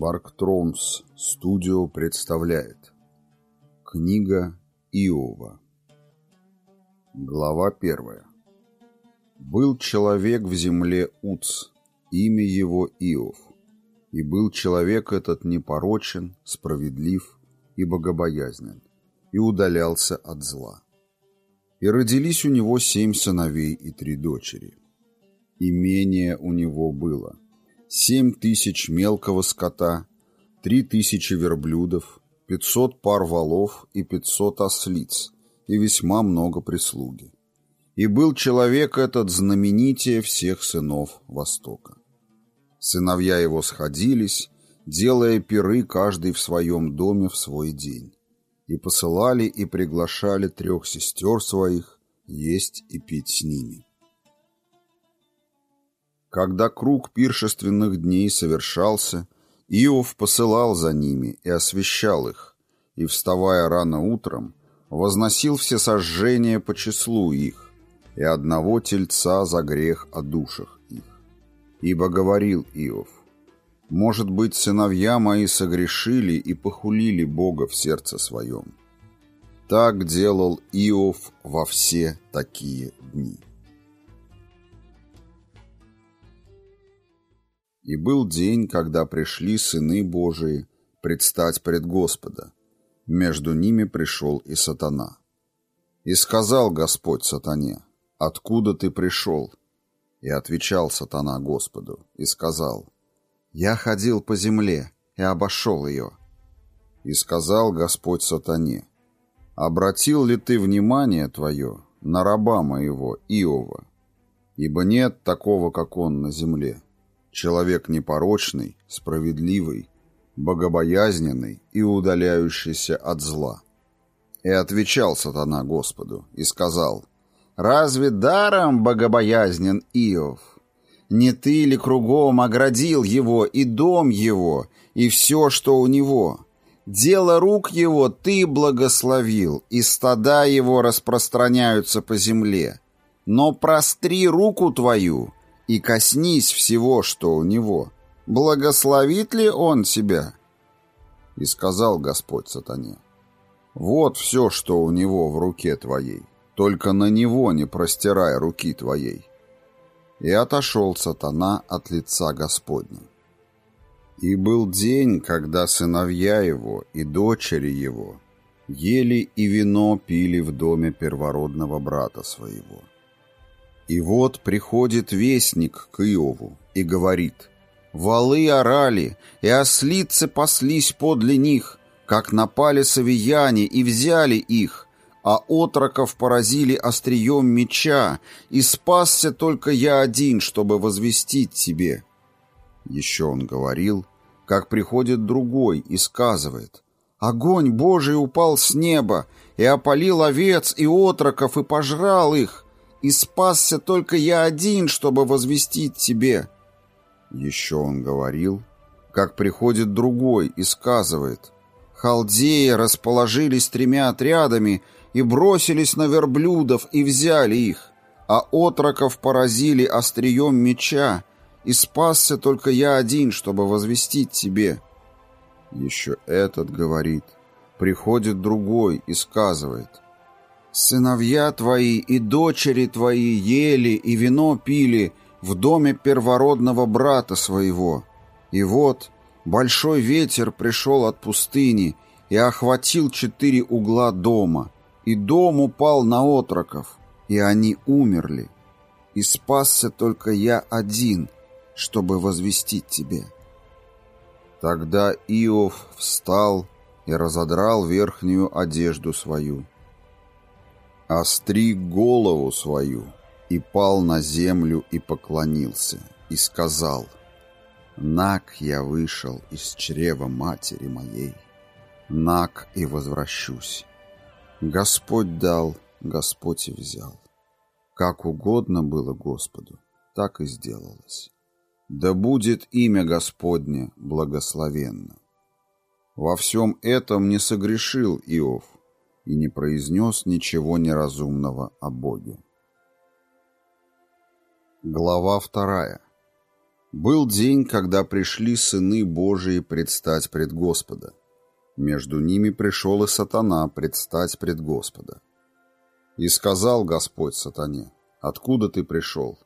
Барктромс Студио представляет Книга Иова Глава первая Был человек в земле Уц, имя его Иов, и был человек этот непорочен, справедлив и богобоязнен, и удалялся от зла. И родились у него семь сыновей и три дочери. Имение у него было – семь тысяч мелкого скота, три тысячи верблюдов, пятьсот пар валов и пятьсот ослиц, и весьма много прислуги. И был человек этот знаменитее всех сынов Востока. Сыновья его сходились, делая пиры каждый в своем доме в свой день, и посылали и приглашали трех сестер своих есть и пить с ними. Когда круг пиршественных дней совершался, Иов посылал за ними и освещал их, и, вставая рано утром, возносил все сожжения по числу их, и одного тельца за грех о душах их. Ибо говорил Иов, «Может быть, сыновья мои согрешили и похулили Бога в сердце своем». Так делал Иов во все такие дни. И был день, когда пришли сыны Божии предстать пред Господа. Между ними пришел и сатана. И сказал Господь сатане, «Откуда ты пришел?» И отвечал сатана Господу, и сказал, «Я ходил по земле и обошел ее». И сказал Господь сатане, «Обратил ли ты внимание твое на раба моего Иова? Ибо нет такого, как он на земле» Человек непорочный, справедливый, богобоязненный и удаляющийся от зла. И отвечал сатана Господу и сказал, «Разве даром богобоязнен Иов? Не ты ли кругом оградил его и дом его, и все, что у него? Дело рук его ты благословил, и стада его распространяются по земле. Но простри руку твою, и коснись всего, что у него. Благословит ли он себя?» И сказал Господь сатане, «Вот все, что у него в руке твоей, только на него не простирай руки твоей». И отошел сатана от лица Господня. И был день, когда сыновья его и дочери его ели и вино пили в доме первородного брата своего. И вот приходит вестник к Иову и говорит, «Валы орали, и ослицы паслись подле них, как напали савияне и взяли их, а отроков поразили острием меча, и спасся только я один, чтобы возвестить тебе». Еще он говорил, как приходит другой и сказывает, «Огонь Божий упал с неба, и опалил овец и отроков, и пожрал их, и спасся только я один, чтобы возвестить тебе». Еще он говорил, как приходит другой и сказывает, «Халдеи расположились тремя отрядами и бросились на верблюдов и взяли их, а отроков поразили острием меча, и спасся только я один, чтобы возвестить тебе». Еще этот говорит, приходит другой и сказывает, Сыновья твои и дочери твои ели и вино пили в доме первородного брата своего. И вот большой ветер пришел от пустыни и охватил четыре угла дома, и дом упал на отроков, и они умерли. И спасся только я один, чтобы возвестить тебе. Тогда Иов встал и разодрал верхнюю одежду свою, остриг голову свою, и пал на землю и поклонился, и сказал, «Нак я вышел из чрева матери моей, нак и возвращусь. Господь дал, Господь и взял. Как угодно было Господу, так и сделалось. Да будет имя Господне благословенно». Во всем этом не согрешил Иов, и не произнес ничего неразумного о Боге. Глава вторая. Был день, когда пришли сыны Божии предстать пред Господа. Между ними пришел и сатана предстать пред Господа. И сказал Господь сатане, «Откуда ты пришел?»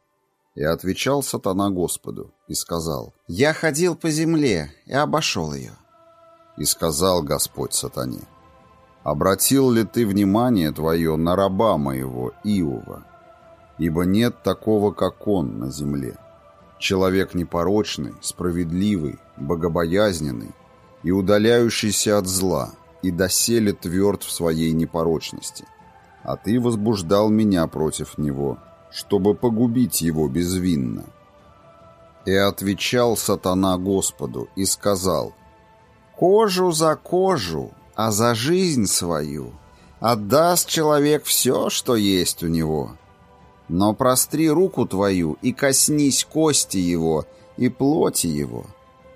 И отвечал сатана Господу, и сказал, «Я ходил по земле и обошел ее». И сказал Господь сатане, «Обратил ли ты внимание твое на раба моего, Иова? Ибо нет такого, как он на земле» Человек непорочный, справедливый, богобоязненный и удаляющийся от зла, и доселе тверд в своей непорочности. А ты возбуждал меня против него, чтобы погубить его безвинно. И отвечал сатана Господу и сказал, «Кожу за кожу, а за жизнь свою отдаст человек все, что есть у него». Но простри руку твою и коснись кости его и плоти его.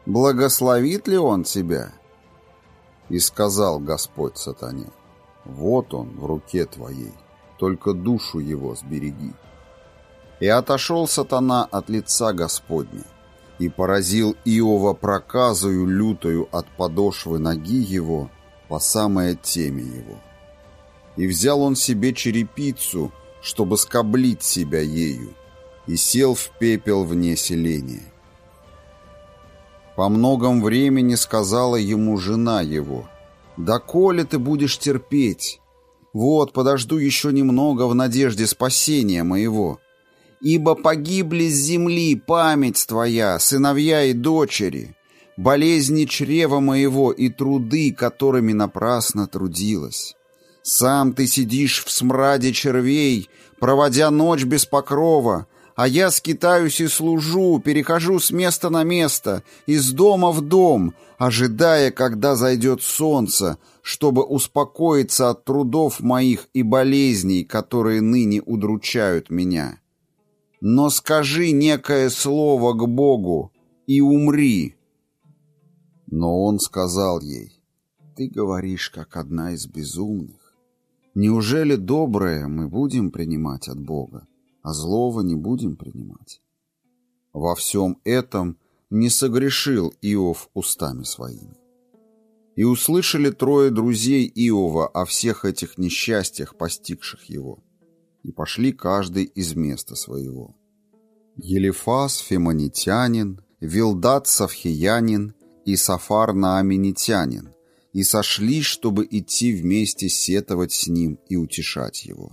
Благословит ли он тебя?» И сказал Господь сатане, «Вот он в руке твоей, только душу его сбереги». И отошел сатана от лица Господня, и поразил Иова проказою лютою от подошвы ноги его по самое теме его. И взял он себе черепицу, чтобы скоблить себя ею, и сел в пепел вне селения. По многом времени сказала ему жена его, «Да коли ты будешь терпеть? Вот, подожду еще немного в надежде спасения моего. Ибо погибли с земли память твоя, сыновья и дочери, болезни чрева моего и труды, которыми напрасно трудилась. Сам ты сидишь в смраде червей, проводя ночь без покрова, а я скитаюсь и служу, перехожу с места на место, из дома в дом, ожидая, когда зайдет солнце, чтобы успокоиться от трудов моих и болезней, которые ныне удручают меня. Но скажи некое слово к Богу и умри. Но он сказал ей, ты говоришь, как одна из безумных. Неужели доброе мы будем принимать от Бога, а злого не будем принимать? Во всем этом не согрешил Иов устами своими. И услышали трое друзей Иова о всех этих несчастьях, постигших его, и пошли каждый из места своего. Елифас Фемонитянин, Вилдат Савхиянин и Сафар Нааменитянин, и сошлись, чтобы идти вместе сетовать с ним и утешать его.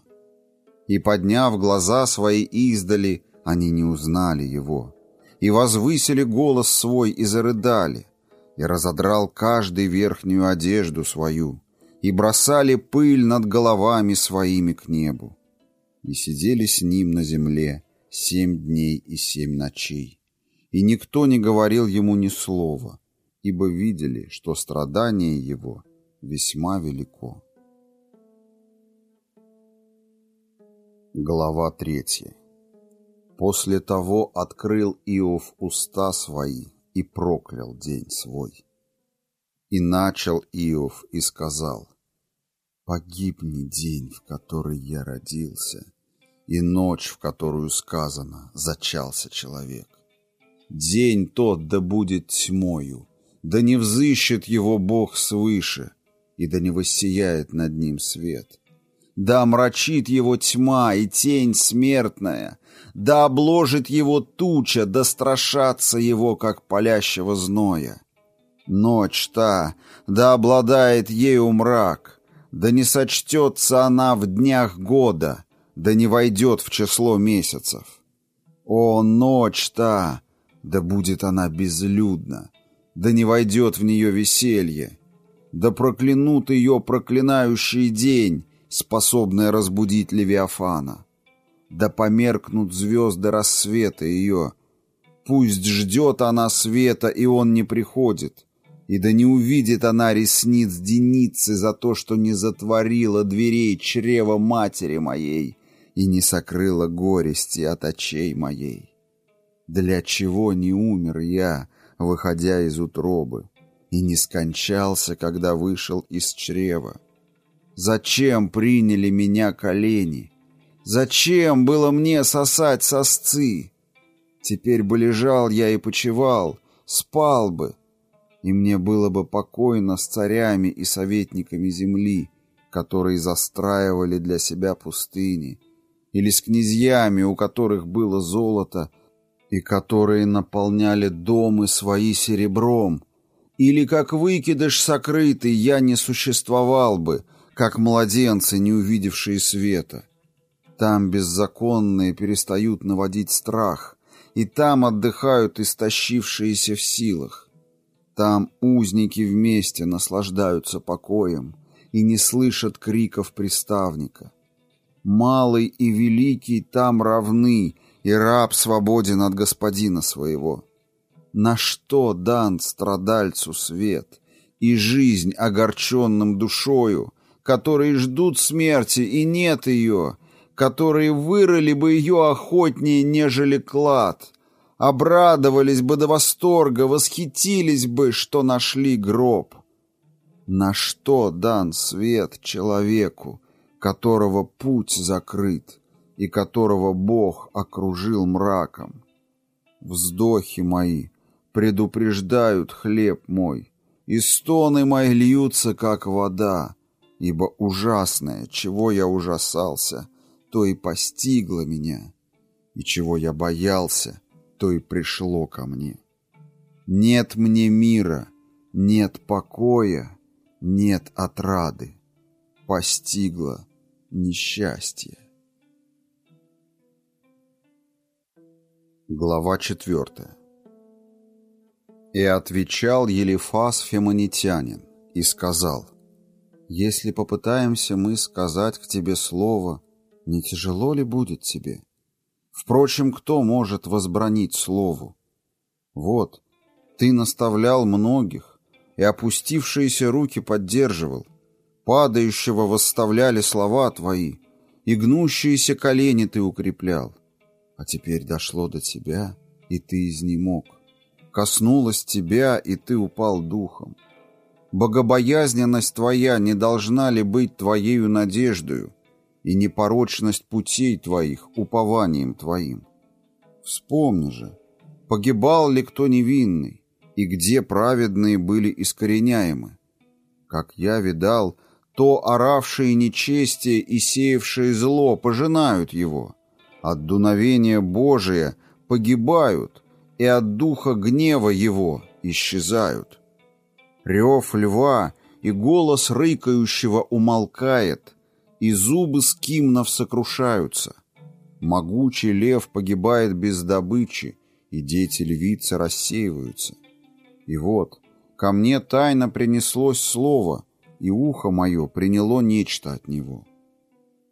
И, подняв глаза свои издали, они не узнали его, и возвысили голос свой и зарыдали, и разодрал каждый верхнюю одежду свою, и бросали пыль над головами своими к небу, и сидели с ним на земле семь дней и семь ночей, и никто не говорил ему ни слова, ибо видели, что страдание его весьма велико. Глава третья. После того открыл Иов уста свои и проклял день свой. И начал Иов и сказал, «Погибни день, в который я родился, и ночь, в которую сказано, зачался человек. День тот да будет тьмою, да не взыщет его Бог свыше, и да не воссияет над ним свет. Да омрачит его тьма и тень смертная, да обложит его туча, да страшатся его, как палящего зноя. Ночь та, да обладает ею мрак, да не сочтется она в днях года, да не войдет в число месяцев. О, ночь та, да будет она безлюдна, да не войдет в нее веселье, да проклянут ее проклинающий день, способный разбудить Левиафана, да померкнут звезды рассвета ее, пусть ждет она света, и он не приходит, и да не увидит она ресниц Деницы за то, что не затворила дверей чрева матери моей и не сокрыла горести от очей моей. Для чего не умер я, выходя из утробы, и не скончался, когда вышел из чрева. Зачем приняли меня колени? Зачем было мне сосать сосцы? Теперь бы лежал я и почевал, спал бы, и мне было бы покойно с царями и советниками земли, которые застраивали для себя пустыни, или с князьями, у которых было золото, и которые наполняли домы свои серебром, или как выкидыш сокрытый я не существовал бы, как младенцы, не увидевшие света. Там беззаконные перестают наводить страх, и там отдыхают истощившиеся в силах. Там узники вместе наслаждаются покоем и не слышат криков приставника. Малый и великий там равны, и раб свободен от господина своего. На что дан страдальцу свет и жизнь огорченным душою, которые ждут смерти и нет ее, которые вырыли бы ее охотнее, нежели клад, обрадовались бы до восторга, восхитились бы, что нашли гроб. На что дан свет человеку, которого путь закрыт и которого Бог окружил мраком? Вздохи мои — предупреждают хлеб мой, и стоны мои льются, как вода, ибо ужасное, чего я ужасался, то и постигло меня, и чего я боялся, то и пришло ко мне. Нет мне мира, нет покоя, нет отрады, постигло несчастье. Глава четвертая и отвечал Елифас Фемонитянин и сказал, «Если попытаемся мы сказать к тебе слово, не тяжело ли будет тебе? Впрочем, кто может возбранить слову? Вот, ты наставлял многих, и опустившиеся руки поддерживал, падающего восставляли слова твои, и гнущиеся колени ты укреплял. А теперь дошло до тебя, и ты изнемог коснулась тебя, и ты упал духом. Богобоязненность твоя не должна ли быть твоею надеждою, и непорочность путей твоих упованием твоим? Вспомни же, погибал ли кто невинный, и где праведные были искореняемы? Как я видал, то оравшие нечестие и сеявшие зло пожинают его. От дуновения Божия погибают, и от духа гнева его исчезают. Рев льва и голос рыкающего умолкает, и зубы скимнов сокрушаются. Могучий лев погибает без добычи, и дети львицы рассеиваются. И вот, ко мне тайно принеслось слово, и ухо мое приняло нечто от него.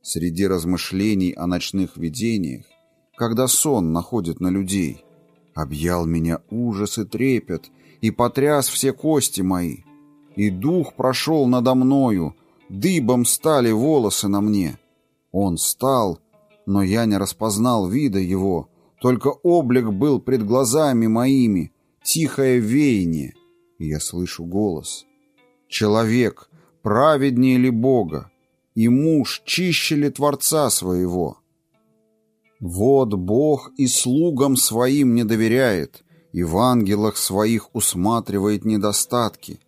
Среди размышлений о ночных видениях, когда сон находит на людей, Объял меня ужас и трепет, и потряс все кости мои. И дух прошел надо мною, дыбом стали волосы на мне. Он стал, но я не распознал вида его, только облик был пред глазами моими, тихое веяние. И я слышу голос. Человек, праведнее ли Бога, и муж чище Творца своего? Вот Бог и слугам своим не доверяет, и в ангелах своих усматривает недостатки,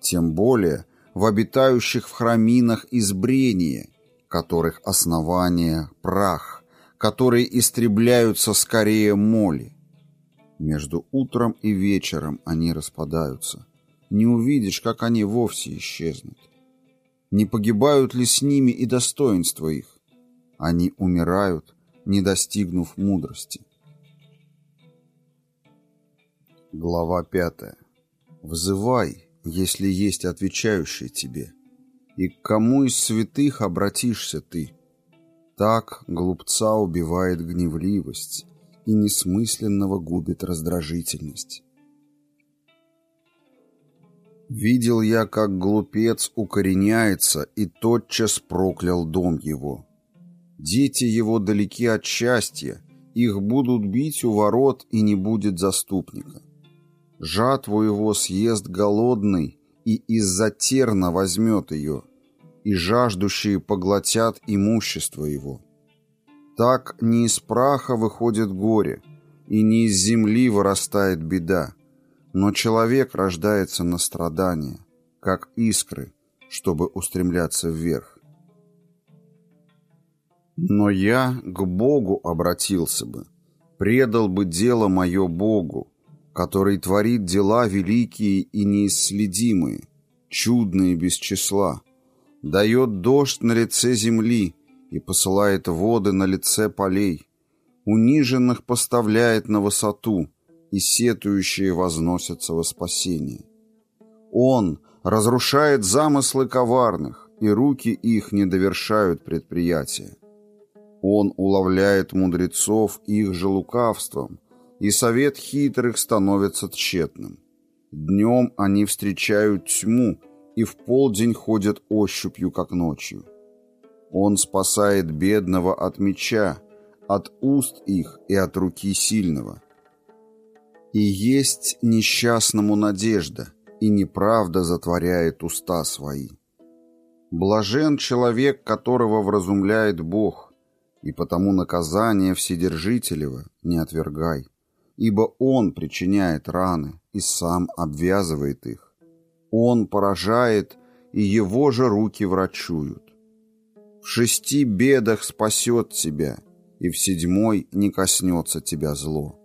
тем более в обитающих в храминах избрение, которых основание – прах, которые истребляются скорее моли. Между утром и вечером они распадаются. Не увидишь, как они вовсе исчезнут. Не погибают ли с ними и достоинства их? Они умирают – не достигнув мудрости. Глава пятая. Взывай, если есть отвечающий тебе. И к кому из святых обратишься ты? Так глупца убивает гневливость, и несмысленного губит раздражительность. Видел я, как глупец укореняется, и тотчас проклял дом его. Дети его далеки от счастья, их будут бить у ворот, и не будет заступника. Жатву его съест голодный, и из-за терна возьмет ее, и жаждущие поглотят имущество его. Так не из праха выходит горе, и не из земли вырастает беда, но человек рождается на страдания, как искры, чтобы устремляться вверх. Но я к Богу обратился бы, предал бы дело мое Богу, который творит дела великие и неисследимые, чудные без числа, дает дождь на лице земли и посылает воды на лице полей, униженных поставляет на высоту, и сетующие возносятся во спасение. Он разрушает замыслы коварных, и руки их не довершают предприятия. Он уловляет мудрецов их же лукавством, и совет хитрых становится тщетным. Днем они встречают тьму, и в полдень ходят ощупью, как ночью. Он спасает бедного от меча, от уст их и от руки сильного. И есть несчастному надежда, и неправда затворяет уста свои. Блажен человек, которого вразумляет Бог, и потому наказание Вседержителева не отвергай, ибо Он причиняет раны и сам обвязывает их. Он поражает, и Его же руки врачуют. В шести бедах спасет тебя, и в седьмой не коснется тебя зло.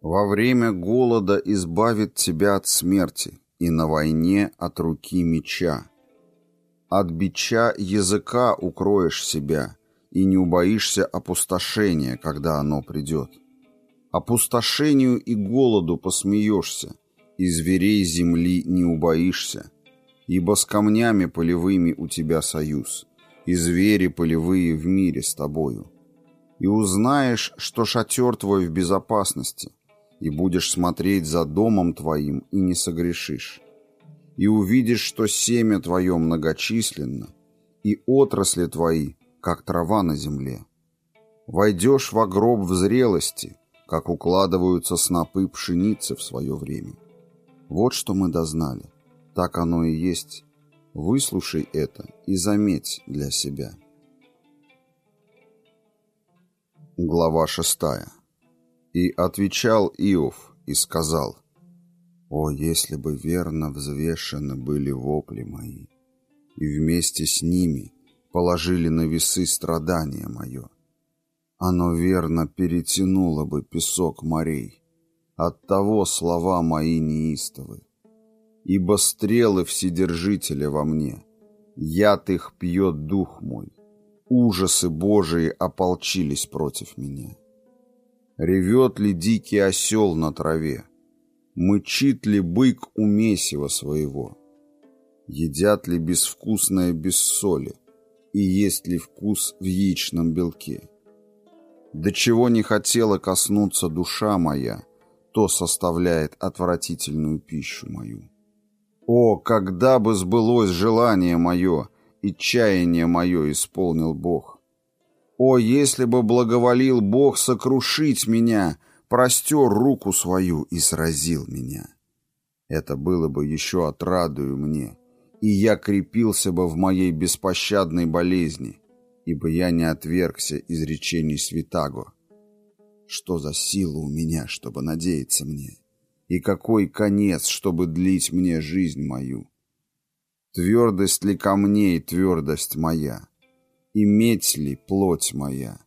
Во время голода избавит тебя от смерти, и на войне от руки меча. От бича языка укроешь себя, и не убоишься опустошения, когда оно придет. Опустошению и голоду посмеешься, и зверей земли не убоишься, ибо с камнями полевыми у тебя союз, и звери полевые в мире с тобою. И узнаешь, что шатер твой в безопасности, и будешь смотреть за домом твоим, и не согрешишь и увидишь, что семя твое многочисленно, и отрасли твои, как трава на земле. Войдешь во гроб в зрелости, как укладываются снопы пшеницы в свое время. Вот что мы дознали. Так оно и есть. Выслушай это и заметь для себя. Глава шестая. И отвечал Иов и сказал – о, если бы верно взвешены были вопли мои, и вместе с ними положили на весы страдания мое. Оно верно перетянуло бы песок морей, оттого слова мои неистовы. Ибо стрелы Вседержителя во мне, яд их пьет дух мой, ужасы Божии ополчились против меня. Ревет ли дикий осел на траве, Мычит ли бык у месива своего? Едят ли безвкусное без соли? И есть ли вкус в яичном белке? До чего не хотела коснуться душа моя, то составляет отвратительную пищу мою. О, когда бы сбылось желание мое, и чаяние мое исполнил Бог! О, если бы благоволил Бог сокрушить меня, простер руку свою и сразил меня. Это было бы еще отрадою мне, и я крепился бы в моей беспощадной болезни, ибо я не отвергся изречений Святаго. Что за сила у меня, чтобы надеяться мне? И какой конец, чтобы длить мне жизнь мою? Твердость ли камней твердость моя? Иметь ли плоть моя?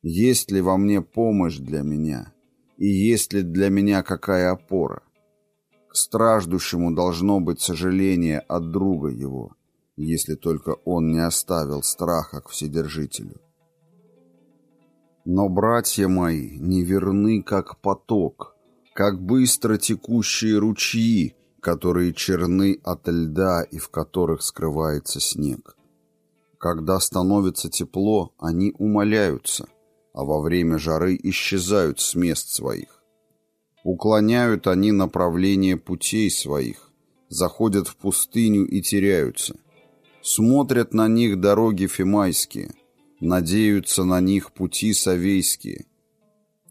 Есть ли во мне помощь для меня? И есть ли для меня какая опора? К страждущему должно быть сожаление от друга его, если только он не оставил страха к Вседержителю. Но братья мои не верны, как поток, как быстро текущие ручьи, которые черны от льда и в которых скрывается снег. Когда становится тепло, они умоляются, а во время жары исчезают с мест своих. Уклоняют они направление путей своих, заходят в пустыню и теряются. Смотрят на них дороги фимайские, надеются на них пути савейские,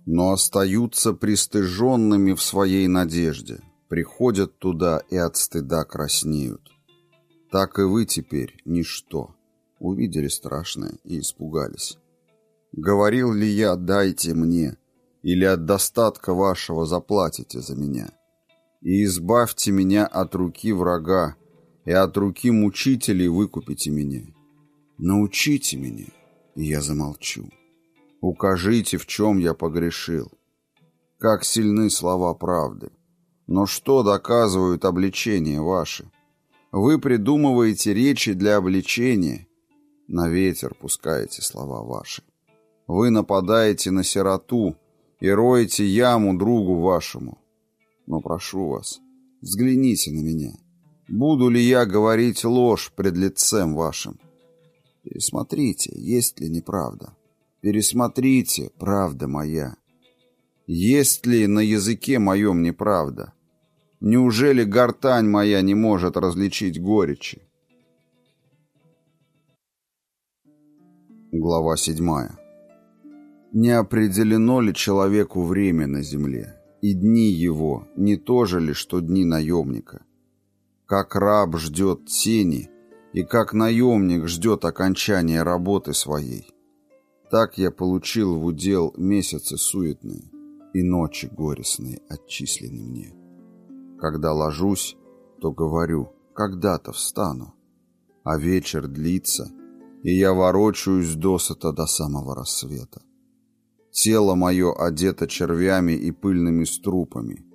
но остаются пристыженными в своей надежде, приходят туда и от стыда краснеют. Так и вы теперь ничто. Увидели страшное и испугались. Говорил ли я «дайте мне», или от достатка вашего заплатите за меня? И избавьте меня от руки врага, и от руки мучителей выкупите меня. Научите меня, и я замолчу. Укажите, в чем я погрешил. Как сильны слова правды. Но что доказывают обличения ваши? Вы придумываете речи для обличения, на ветер пускаете слова ваши. Вы нападаете на сироту и роете яму другу вашему. Но прошу вас, взгляните на меня. Буду ли я говорить ложь пред лицем вашим? Пересмотрите, есть ли неправда. Пересмотрите, правда моя. Есть ли на языке моем неправда? Неужели гортань моя не может различить горечи? Глава седьмая. Не определено ли человеку время на земле, и дни его не то же ли, что дни наемника? Как раб ждет тени, и как наемник ждет окончания работы своей. Так я получил в удел месяцы суетные и ночи горестные отчислены мне. Когда ложусь, то говорю, когда-то встану, а вечер длится, и я ворочаюсь досыта до самого рассвета. Тело мое одето червями и пыльными струпами,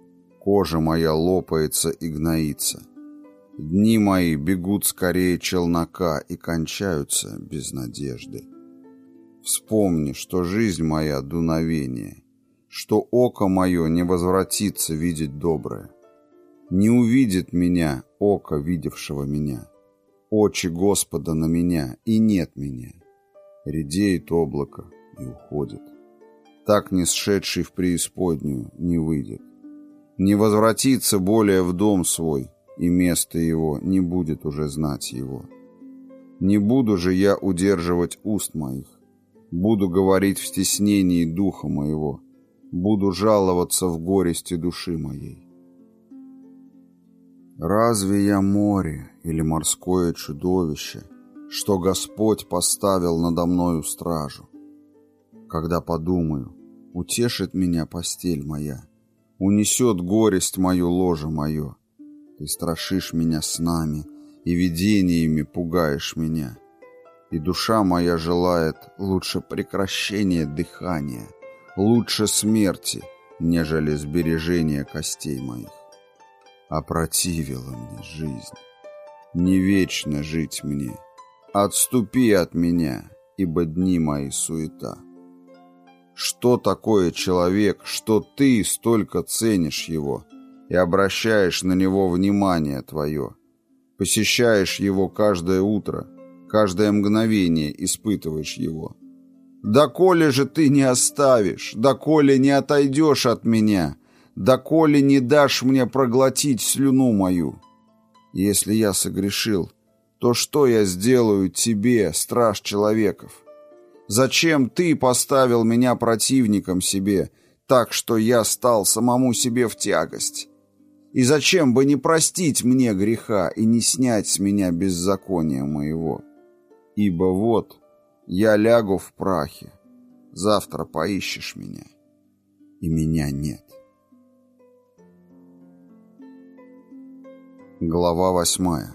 кожа моя лопается и гноится. Дни мои бегут скорее челнока и кончаются без надежды. Вспомни, что жизнь моя — дуновение, что око мое не возвратится видеть доброе. Не увидит меня око, видевшего меня. Очи Господа на меня, и нет меня. Редеет облако и уходит. Так не сшедший в преисподнюю не выйдет. Не возвратится более в дом свой, и место его не будет уже знать его. Не буду же я удерживать уст моих, буду говорить в стеснении духа моего, буду жаловаться в горести души моей. Разве я море или морское чудовище, что Господь поставил надо мною стражу? Когда подумаю, утешит меня постель моя, унесет горесть мою ложе мое. Ты страшишь меня снами и видениями пугаешь меня. И душа моя желает лучше прекращения дыхания, лучше смерти, нежели сбережения костей моих опротивила мне жизнь. Не вечно жить мне. Отступи от меня, ибо дни мои суета. Что такое человек, что ты столько ценишь его и обращаешь на него внимание твое, посещаешь его каждое утро, каждое мгновение испытываешь его. Доколе же ты не оставишь, доколе не отойдешь от меня — доколе не дашь мне проглотить слюну мою. Если я согрешил, то что я сделаю тебе, страж человеков? Зачем ты поставил меня противником себе, так что я стал самому себе в тягость? И зачем бы не простить мне греха и не снять с меня беззакония моего? Ибо вот я лягу в прахе, завтра поищешь меня, и меня нет. Глава восьмая.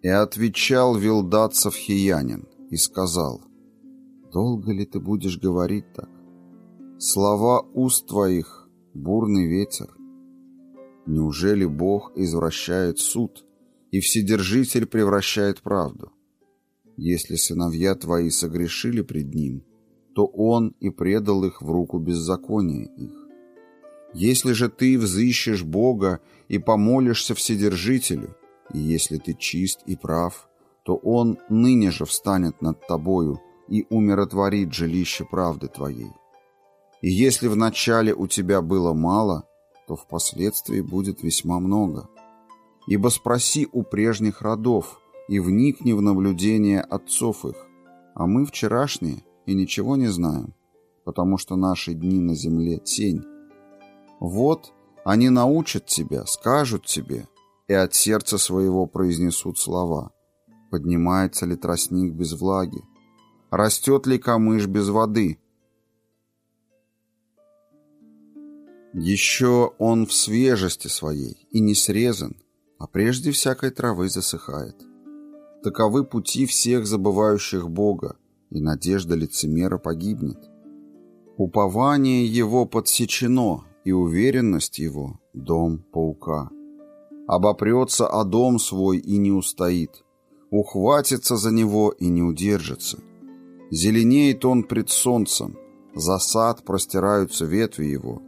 И отвечал Вилдатцев Хиянин и сказал, «Долго ли ты будешь говорить так? Слова уст твоих — бурный ветер. Неужели Бог извращает суд, и Вседержитель превращает правду? Если сыновья твои согрешили пред Ним, то Он и предал их в руку беззакония их. Если же ты взыщешь Бога и помолишься Вседержителю, и если ты чист и прав, то Он ныне же встанет над тобою и умиротворит жилище правды твоей. И если вначале у тебя было мало, то впоследствии будет весьма много. Ибо спроси у прежних родов и вникни в наблюдение отцов их, а мы вчерашние и ничего не знаем, потому что наши дни на земле тень, вот они научат тебя, скажут тебе, и от сердца своего произнесут слова. Поднимается ли тростник без влаги? Растет ли камыш без воды? Еще он в свежести своей и не срезан, а прежде всякой травы засыхает. Таковы пути всех забывающих Бога, и надежда лицемера погибнет. Упование его подсечено, и уверенность его — дом паука. Обопрется о дом свой и не устоит, ухватится за него и не удержится. Зеленеет он пред солнцем, за сад простираются ветви его,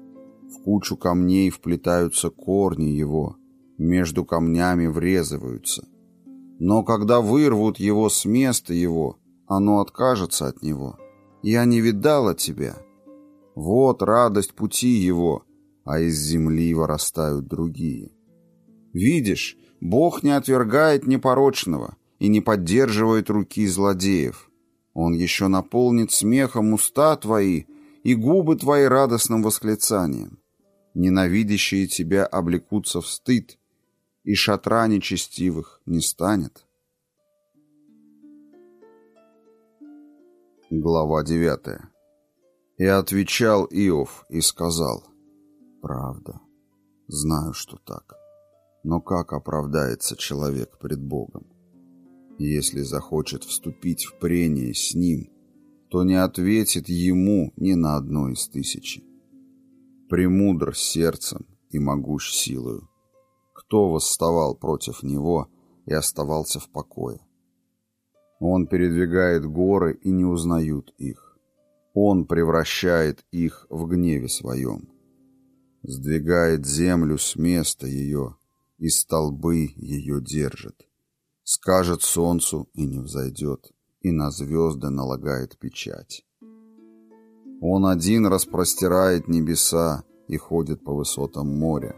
в кучу камней вплетаются корни его, между камнями врезываются. Но когда вырвут его с места его, оно откажется от него. Я не видала тебя. Вот радость пути его, а из земли вырастают другие. Видишь, Бог не отвергает непорочного и не поддерживает руки злодеев. Он еще наполнит смехом уста твои и губы твои радостным восклицанием. Ненавидящие тебя облекутся в стыд, и шатра нечестивых не станет. Глава девятая. И отвечал Иов и сказал, «Правда, знаю, что так. Но как оправдается человек пред Богом? Если захочет вступить в прение с Ним, то не ответит Ему ни на одно из тысячи. Премудр сердцем и могущ силою. Кто восставал против Него и оставался в покое? Он передвигает горы и не узнают их. Он превращает их в гневе своем. Сдвигает землю с места ее и столбы ее держит. Скажет солнцу и не взойдет, и на звезды налагает печать. Он один распростирает небеса и ходит по высотам моря.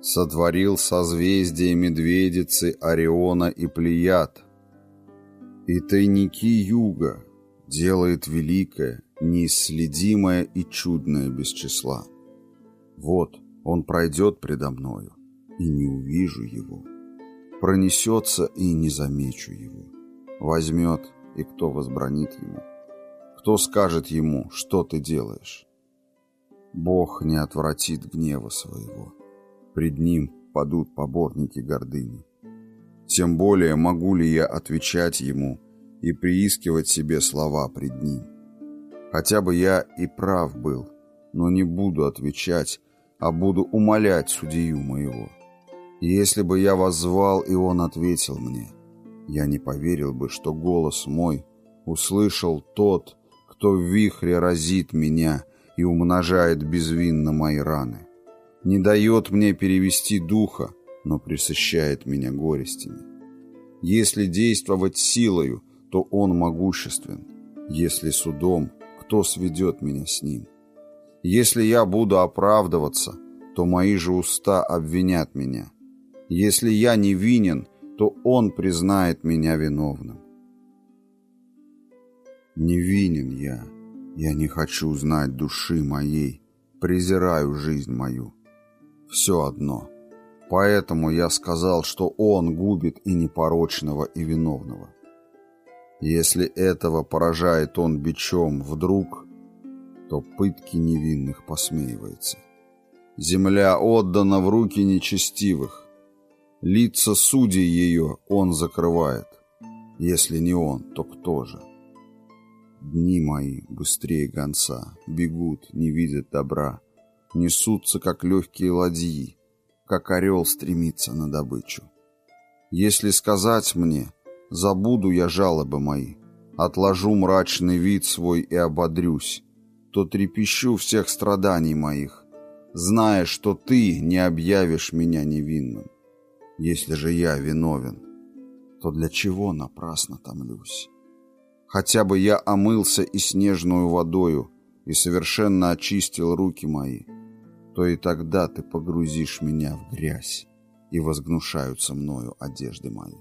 Сотворил созвездия Медведицы, Ориона и Плеяд. И тайники юга делает великое, неисследимое и чудное без числа. Вот он пройдет предо мною, и не увижу его. Пронесется и не замечу его. Возьмет, и кто возбранит ему? Кто скажет ему, что ты делаешь? Бог не отвратит гнева своего. Пред ним падут поборники гордыни. Тем более могу ли я отвечать ему и приискивать себе слова пред ним. Хотя бы я и прав был, но не буду отвечать, а буду умолять судью моего. Если бы я воззвал, и он ответил мне, я не поверил бы, что голос мой услышал тот, кто в вихре разит меня и умножает безвинно мои раны. Не дает мне перевести духа, но присыщает меня горестями. Если действовать силою, то он могуществен. Если судом, кто сведет меня с ним? Если я буду оправдываться, то мои же уста обвинят меня. Если я не винен, то он признает меня виновным. Не винен я. Я не хочу знать души моей, презираю жизнь мою. Все одно. Поэтому я сказал, что он губит и непорочного, и виновного. Если этого поражает он бичом вдруг, то пытки невинных посмеивается. Земля отдана в руки нечестивых, Лица судей ее он закрывает. Если не он, то кто же? Дни мои быстрее гонца, бегут, не видят добра, несутся, как легкие ладьи, как орел стремится на добычу. Если сказать мне, забуду я жалобы мои, отложу мрачный вид свой и ободрюсь, то трепещу всех страданий моих, зная, что ты не объявишь меня невинным. Если же я виновен, то для чего напрасно томлюсь? Хотя бы я омылся и снежную водою, и совершенно очистил руки мои, то и тогда ты погрузишь меня в грязь, и возгнушаются мною одежды мои.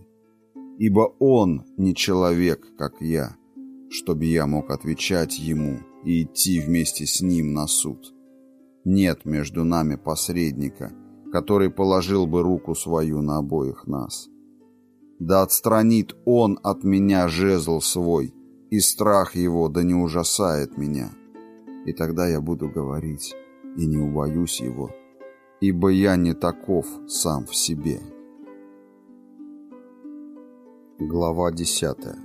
Ибо он не человек, как я, чтобы я мог отвечать ему и идти вместе с ним на суд. Нет между нами посредника — который положил бы руку свою на обоих нас. Да отстранит он от меня жезл свой, и страх его да не ужасает меня. И тогда я буду говорить, и не убоюсь его, ибо я не таков сам в себе». Глава десятая.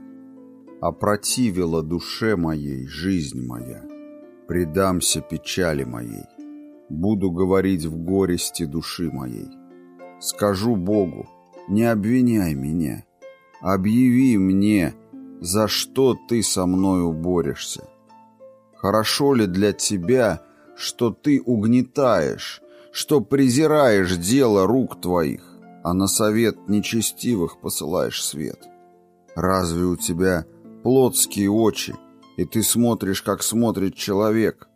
«Опротивила душе моей жизнь моя, предамся печали моей, буду говорить в горести души моей. Скажу Богу, не обвиняй меня, объяви мне, за что ты со мною борешься. Хорошо ли для тебя, что ты угнетаешь, что презираешь дело рук твоих, а на совет нечестивых посылаешь свет? Разве у тебя плотские очи, и ты смотришь, как смотрит человек?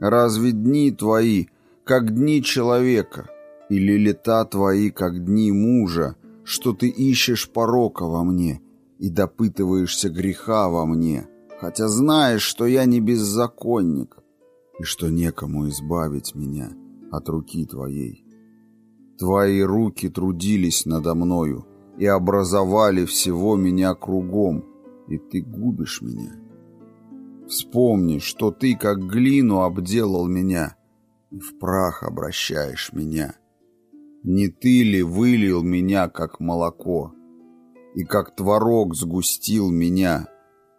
Разве дни твои, как дни человека, или лета твои, как дни мужа, что ты ищешь порока во мне и допытываешься греха во мне, хотя знаешь, что я не беззаконник, и что некому избавить меня от руки твоей? Твои руки трудились надо мною и образовали всего меня кругом, и ты губишь меня. Вспомни, что ты как глину обделал меня и в прах обращаешь меня. Не ты ли вылил меня, как молоко, и как творог сгустил меня,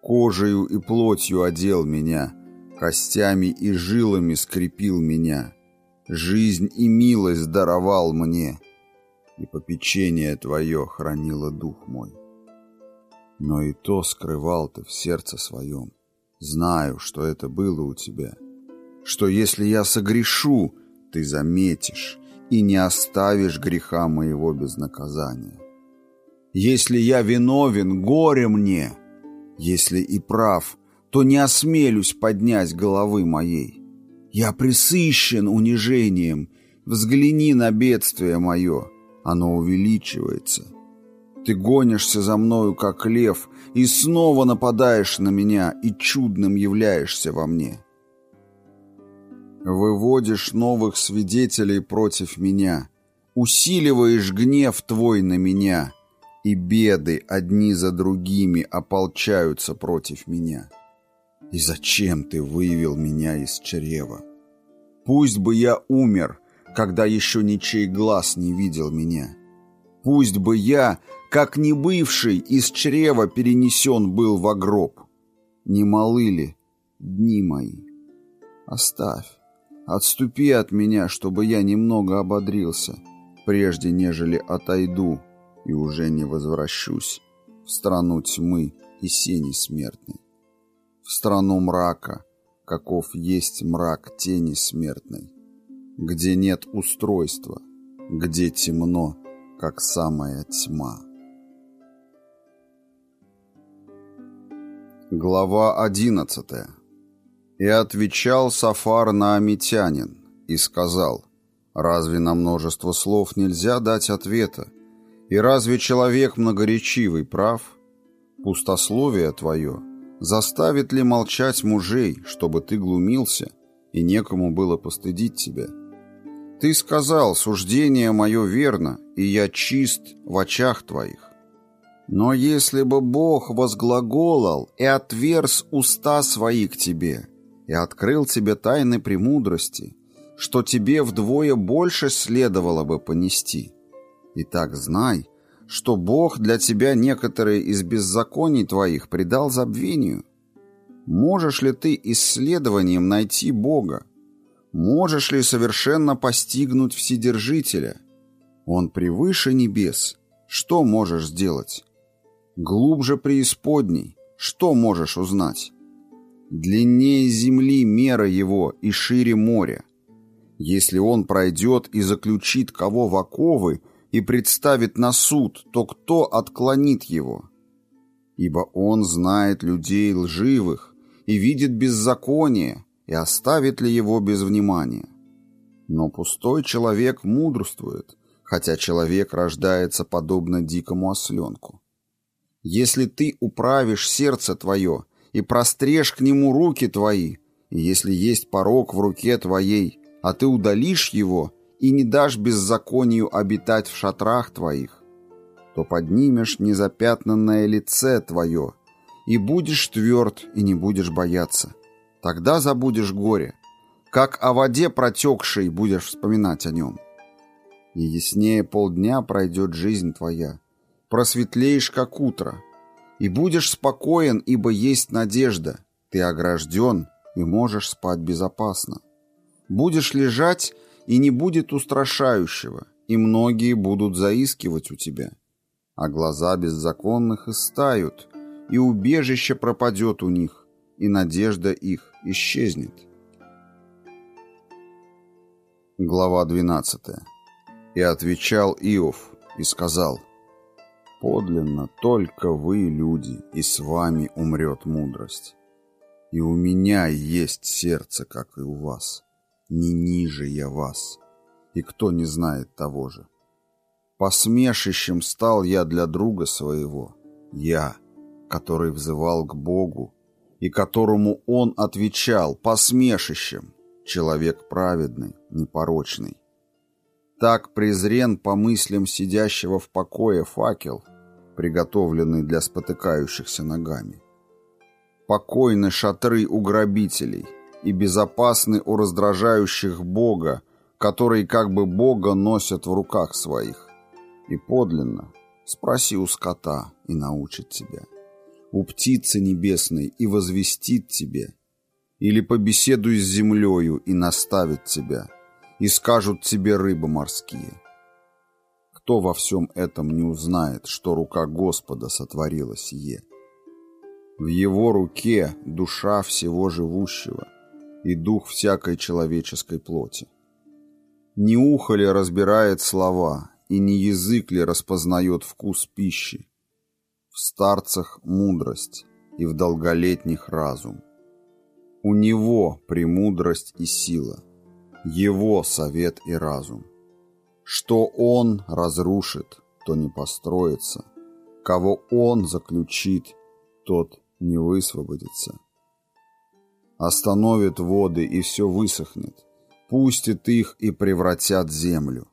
кожею и плотью одел меня, костями и жилами скрепил меня, жизнь и милость даровал мне, и попечение твое хранило дух мой. Но и то скрывал ты в сердце своем. Знаю, что это было у тебя, что если я согрешу, ты заметишь и не оставишь греха моего без наказания. Если я виновен, горе мне, если и прав, то не осмелюсь поднять головы моей. Я присыщен унижением, взгляни на бедствие мое, оно увеличивается. Ты гонишься за мною, как лев, и снова нападаешь на меня, и чудным являешься во мне. Выводишь новых свидетелей против меня, усиливаешь гнев твой на меня, и беды одни за другими ополчаются против меня. И зачем ты вывел меня из чрева? Пусть бы я умер, когда еще ничей глаз не видел меня. Пусть бы я, как не бывший, из чрева перенесен был в гроб. Не малы ли дни мои? Оставь, отступи от меня, чтобы я немного ободрился, прежде нежели отойду и уже не возвращусь в страну тьмы и сени смертной, в страну мрака, каков есть мрак тени смертной, где нет устройства, где темно, как самая тьма. Глава одиннадцатая. И отвечал Сафар на Амитянин и сказал, «Разве на множество слов нельзя дать ответа? И разве человек многоречивый прав? Пустословие твое заставит ли молчать мужей, чтобы ты глумился, и некому было постыдить тебя?» Ты сказал, суждение мое верно, и я чист в очах твоих. Но если бы Бог возглаголал и отверз уста свои к тебе, и открыл тебе тайны премудрости, что тебе вдвое больше следовало бы понести. Итак, знай, что Бог для тебя некоторые из беззаконий твоих предал забвению. Можешь ли ты исследованием найти Бога, Можешь ли совершенно постигнуть Вседержителя? Он превыше небес. Что можешь сделать? Глубже преисподней. Что можешь узнать? Длиннее земли мера его и шире моря. Если он пройдет и заключит кого в оковы и представит на суд, то кто отклонит его? Ибо он знает людей лживых и видит беззаконие, и оставит ли его без внимания. Но пустой человек мудрствует, хотя человек рождается подобно дикому осленку. Если ты управишь сердце твое и прострешь к нему руки твои, и если есть порог в руке твоей, а ты удалишь его и не дашь беззаконию обитать в шатрах твоих, то поднимешь незапятнанное лице твое и будешь тверд, и не будешь бояться. Тогда забудешь горе, как о воде протекшей будешь вспоминать о нем. И яснее полдня пройдет жизнь твоя, просветлеешь, как утро, и будешь спокоен, ибо есть надежда, ты огражден и можешь спать безопасно. Будешь лежать, и не будет устрашающего, и многие будут заискивать у тебя. А глаза беззаконных истают, и убежище пропадет у них, и надежда их исчезнет. Глава 12. И отвечал Иов и сказал, «Подлинно только вы, люди, и с вами умрет мудрость. И у меня есть сердце, как и у вас, не ниже я вас, и кто не знает того же. Посмешищем стал я для друга своего, я, который взывал к Богу, и которому он отвечал посмешищем, человек праведный, непорочный. Так презрен по мыслям сидящего в покое факел, приготовленный для спотыкающихся ногами. Покойны шатры у грабителей и безопасны у раздражающих Бога, которые как бы Бога носят в руках своих. И подлинно спроси у скота и научит тебя у птицы небесной и возвестит тебе, или побеседуй с землею и наставит тебя, и скажут тебе рыбы морские. Кто во всем этом не узнает, что рука Господа сотворила сие? В его руке душа всего живущего и дух всякой человеческой плоти. Не ухо ли разбирает слова, и не язык ли распознает вкус пищи, в старцах мудрость и в долголетних разум. У него премудрость и сила, его совет и разум. Что он разрушит, то не построится, кого он заключит, тот не высвободится. Остановит воды, и все высохнет, пустит их и превратят землю.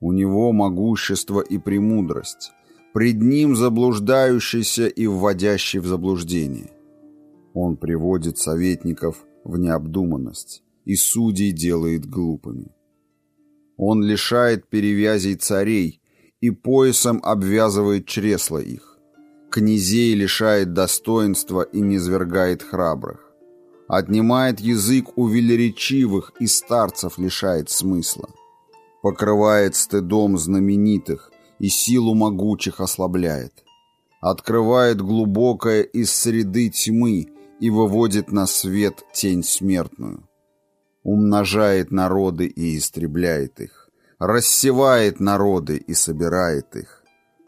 У него могущество и премудрость, пред ним заблуждающийся и вводящий в заблуждение. Он приводит советников в необдуманность и судей делает глупыми. Он лишает перевязей царей и поясом обвязывает чресла их. Князей лишает достоинства и низвергает храбрых. Отнимает язык у велеречивых и старцев лишает смысла. Покрывает стыдом знаменитых и силу могучих ослабляет. Открывает глубокое из среды тьмы и выводит на свет тень смертную. Умножает народы и истребляет их. Рассевает народы и собирает их.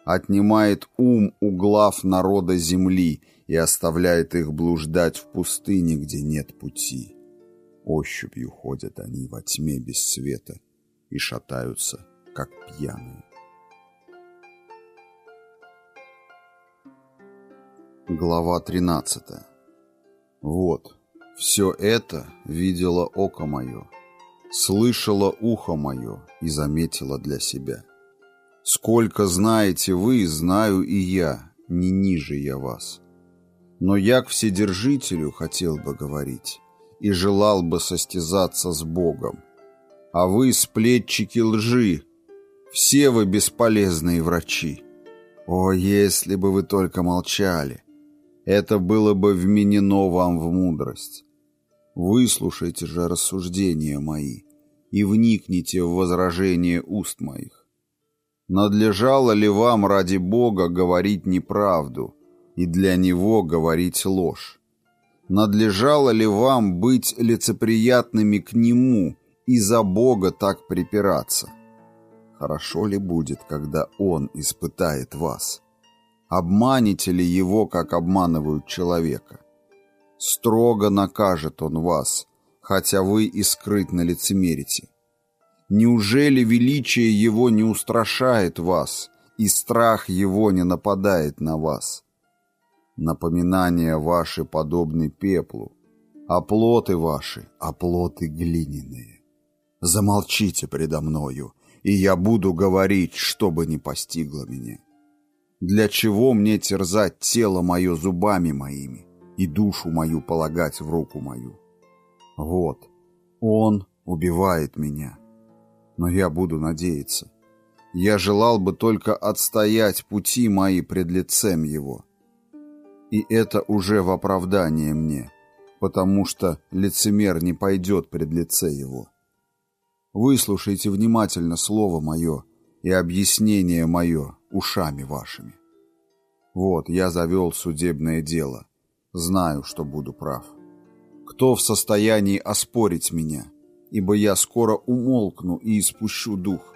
Отнимает ум у глав народа земли и оставляет их блуждать в пустыне, где нет пути. Ощупью ходят они во тьме без света и шатаются, как пьяные. Глава 13. Вот, все это видело око мое, слышало ухо мое и заметило для себя. Сколько знаете вы, знаю и я, не ниже я вас. Но я к Вседержителю хотел бы говорить и желал бы состязаться с Богом. А вы, сплетчики лжи, все вы бесполезные врачи. О, если бы вы только молчали! Это было бы вменено вам в мудрость. Выслушайте же рассуждения мои и вникните в возражение уст моих. Надлежало ли вам ради Бога говорить неправду и для Него говорить ложь? Надлежало ли вам быть лицеприятными к Нему и за Бога так припираться? Хорошо ли будет, когда Он испытает вас?» Обманете ли его, как обманывают человека? Строго накажет он вас, хотя вы и скрытно лицемерите. Неужели величие его не устрашает вас, и страх его не нападает на вас? Напоминания ваши подобны пеплу, а плоты ваши — оплоты глиняные. Замолчите предо мною, и я буду говорить, что бы ни постигло меня. Для чего мне терзать тело мое зубами моими и душу мою полагать в руку мою? Вот, он убивает меня. Но я буду надеяться. Я желал бы только отстоять пути мои пред лицем его. И это уже в оправдание мне, потому что лицемер не пойдет пред лице его. Выслушайте внимательно слово мое и объяснение мое ушами вашими. Вот, я завел судебное дело. Знаю, что буду прав. Кто в состоянии оспорить меня? Ибо я скоро умолкну и испущу дух.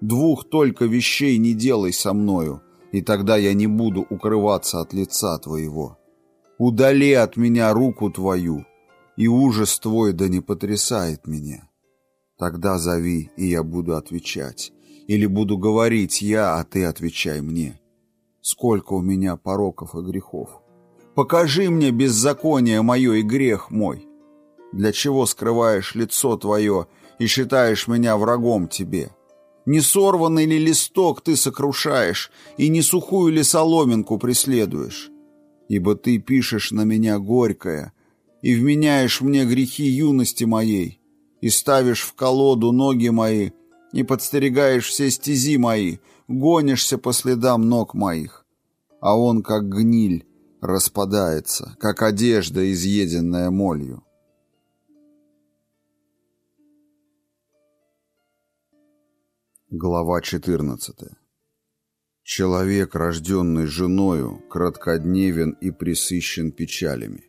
Двух только вещей не делай со мною, и тогда я не буду укрываться от лица твоего. Удали от меня руку твою, и ужас твой да не потрясает меня. Тогда зови, и я буду отвечать. Или буду говорить я, а ты отвечай мне. Сколько у меня пороков и грехов. Покажи мне беззаконие мое и грех мой. Для чего скрываешь лицо твое и считаешь меня врагом тебе? Не сорванный ли листок ты сокрушаешь, и не сухую ли соломинку преследуешь? Ибо ты пишешь на меня горькое, и вменяешь мне грехи юности моей, и ставишь в колоду ноги мои, и подстерегаешь все стези мои, гонишься по следам ног моих. А он, как гниль, распадается, как одежда, изъеденная молью. Глава 14 Человек, рожденный женою, краткодневен и присыщен печалями.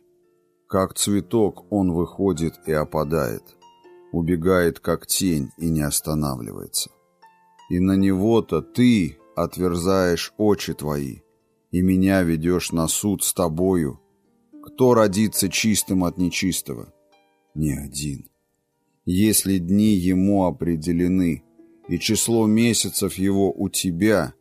Как цветок он выходит и опадает, убегает как тень и не останавливается. И на него-то ты отверзаешь очи твои, и меня ведешь на суд с тобою. Кто родится чистым от нечистого? Ни один. Если дни ему определены, и число месяцев его у тебя,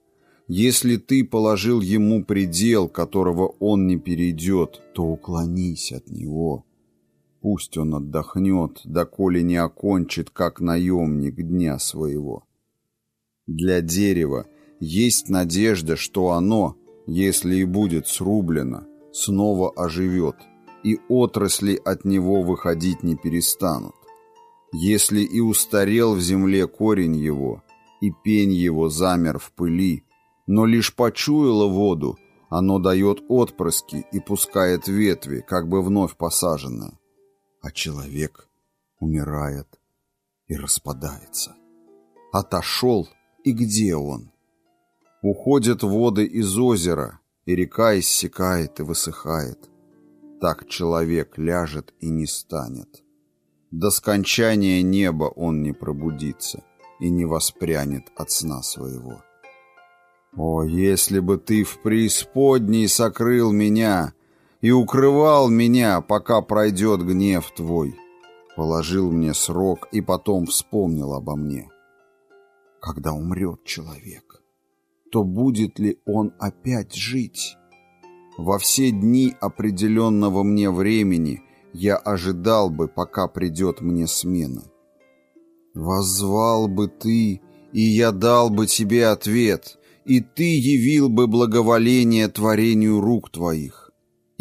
если ты положил ему предел, которого он не перейдет, то уклонись от него. Пусть он отдохнет, доколе не окончит, как наемник дня своего. Для дерева есть надежда, что оно, если и будет срублено, снова оживет, и отрасли от него выходить не перестанут. Если и устарел в земле корень его, и пень его замер в пыли, но лишь почуяло воду, оно дает отпрыски и пускает ветви, как бы вновь посаженное. А человек умирает и распадается. Отошел, и где он? Уходят воды из озера, и река иссякает и высыхает. Так человек ляжет и не станет. До скончания неба он не пробудится и не воспрянет от сна своего. О, если бы ты в преисподней сокрыл меня и укрывал меня, пока пройдет гнев твой, положил мне срок и потом вспомнил обо мне. Когда умрет человек, то будет ли он опять жить? Во все дни определенного мне времени — я ожидал бы, пока придет мне смена. Воззвал бы ты, и я дал бы тебе ответ, и ты явил бы благоволение творению рук твоих,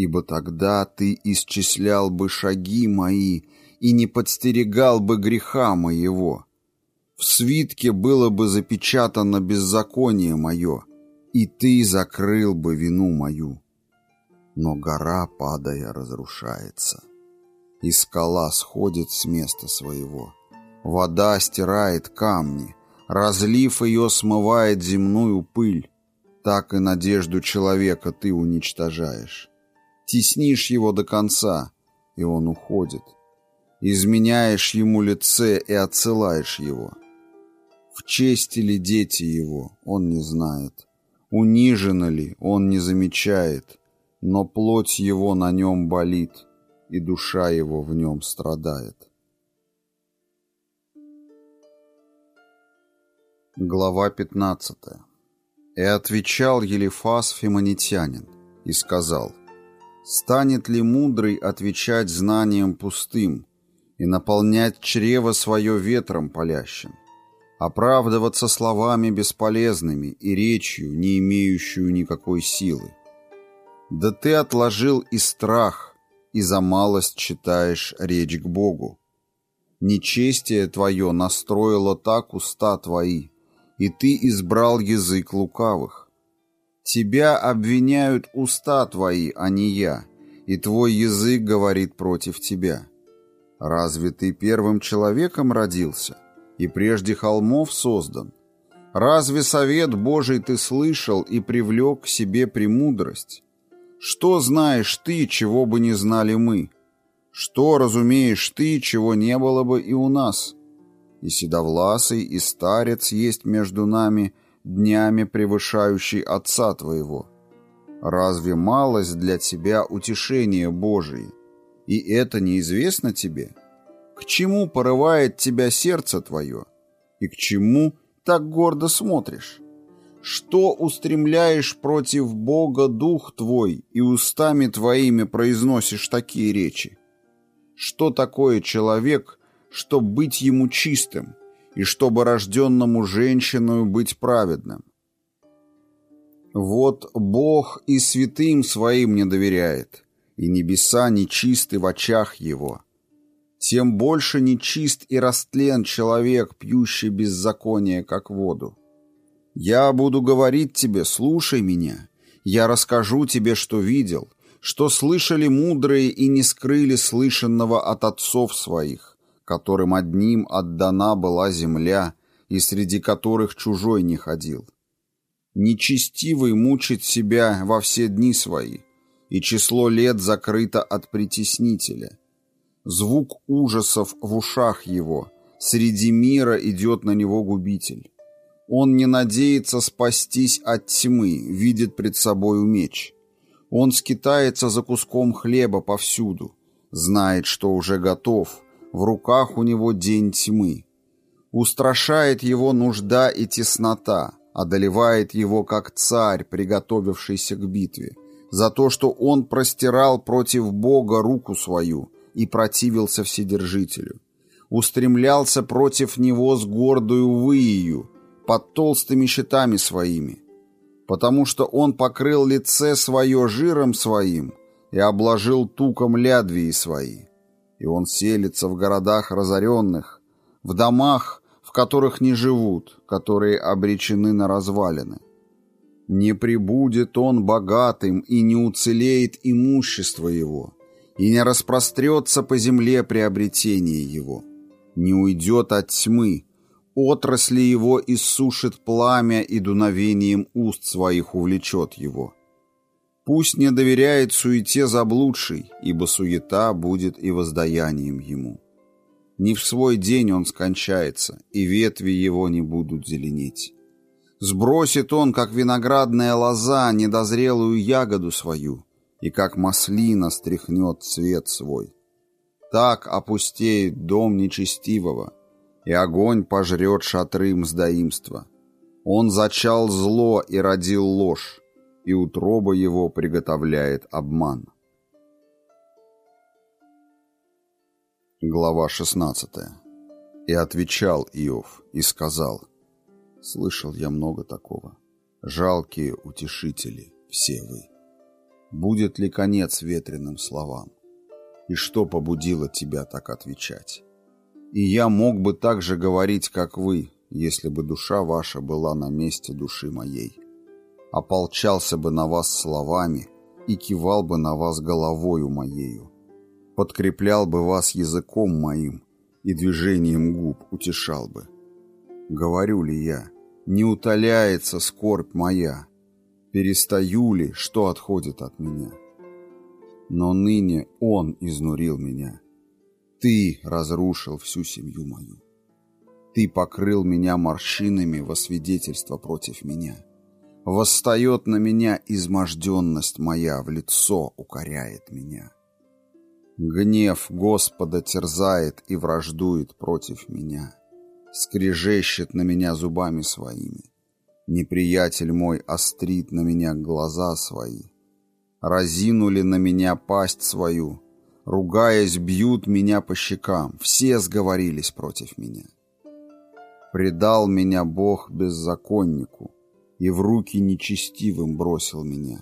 ибо тогда ты исчислял бы шаги мои и не подстерегал бы греха моего. В свитке было бы запечатано беззаконие мое, и ты закрыл бы вину мою. Но гора, падая, разрушается и скала сходит с места своего. Вода стирает камни, разлив ее смывает земную пыль. Так и надежду человека ты уничтожаешь. Теснишь его до конца, и он уходит. Изменяешь ему лице и отсылаешь его. В чести ли дети его, он не знает. Унижено ли, он не замечает, но плоть его на нем болит — и душа его в нем страдает. Глава 15. И отвечал Елифас Фимонитянин и сказал, «Станет ли мудрый отвечать знанием пустым и наполнять чрево свое ветром палящим? оправдываться словами бесполезными и речью, не имеющую никакой силы. Да ты отложил и страх, и за малость читаешь речь к Богу. Нечестие твое настроило так уста твои, и ты избрал язык лукавых. Тебя обвиняют уста твои, а не я, и твой язык говорит против тебя. Разве ты первым человеком родился и прежде холмов создан? Разве совет Божий ты слышал и привлек к себе премудрость? Что знаешь ты, чего бы не знали мы? Что разумеешь ты, чего не было бы и у нас? И седовласый, и старец есть между нами, днями превышающий отца твоего. Разве малость для тебя утешение Божие? И это неизвестно тебе? К чему порывает тебя сердце твое? И к чему так гордо смотришь? Что устремляешь против Бога дух твой и устами твоими произносишь такие речи? Что такое человек, чтоб быть ему чистым, и чтобы рожденному женщиною быть праведным? Вот Бог и святым своим не доверяет, и небеса нечисты в очах его. Тем больше нечист и растлен человек, пьющий беззаконие, как воду. Я буду говорить тебе, слушай меня. Я расскажу тебе, что видел, что слышали мудрые и не скрыли слышанного от отцов своих, которым одним отдана была земля, и среди которых чужой не ходил. Нечестивый мучит себя во все дни свои, и число лет закрыто от притеснителя. Звук ужасов в ушах его, среди мира идет на него губитель. Он не надеется спастись от тьмы, видит пред собою меч. Он скитается за куском хлеба повсюду, знает, что уже готов, в руках у него день тьмы. Устрашает его нужда и теснота, одолевает его как царь, приготовившийся к битве, за то, что он простирал против Бога руку свою и противился Вседержителю, устремлялся против него с гордою выею, под толстыми щитами своими, потому что он покрыл лице свое жиром своим и обложил туком лядвии свои. И он селится в городах разоренных, в домах, в которых не живут, которые обречены на развалины. Не прибудет он богатым и не уцелеет имущество его, и не распрострется по земле приобретение его, не уйдет от тьмы, отрасли его иссушит пламя и дуновением уст своих увлечет его. Пусть не доверяет суете заблудший, ибо суета будет и воздаянием ему. Не в свой день он скончается, и ветви его не будут зеленеть. Сбросит он, как виноградная лоза, недозрелую ягоду свою, и как маслина стряхнет цвет свой. Так опустеет дом нечестивого, и огонь пожрет шатры мздоимства. Он зачал зло и родил ложь, и утроба его приготовляет обман. Глава 16. И отвечал Иов и сказал, «Слышал я много такого. Жалкие утешители, все вы. Будет ли конец ветреным словам? И что побудило тебя так отвечать?» И я мог бы так же говорить, как вы, если бы душа ваша была на месте души моей. Ополчался бы на вас словами и кивал бы на вас головою моею. Подкреплял бы вас языком моим и движением губ утешал бы. Говорю ли я, не утоляется скорбь моя, перестаю ли, что отходит от меня? Но ныне Он изнурил меня, ты разрушил всю семью мою. Ты покрыл меня морщинами во свидетельство против меня. Восстает на меня изможденность моя, в лицо укоряет меня. Гнев Господа терзает и враждует против меня. Скрежещет на меня зубами своими. Неприятель мой острит на меня глаза свои. Разинули на меня пасть свою, Ругаясь, бьют меня по щекам, все сговорились против меня. Предал меня Бог беззаконнику и в руки нечестивым бросил меня.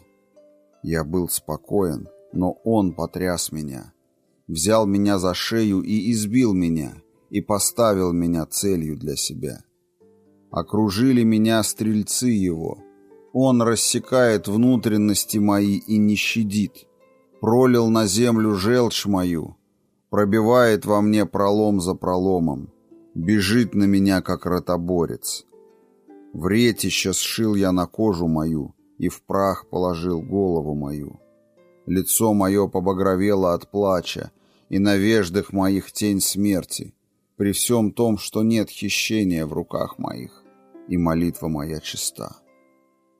Я был спокоен, но Он потряс меня, взял меня за шею и избил меня, и поставил меня целью для себя. Окружили меня стрельцы Его. Он рассекает внутренности мои и не щадит. Пролил на землю желчь мою, пробивает во мне пролом за проломом бежит на меня, как ротоборец. В ретище сшил я на кожу мою и в прах положил голову мою. Лицо мое побагровело от плача, и на веждах моих тень смерти, при всем том, что нет хищения в руках моих, и молитва моя чиста.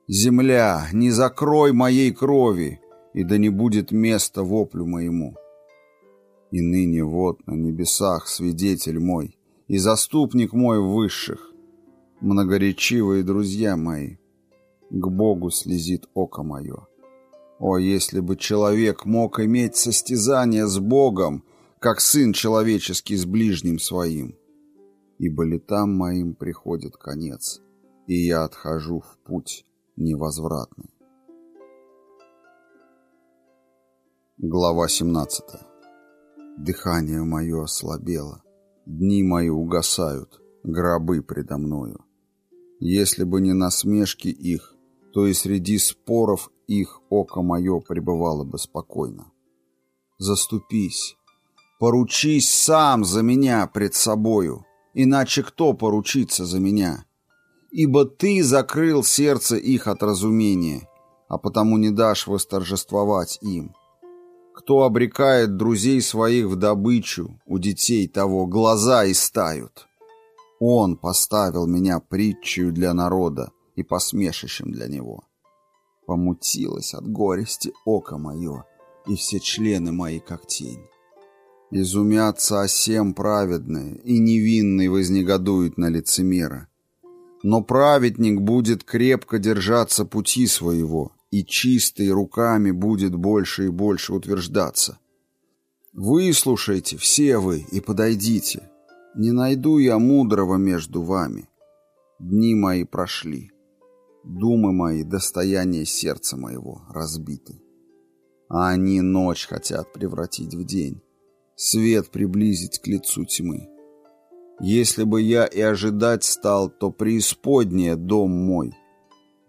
Земля, не закрой моей крови, и да не будет места воплю моему. И ныне вот на небесах свидетель мой, и заступник мой в высших. Многоречивые друзья мои, к Богу слезит око мое. О, если бы человек мог иметь состязание с Богом, как сын человеческий с ближним своим! Ибо летам моим приходит конец, и я отхожу в путь невозвратный. Глава 17 Дыхание мое ослабело, Дни мои угасают, гробы предо мною. Если бы не насмешки их, то и среди споров их око мое пребывало бы спокойно. Заступись, поручись сам за меня пред собою, иначе кто поручится за меня? Ибо ты закрыл сердце их от разумения, а потому не дашь восторжествовать им. Кто обрекает друзей своих в добычу, у детей того глаза истают. Он поставил меня притчей для народа и посмешищем для него. Помутилось от горести око мое, и все члены мои как тень. Изумятся осем праведные, и невинный вознегодует на лицемера. Но праведник будет крепко держаться пути своего, и чистой руками будет больше и больше утверждаться. Выслушайте все вы и подойдите. Не найду я мудрого между вами. Дни мои прошли. Думы мои, достояние сердца моего, разбиты. А они ночь хотят превратить в день, свет приблизить к лицу тьмы. Если бы я и ожидать стал, то преисподняя дом мой —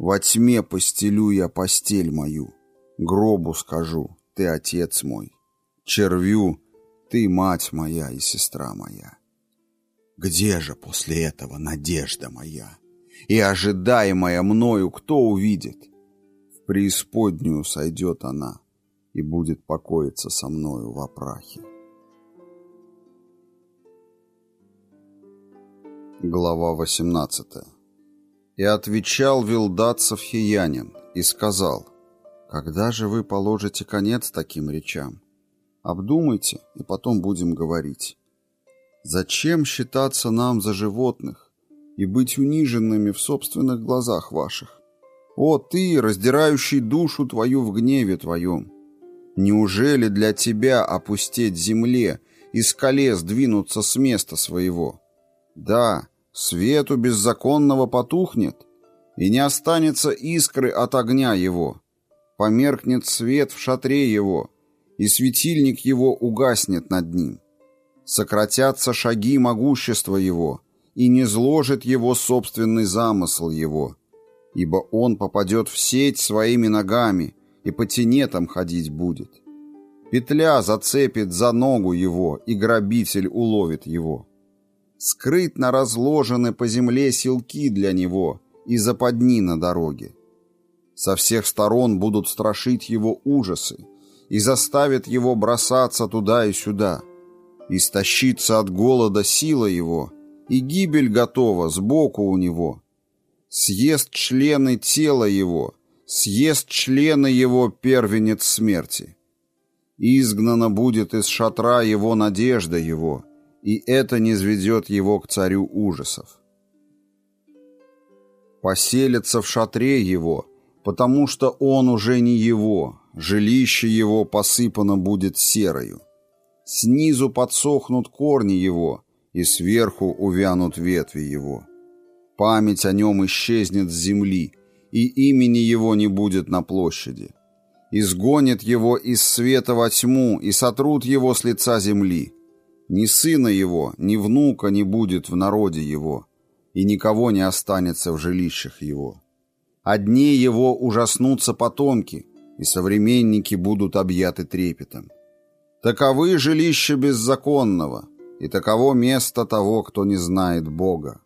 во тьме постелю я постель мою, гробу скажу, ты отец мой, червю, ты мать моя и сестра моя. Где же после этого надежда моя? И ожидаемая мною кто увидит? В преисподнюю сойдет она и будет покоиться со мною в опрахе. Глава восемнадцатая и отвечал Вилдатцев Хиянин и сказал, «Когда же вы положите конец таким речам? Обдумайте, и потом будем говорить. Зачем считаться нам за животных и быть униженными в собственных глазах ваших? О, ты, раздирающий душу твою в гневе твоем! Неужели для тебя опустеть земле и скале сдвинуться с места своего? Да, Свету беззаконного потухнет, и не останется искры от огня его. Померкнет свет в шатре его, и светильник его угаснет над ним. Сократятся шаги могущества его, и не зложит его собственный замысл его, ибо он попадет в сеть своими ногами, и по тенетам ходить будет. Петля зацепит за ногу его, и грабитель уловит его скрытно разложены по земле силки для него и западни на дороге. Со всех сторон будут страшить его ужасы и заставят его бросаться туда и сюда. Истощится от голода сила его, и гибель готова сбоку у него. Съест члены тела его, съест члены его первенец смерти. Изгнана будет из шатра его надежда его, и это не низведет его к царю ужасов. Поселится в шатре его, потому что он уже не его, жилище его посыпано будет серою. Снизу подсохнут корни его, и сверху увянут ветви его. Память о нем исчезнет с земли, и имени его не будет на площади. Изгонит его из света во тьму и сотрут его с лица земли. Ни сына его, ни внука не будет в народе его, и никого не останется в жилищах его. Одни его ужаснутся потомки, и современники будут объяты трепетом. Таковы жилища беззаконного, и таково место того, кто не знает Бога.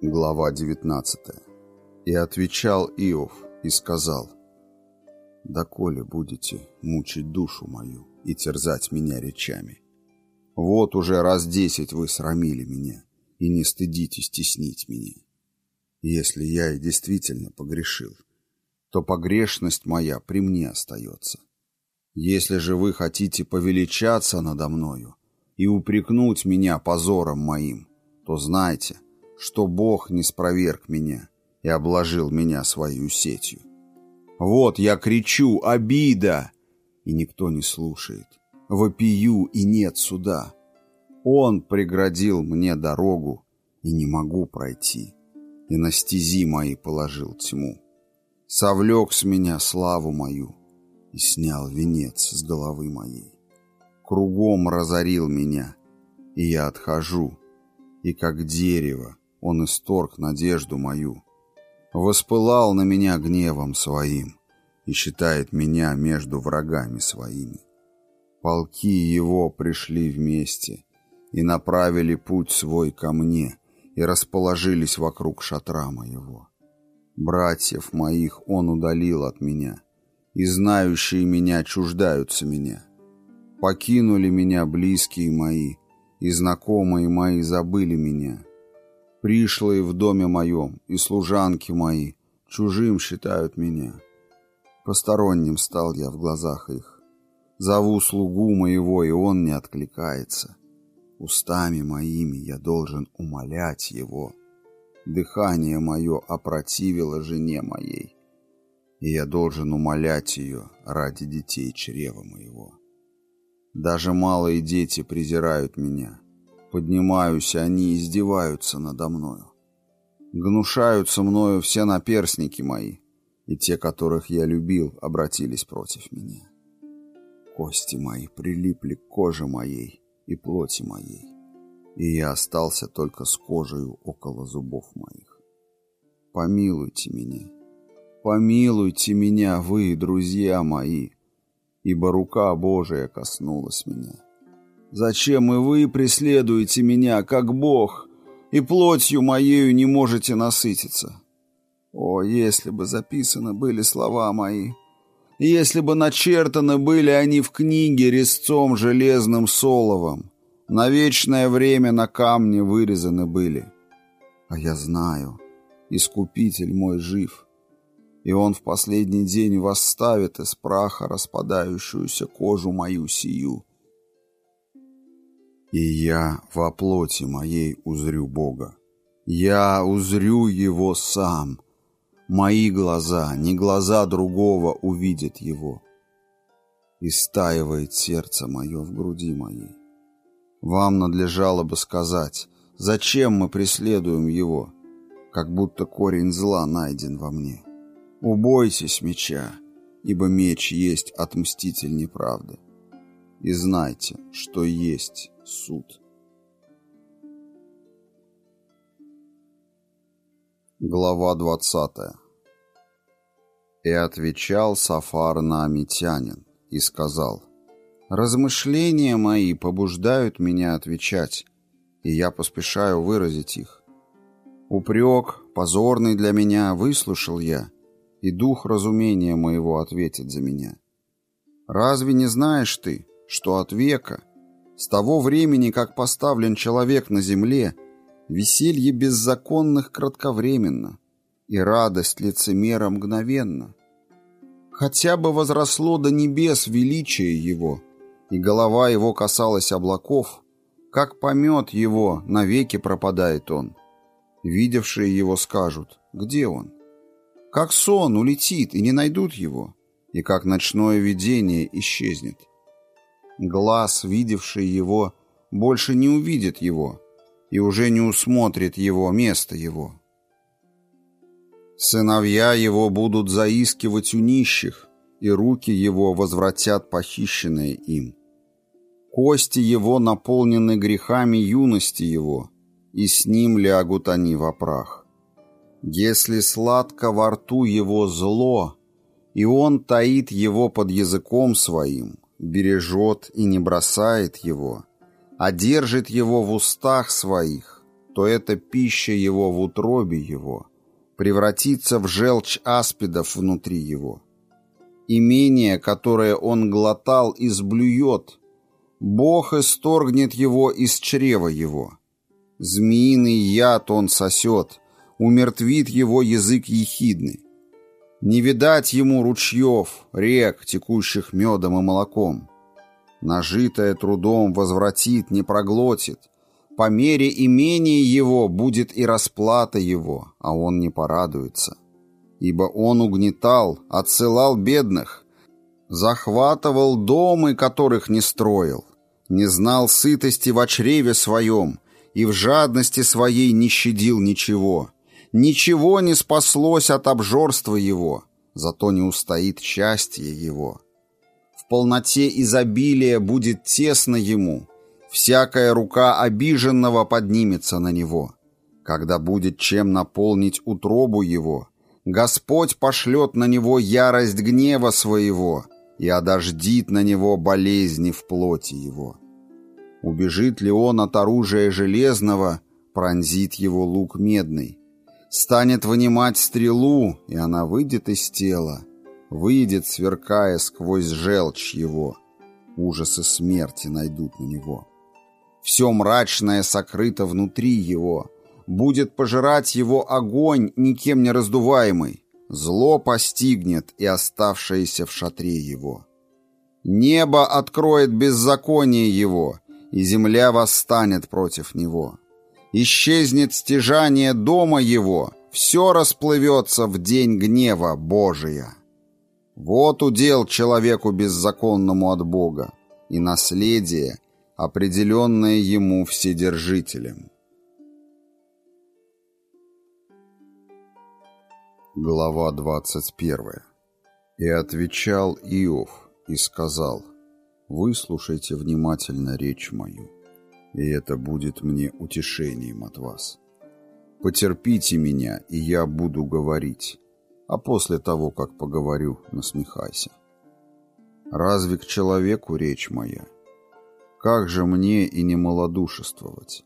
Глава 19 И отвечал Иов и сказал, «Доколе будете мучить душу мою и терзать меня речами? Вот уже раз десять вы срамили меня, и не стыдитесь теснить меня. Если я и действительно погрешил, то погрешность моя при мне остается. Если же вы хотите повеличаться надо мною и упрекнуть меня позором моим, то знайте, что Бог не спроверг меня и обложил меня своей сетью. Вот я кричу «Обида!» и никто не слушает. Вопию и нет суда. Он преградил мне дорогу, и не могу пройти и на стези мои положил тьму. Совлек с меня славу мою и снял венец с головы моей. Кругом разорил меня, и я отхожу, и как дерево он исторг надежду мою. Воспылал на меня гневом своим и считает меня между врагами своими. Полки его пришли вместе и направили путь свой ко мне, и расположились вокруг шатра моего. Братьев моих он удалил от меня, и знающие меня чуждаются меня. Покинули меня близкие мои, и знакомые мои забыли меня. Пришлые в доме моем и служанки мои чужим считают меня. Посторонним стал я в глазах их. Зову слугу моего, и он не откликается. Устами моими я должен умолять его. Дыхание мое опротивило жене моей, и я должен умолять ее ради детей чрева моего. Даже малые дети презирают меня. Поднимаюсь, они издеваются надо мною. Гнушаются мною все наперсники мои, и те, которых я любил, обратились против меня. Кости мои прилипли к коже моей, и плоти моей, и я остался только с кожей около зубов моих. Помилуйте меня, помилуйте меня, вы, друзья мои, ибо рука Божия коснулась меня. Зачем и вы преследуете меня, как Бог, и плотью моею не можете насытиться? О, если бы записаны были слова мои, если бы начертаны были они в книге резцом железным соловом, на вечное время на камне вырезаны были. А я знаю, Искупитель мой жив, и он в последний день восставит из праха распадающуюся кожу мою сию. И я во плоти моей узрю Бога. Я узрю Его сам — Мои глаза, не глаза другого, увидят его. Истаивает сердце мое в груди моей. Вам надлежало бы сказать, зачем мы преследуем его, как будто корень зла найден во мне. Убойтесь меча, ибо меч есть отмститель неправды. И знайте, что есть суд. Глава двадцатая И отвечал Сафар на Амитянин и сказал, «Размышления мои побуждают меня отвечать, и я поспешаю выразить их. Упрек, позорный для меня, выслушал я, и дух разумения моего ответит за меня. Разве не знаешь ты, что от века, с того времени, как поставлен человек на земле, — Веселье беззаконных кратковременно, и радость лицемера мгновенно. Хотя бы возросло до небес величие его, и голова его касалась облаков, как помет его, навеки пропадает он. Видевшие его скажут, где он? Как сон улетит, и не найдут его, и как ночное видение исчезнет. Глаз, видевший его, больше не увидит его, и уже не усмотрит его место его. Сыновья его будут заискивать у нищих, и руки его возвратят похищенные им. Кости его наполнены грехами юности его, и с ним лягут они во прах. Если сладко во рту его зло, и он таит его под языком своим, бережет и не бросает его, а держит его в устах своих, то это пища его в утробе его, превратится в желчь аспидов внутри его. Имение, которое он глотал, изблюет, Бог исторгнет его из чрева его. Змеиный яд он сосет, умертвит его язык ехидный. Не видать ему ручьев, рек, текущих медом и молоком. Нажитое трудом возвратит, не проглотит, по мере имения его будет и расплата его, а он не порадуется. Ибо он угнетал, отсылал бедных, захватывал домы, которых не строил, не знал сытости в чреве своем и в жадности своей не щадил ничего. Ничего не спаслось от обжорства его, зато не устоит счастье его. В полноте изобилия будет тесно ему, Всякая рука обиженного поднимется на него. Когда будет чем наполнить утробу его, Господь пошлет на него ярость гнева своего и одождит на него болезни в плоти его. Убежит ли он от оружия железного, пронзит его лук медный. Станет вынимать стрелу, и она выйдет из тела, выйдет, сверкая сквозь желчь его. Ужасы смерти найдут на него. Все мрачное сокрыто внутри его. Будет пожирать его огонь, никем не раздуваемый. Зло постигнет и оставшееся в шатре его. Небо откроет беззаконие его, и земля восстанет против него. Исчезнет стяжание дома его, все расплывется в день гнева Божия. Вот удел человеку беззаконному от Бога, и наследие — определенное ему Вседержителем. Глава 21. «И отвечал Иов и сказал, «Выслушайте внимательно речь мою, и это будет мне утешением от вас. Потерпите меня, и я буду говорить, а после того, как поговорю, насмехайся. Разве к человеку речь моя?» Как же мне и не малодушествовать?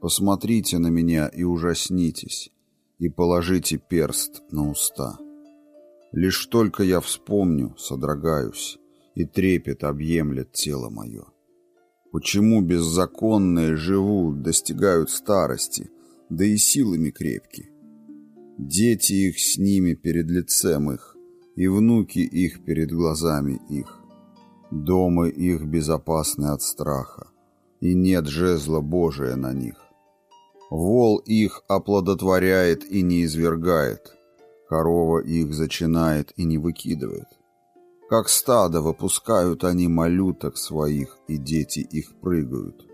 Посмотрите на меня и ужаснитесь, и положите перст на уста. Лишь только я вспомню, содрогаюсь, и трепет объемлет тело мое. Почему беззаконные живут, достигают старости, да и силами крепки? Дети их с ними перед лицем их, и внуки их перед глазами их. Дома их безопасны от страха, и нет жезла Божия на них. Вол их оплодотворяет и не извергает, корова их зачинает и не выкидывает. Как стадо выпускают они малюток своих, и дети их прыгают.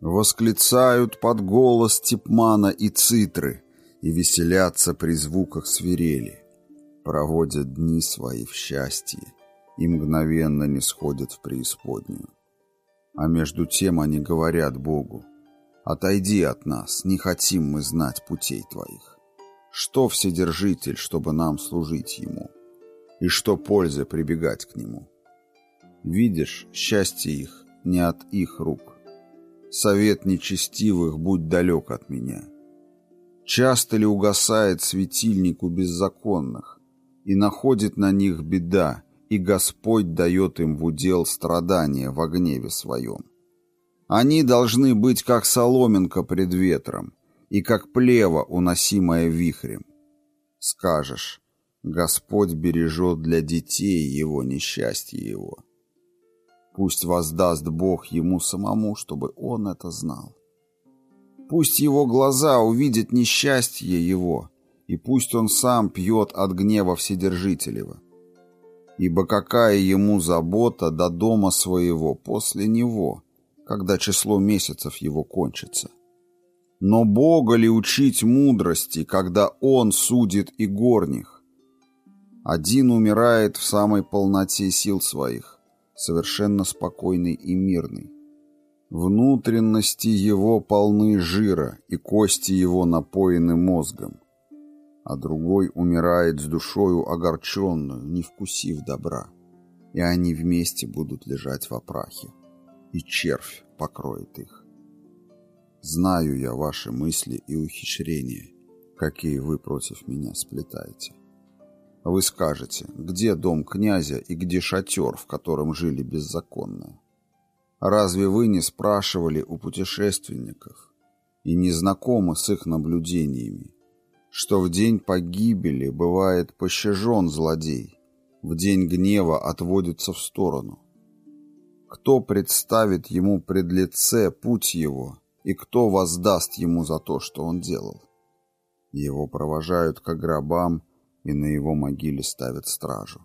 Восклицают под голос Типмана и Цитры и веселятся при звуках свирели проводят дни свои в счастье и мгновенно не сходят в преисподнюю. А между тем они говорят Богу, «Отойди от нас, не хотим мы знать путей Твоих. Что Вседержитель, чтобы нам служить Ему? И что пользы прибегать к Нему? Видишь, счастье их не от их рук. Совет нечестивых будь далек от меня. Часто ли угасает светильник у беззаконных, и находит на них беда, и Господь дает им в удел страдания во гневе своем. Они должны быть как соломинка пред ветром, и как плева, уносимая вихрем. Скажешь, Господь бережет для детей его несчастье его. Пусть воздаст Бог ему самому, чтобы он это знал. Пусть его глаза увидят несчастье его, и пусть он сам пьет от гнева Вседержителева. Ибо какая ему забота до дома своего после него, когда число месяцев его кончится. Но Бога ли учить мудрости, когда Он судит и горних? Один умирает в самой полноте сил своих, совершенно спокойный и мирный. Внутренности его полны жира, и кости его напоены мозгом. А другой умирает с душою огорченную, не вкусив добра. И они вместе будут лежать в опрахе. И червь покроет их. Знаю я ваши мысли и ухищрения, какие вы против меня сплетаете. Вы скажете, где дом князя и где шатер, в котором жили беззаконные? Разве вы не спрашивали у путешественников и не знакомы с их наблюдениями, что в день погибели бывает пощажен злодей, в день гнева отводится в сторону? Кто представит ему пред лице путь его, и кто воздаст ему за то, что он делал? Его провожают к гробам, и на его могиле ставят стражу.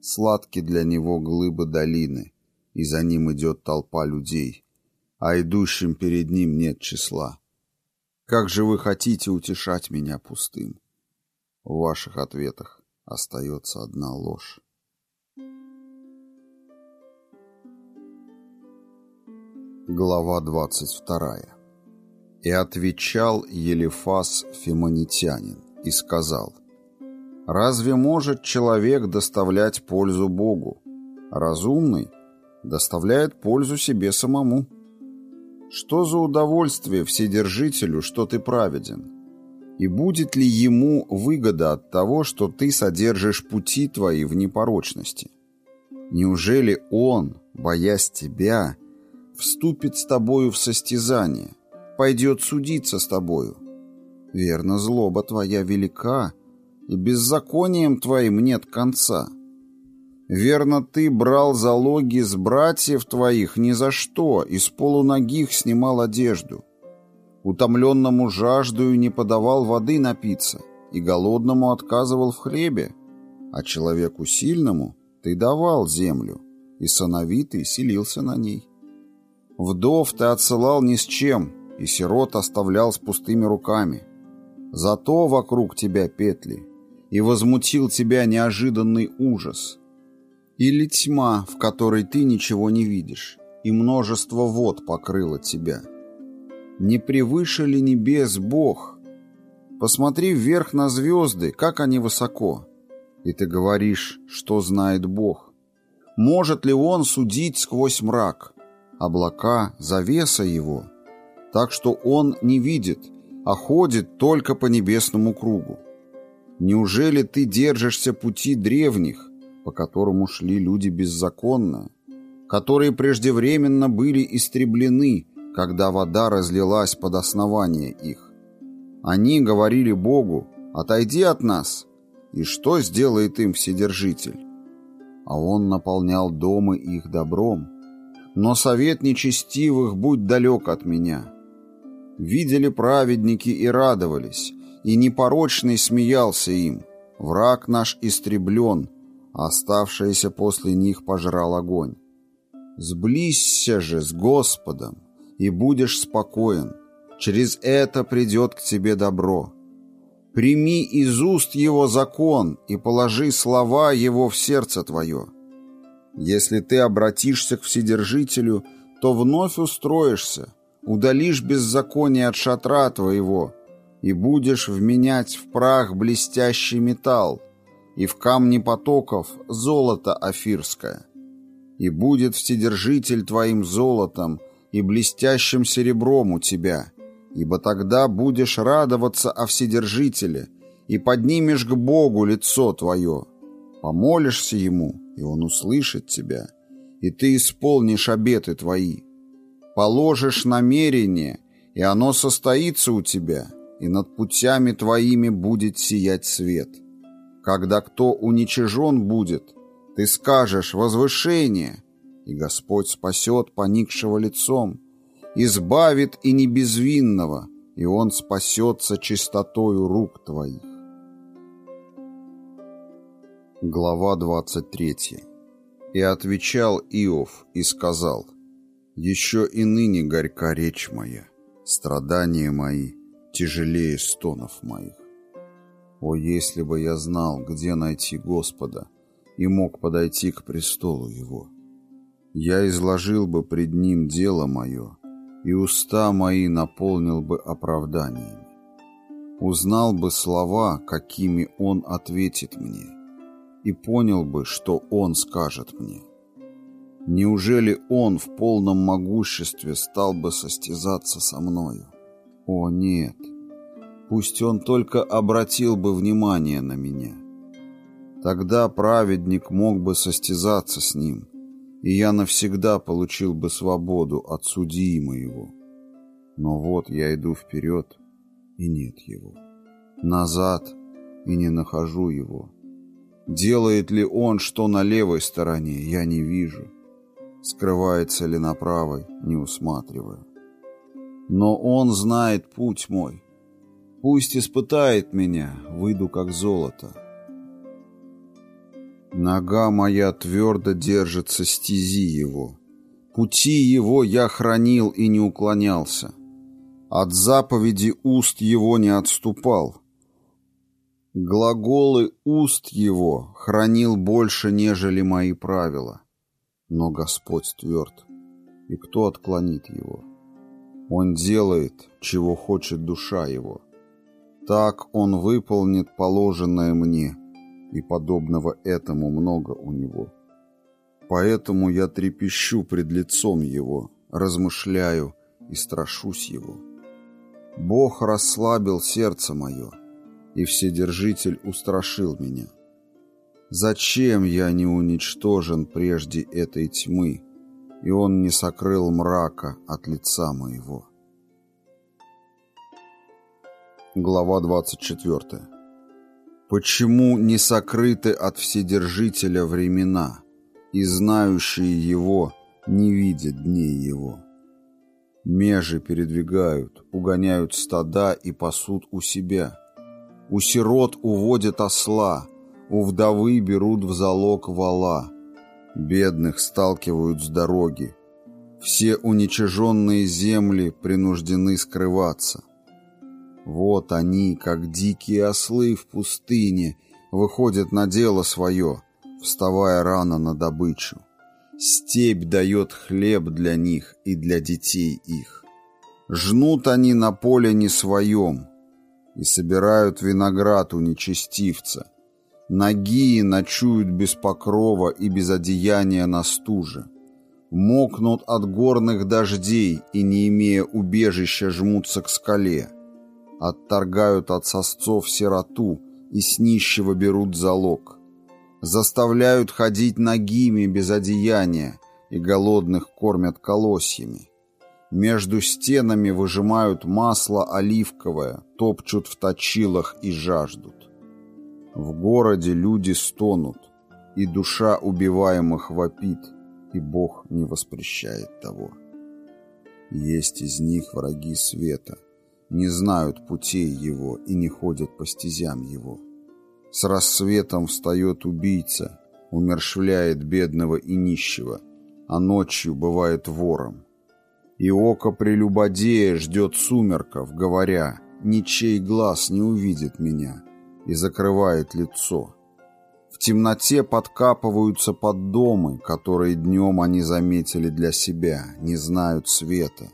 Сладки для него глыбы долины — и за ним идет толпа людей, а идущим перед ним нет числа. Как же вы хотите утешать меня пустым? В ваших ответах остается одна ложь. Глава двадцать вторая. И отвечал Елифас Фимонитянин и сказал, «Разве может человек доставлять пользу Богу? Разумный доставляет пользу себе самому. Что за удовольствие вседержителю, что ты праведен? И будет ли ему выгода от того, что ты содержишь пути твои в непорочности? Неужели он, боясь тебя, вступит с тобою в состязание, пойдет судиться с тобою? Верно, злоба твоя велика, и беззаконием твоим нет конца. Верно, ты брал залоги с братьев твоих ни за что, и с полуногих снимал одежду. Утомленному жаждою не подавал воды напиться, и голодному отказывал в хлебе, а человеку сильному ты давал землю, и сановитый селился на ней. Вдов ты отсылал ни с чем, и сирот оставлял с пустыми руками. Зато вокруг тебя петли, и возмутил тебя неожиданный ужас — или тьма, в которой ты ничего не видишь, и множество вод покрыло тебя. Не превыше ли небес Бог? Посмотри вверх на звезды, как они высоко. И ты говоришь, что знает Бог. Может ли Он судить сквозь мрак? Облака — завеса Его, так что Он не видит, а ходит только по небесному кругу. Неужели ты держишься пути древних, по которому шли люди беззаконно, которые преждевременно были истреблены, когда вода разлилась под основание их. Они говорили Богу, «Отойди от нас!» И что сделает им Вседержитель? А он наполнял дома их добром. Но совет нечестивых будь далек от меня. Видели праведники и радовались, и непорочный смеялся им. Враг наш истреблен, оставшееся после них пожрал огонь. Сблизься же с Господом, и будешь спокоен. Через это придет к тебе добро. Прими из уст Его закон и положи слова Его в сердце твое. Если ты обратишься к Вседержителю, то вновь устроишься, удалишь беззаконие от шатра твоего и будешь вменять в прах блестящий металл, и в камне потоков золото афирское. И будет вседержитель твоим золотом и блестящим серебром у тебя, ибо тогда будешь радоваться о вседержителе и поднимешь к Богу лицо твое. Помолишься Ему, и Он услышит тебя, и ты исполнишь обеты твои. Положишь намерение, и оно состоится у тебя, и над путями твоими будет сиять свет». Когда кто уничижен будет, ты скажешь «возвышение», и Господь спасет поникшего лицом, избавит и не безвинного, и Он спасется чистотою рук твоих. Глава 23. И отвечал Иов и сказал, Еще и ныне горька речь моя, страдания мои тяжелее стонов моих. О, если бы я знал, где найти Господа, и мог подойти к престолу Его! Я изложил бы пред Ним дело мое, и уста мои наполнил бы оправданиями. Узнал бы слова, какими Он ответит мне, и понял бы, что Он скажет мне. Неужели Он в полном могуществе стал бы состязаться со мною? О, нет! Пусть Он только обратил бы внимание на меня. Тогда праведник мог бы состязаться с Ним, и я навсегда получил бы свободу от судьи моего. Но вот я иду вперед, и нет его. Назад, и не нахожу его. Делает ли он что на левой стороне, я не вижу. Скрывается ли на правой, не усматриваю. Но он знает путь мой. Пусть испытает меня, выйду как золото. Нога моя твердо держится стези его. Пути его я хранил и не уклонялся. От заповеди уст его не отступал. Глаголы уст его хранил больше, нежели мои правила. Но Господь тверд, и кто отклонит его? Он делает, чего хочет душа его. Так он выполнит положенное мне, и подобного этому много у него. Поэтому я трепещу пред лицом его, размышляю и страшусь его. Бог расслабил сердце мое, и Вседержитель устрашил меня. Зачем я не уничтожен прежде этой тьмы, и он не сокрыл мрака от лица моего? Глава двадцать четвертая. Почему не сокрыты от Вседержителя времена, и знающие Его не видят дней Его? Межи передвигают, угоняют стада и пасут у себя. У сирот уводят осла, у вдовы берут в залог вала. Бедных сталкивают с дороги. Все уничиженные земли принуждены скрываться. Вот они, как дикие ослы в пустыне, выходят на дело свое, вставая рано на добычу. Степь дает хлеб для них и для детей их. Жнут они на поле не своем и собирают виноград у нечестивца. Ноги ночуют без покрова и без одеяния на стуже. Мокнут от горных дождей и, не имея убежища, жмутся к скале отторгают от сосцов сироту и с нищего берут залог, заставляют ходить нагими без одеяния и голодных кормят колосьями. Между стенами выжимают масло оливковое, топчут в точилах и жаждут. В городе люди стонут, и душа убиваемых вопит, и Бог не воспрещает того. Есть из них враги света — не знают путей его и не ходят по стезям его. С рассветом встает убийца, умершвляет бедного и нищего, а ночью бывает вором. И око прелюбодея ждет сумерков, говоря, «Ничей глаз не увидит меня», и закрывает лицо. В темноте подкапываются под домы, которые днем они заметили для себя, не знают света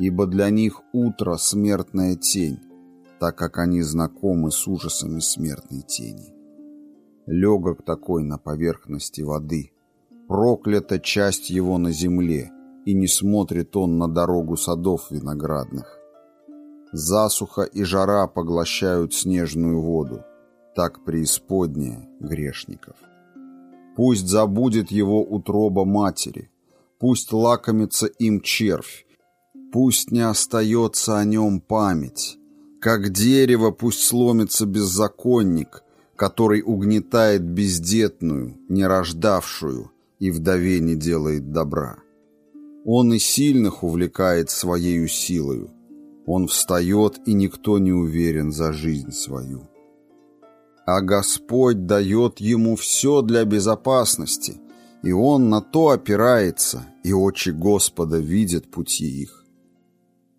ибо для них утро — смертная тень, так как они знакомы с ужасами смертной тени. Легок такой на поверхности воды, проклята часть его на земле, и не смотрит он на дорогу садов виноградных. Засуха и жара поглощают снежную воду, так преисподняя грешников. Пусть забудет его утроба матери, пусть лакомится им червь, Пусть не остается о нем память. Как дерево пусть сломится беззаконник, который угнетает бездетную, не рождавшую, и вдове не делает добра. Он и сильных увлекает своею силою. Он встает, и никто не уверен за жизнь свою. А Господь дает ему все для безопасности, и он на то опирается, и очи Господа видят пути их.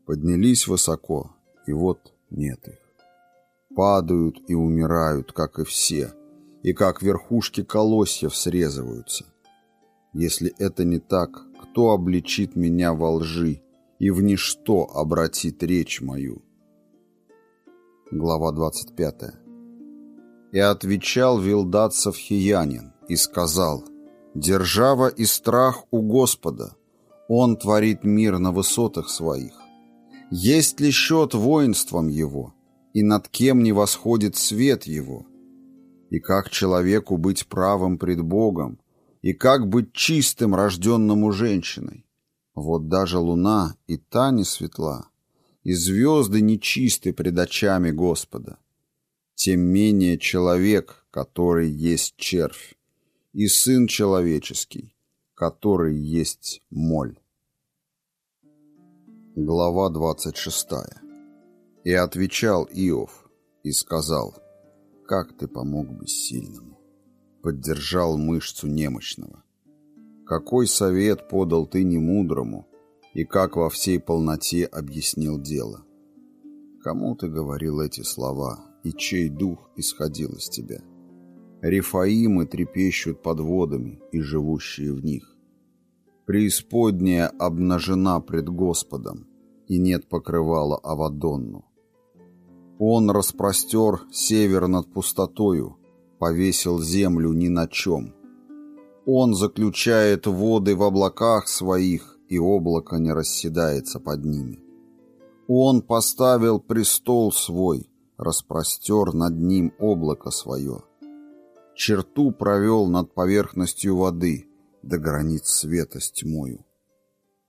Поднялись высоко, и вот нет их. Падают и умирают, как и все, и как верхушки колосьев срезываются. Если это не так, кто обличит меня во лжи и в ничто обратит речь мою? Глава 25. «И отвечал Вилдатцев Хиянин и сказал, «Держава и страх у Господа, Он творит мир на высотах своих. Есть ли счет воинством Его, и над кем не восходит свет Его? И как человеку быть правым пред Богом, и как быть чистым, рожденному женщиной? Вот даже луна и та не светла, и звезды нечисты пред очами Господа. Тем менее человек, который есть червь, и сын человеческий, который есть моль. Глава 26. И отвечал Иов и сказал, «Как ты помог бессильному?» Поддержал мышцу немощного. «Какой совет подал ты немудрому?» и как во всей полноте объяснил дело. Кому ты говорил эти слова, и чей дух исходил из тебя? Рифаимы трепещут под водами и живущие в них. Преисподняя обнажена пред Господом, и нет покрывала Авадонну. Он распростер север над пустотою, повесил землю ни на чем. Он заключает воды в облаках своих, и облако не расседается под ними. Он поставил престол свой, распростер над ним облако свое. Черту провел над поверхностью воды, до границ света с тьмою.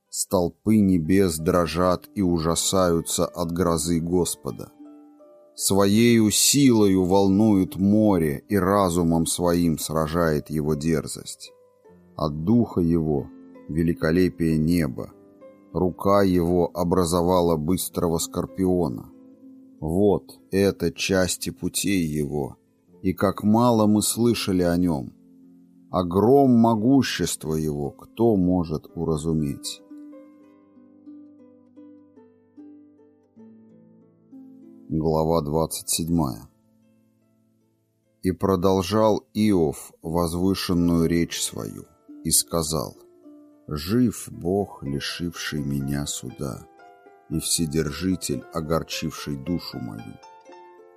Столпы небес дрожат и ужасаются от грозы Господа. Своею силою волнует море и разумом своим сражает его дерзость. От духа его великолепие неба. Рука его образовала быстрого скорпиона. Вот это части путей его, и как мало мы слышали о нем. Огром могущества его кто может уразуметь? Глава 27 И продолжал Иов возвышенную речь свою, и сказал — Жив Бог, лишивший меня суда, и Вседержитель, огорчивший душу мою,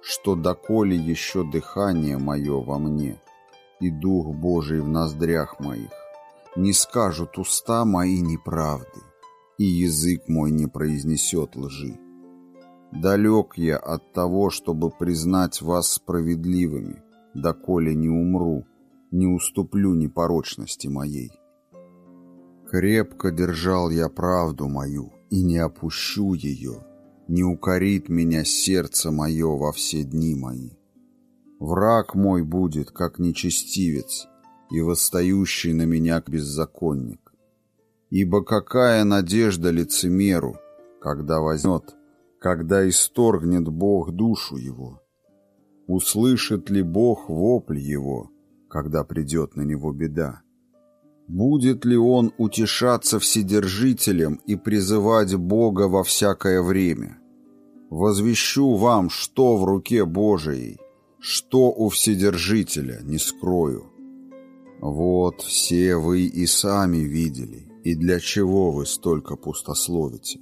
что доколе еще дыхание мое во мне, и Дух Божий в ноздрях моих, не скажут уста мои неправды, и язык мой не произнесет лжи. Далек я от того, чтобы признать вас справедливыми, доколе не умру, не уступлю непорочности моей. Крепко держал я правду мою и не опущу ее, не укорит меня сердце мое во все дни мои. Враг мой будет, как нечестивец, и восстающий на меня беззаконник. Ибо какая надежда лицемеру, когда возьмет, когда исторгнет Бог душу его? Услышит ли Бог вопль его, когда придет на него беда? Будет ли он утешаться Вседержителем и призывать Бога во всякое время? Возвещу вам, что в руке Божией, что у Вседержителя, не скрою. Вот все вы и сами видели, и для чего вы столько пустословите.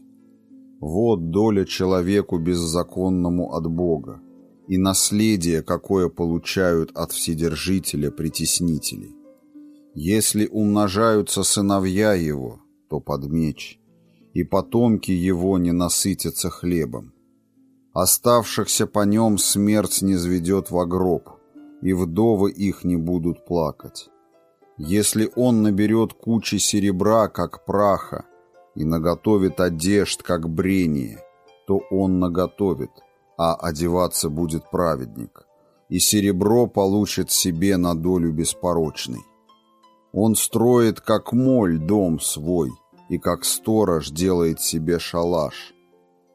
Вот доля человеку беззаконному от Бога, и наследие, какое получают от Вседержителя притеснителей. Если умножаются сыновья его, то под меч, и потомки его не насытятся хлебом. Оставшихся по нем смерть не зведет во гроб, и вдовы их не будут плакать. Если он наберет кучи серебра, как праха, и наготовит одежд, как брение, то он наготовит, а одеваться будет праведник, и серебро получит себе на долю беспорочный. Он строит, как моль, дом свой, и как сторож делает себе шалаш.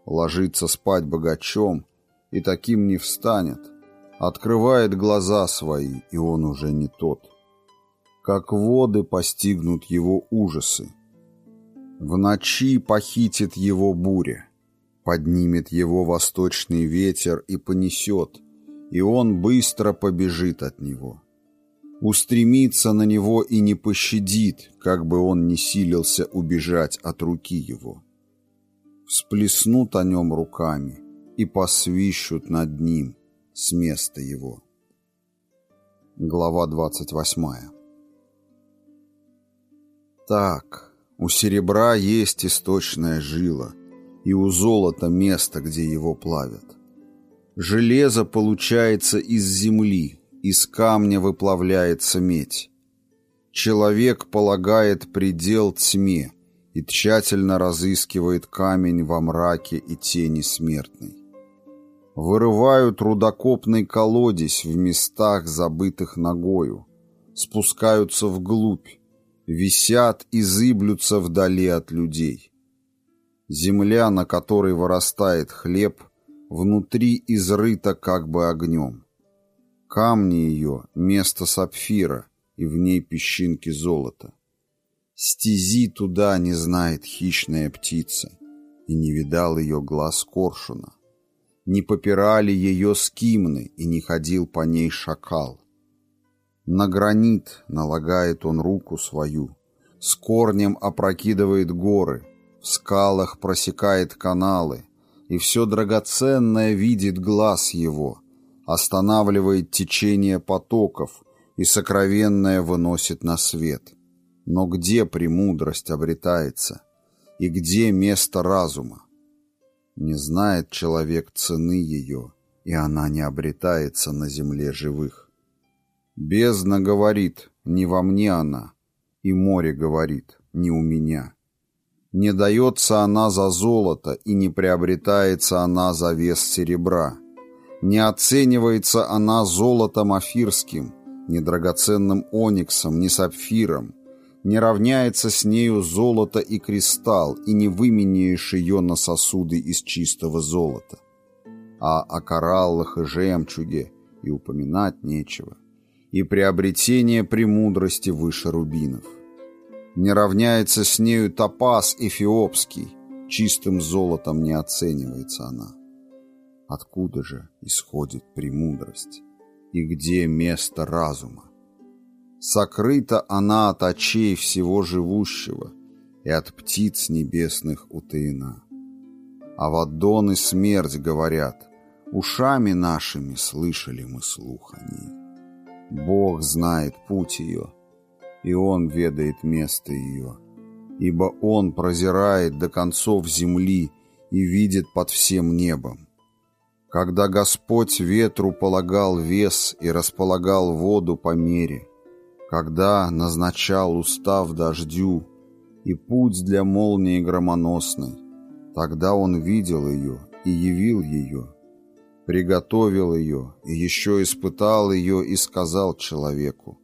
Ложится спать богачом, и таким не встанет. Открывает глаза свои, и он уже не тот. как воды постигнут его ужасы. В ночи похитит его буря, поднимет его восточный ветер и понесет, и он быстро побежит от него. Устремится на него и не пощадит, как бы он ни силился убежать от руки его. Всплеснут о нем руками и посвищут над ним с места его. Глава двадцать восьмая Так, у серебра есть источная жила, и у золота место, где его плавят. Железо получается из земли, из камня выплавляется медь. Человек полагает предел тьме и тщательно разыскивает камень во мраке и тени смертной. Вырывают рудокопный колодец в местах, забытых ногою, спускаются вглубь, висят и зыблются вдали от людей. Земля, на которой вырастает хлеб, внутри изрыта как бы огнем. Камни ее — место сапфира, и в ней песчинки золота. Стези туда не знает хищная птица, и не видал ее глаз коршуна. Не попирали ее скимны, и не ходил по ней шакал. На гранит налагает он руку свою, с корнем опрокидывает горы, в скалах просекает каналы, и все драгоценное видит глаз его, останавливает течение потоков и сокровенное выносит на свет. Но где премудрость обретается? И где место разума? Не знает человек цены ее, и она не обретается на земле живых. Бездна говорит, не во мне она, и море говорит, не у меня. Не дается она за золото, и не приобретается она за вес серебра. Не оценивается она золотом афирским, ни драгоценным ониксом, ни сапфиром. Не равняется с нею золото и кристалл, и не выменяешь ее на сосуды из чистого золота. А о кораллах и жемчуге и упоминать нечего. И приобретение премудрости выше рубинов. Не равняется с нею топаз эфиопский, чистым золотом не оценивается она. Откуда же исходит премудрость? И где место разума? Сокрыта она от очей всего живущего и от птиц небесных утаена. А вадон и смерть говорят, ушами нашими слышали мы слух ней. Бог знает путь ее, и Он ведает место ее. Ибо Он прозирает до концов земли и видит под всем небом. Когда Господь ветру полагал вес и располагал воду по мере, когда назначал устав дождю и путь для молнии громоносной, тогда Он видел ее и явил ее, приготовил ее и еще испытал ее и сказал человеку,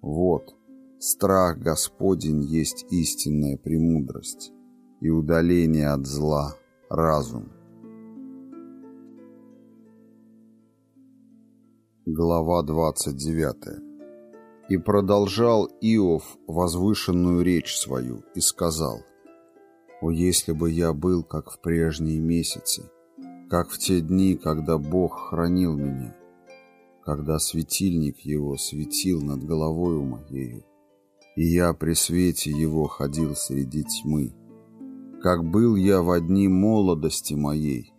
«Вот, Страх Господень есть истинная премудрость и удаление от зла – разум. Глава 29. «И продолжал Иов возвышенную речь свою и сказал, «О, если бы я был, как в прежние месяцы, как в те дни, когда Бог хранил меня, когда светильник его светил над головою моею, и я при свете его ходил среди тьмы. Как был я в дни молодости моей,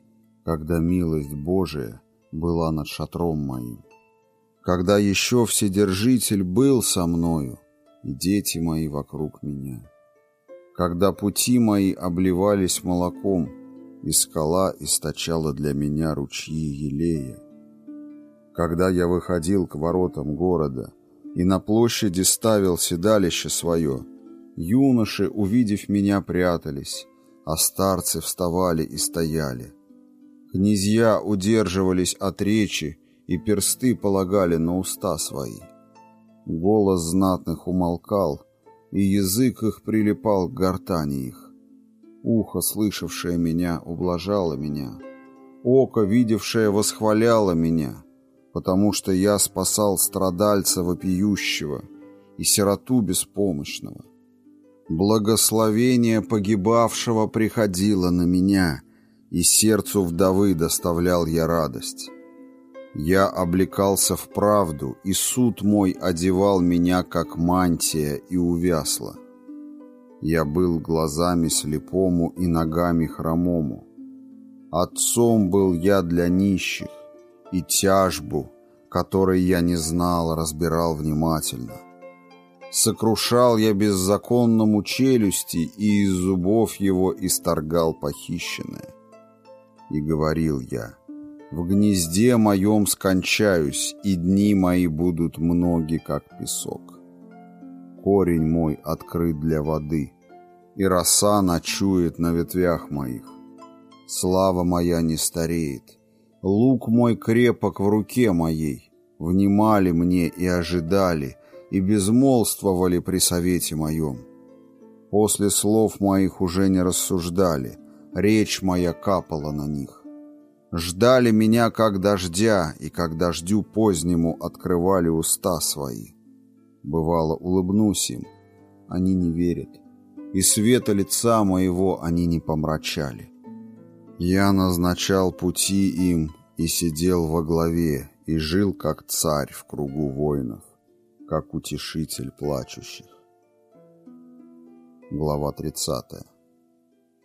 когда милость Божия была над шатром моим. Когда еще Вседержитель был со мною, и дети мои вокруг меня. Когда пути мои обливались молоком, и скала источала для меня ручьи елея. Когда я выходил к воротам города, и на площади ставил седалище свое. Юноши, увидев меня, прятались, а старцы вставали и стояли. Князья удерживались от речи, и персты полагали на уста свои. Голос знатных умолкал, и язык их прилипал к гортани их. Ухо, слышавшее меня, ублажало меня. Око, видевшее, восхваляло меня — потому что я спасал страдальца вопиющего, и сироту беспомощного. Благословение погибавшего приходило на меня, и сердцу вдовы доставлял я радость. Я облекался в правду, и суд мой одевал меня, как мантия, и увясло. Я был глазами слепому и ногами хромому. Отцом был я для нищих, и тяжбу, которой я не знал, разбирал внимательно. Сокрушал я беззаконному челюсти, и из зубов его исторгал похищенное. И говорил я, в гнезде моем скончаюсь, и дни мои будут многи, как песок. Корень мой открыт для воды, и роса ночует на ветвях моих. Слава моя не стареет, лук мой крепок в руке моей. Внимали мне и ожидали, и безмолвствовали при совете моем. После слов моих уже не рассуждали, речь моя капала на них. Ждали меня, как дождя, и как дождю позднему открывали уста свои. Бывало, улыбнусь им, они не верят, и света лица моего они не помрачали. Я назначал пути им и сидел во главе, и жил как царь в кругу воинов как утешитель плачущих. Глава 30.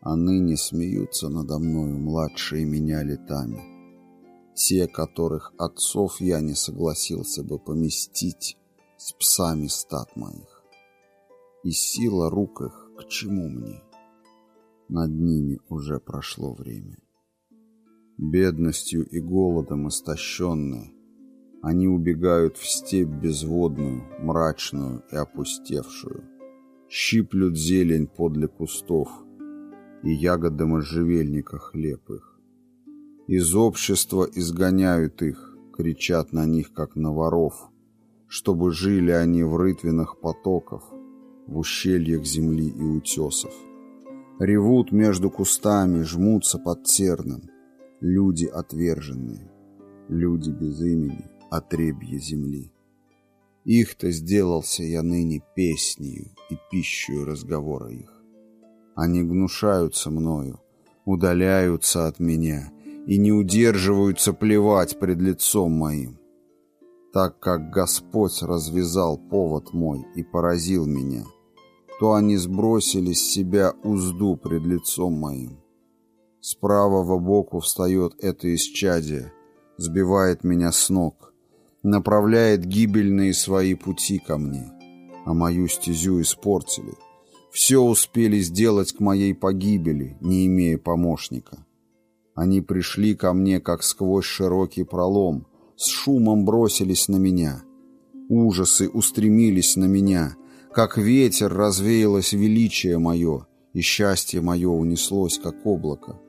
А ныне смеются надо мною младшие меня летами, те, которых отцов я не согласился бы поместить с псами стад моих. И сила рук их к чему мне? Над ними уже прошло время. Бедностью и голодом истощенные, они убегают в степь безводную, мрачную и опустевшую. Щиплют зелень подле кустов, и ягоды можжевельника хлеб их. Из общества изгоняют их, кричат на них, как на воров, чтобы жили они в рытвинах потоков, в ущельях земли и утесов. Ревут между кустами, жмутся под терном, люди отверженные, люди без имени отребье земли. Их-то сделался я ныне песнею и пищей разговора их. Они гнушаются мною, удаляются от меня и не удерживаются плевать пред лицом моим. Так как Господь развязал повод мой и поразил меня, то они сбросили с себя узду пред лицом моим. С правого боку встает это исчадие, сбивает меня с ног, направляет гибельные свои пути ко мне, а мою стезю испортили. Все успели сделать к моей погибели, не имея помощника. Они пришли ко мне, как сквозь широкий пролом, с шумом бросились на меня. Ужасы устремились на меня, как ветер развеялось величие мое, и счастье мое унеслось, как облако.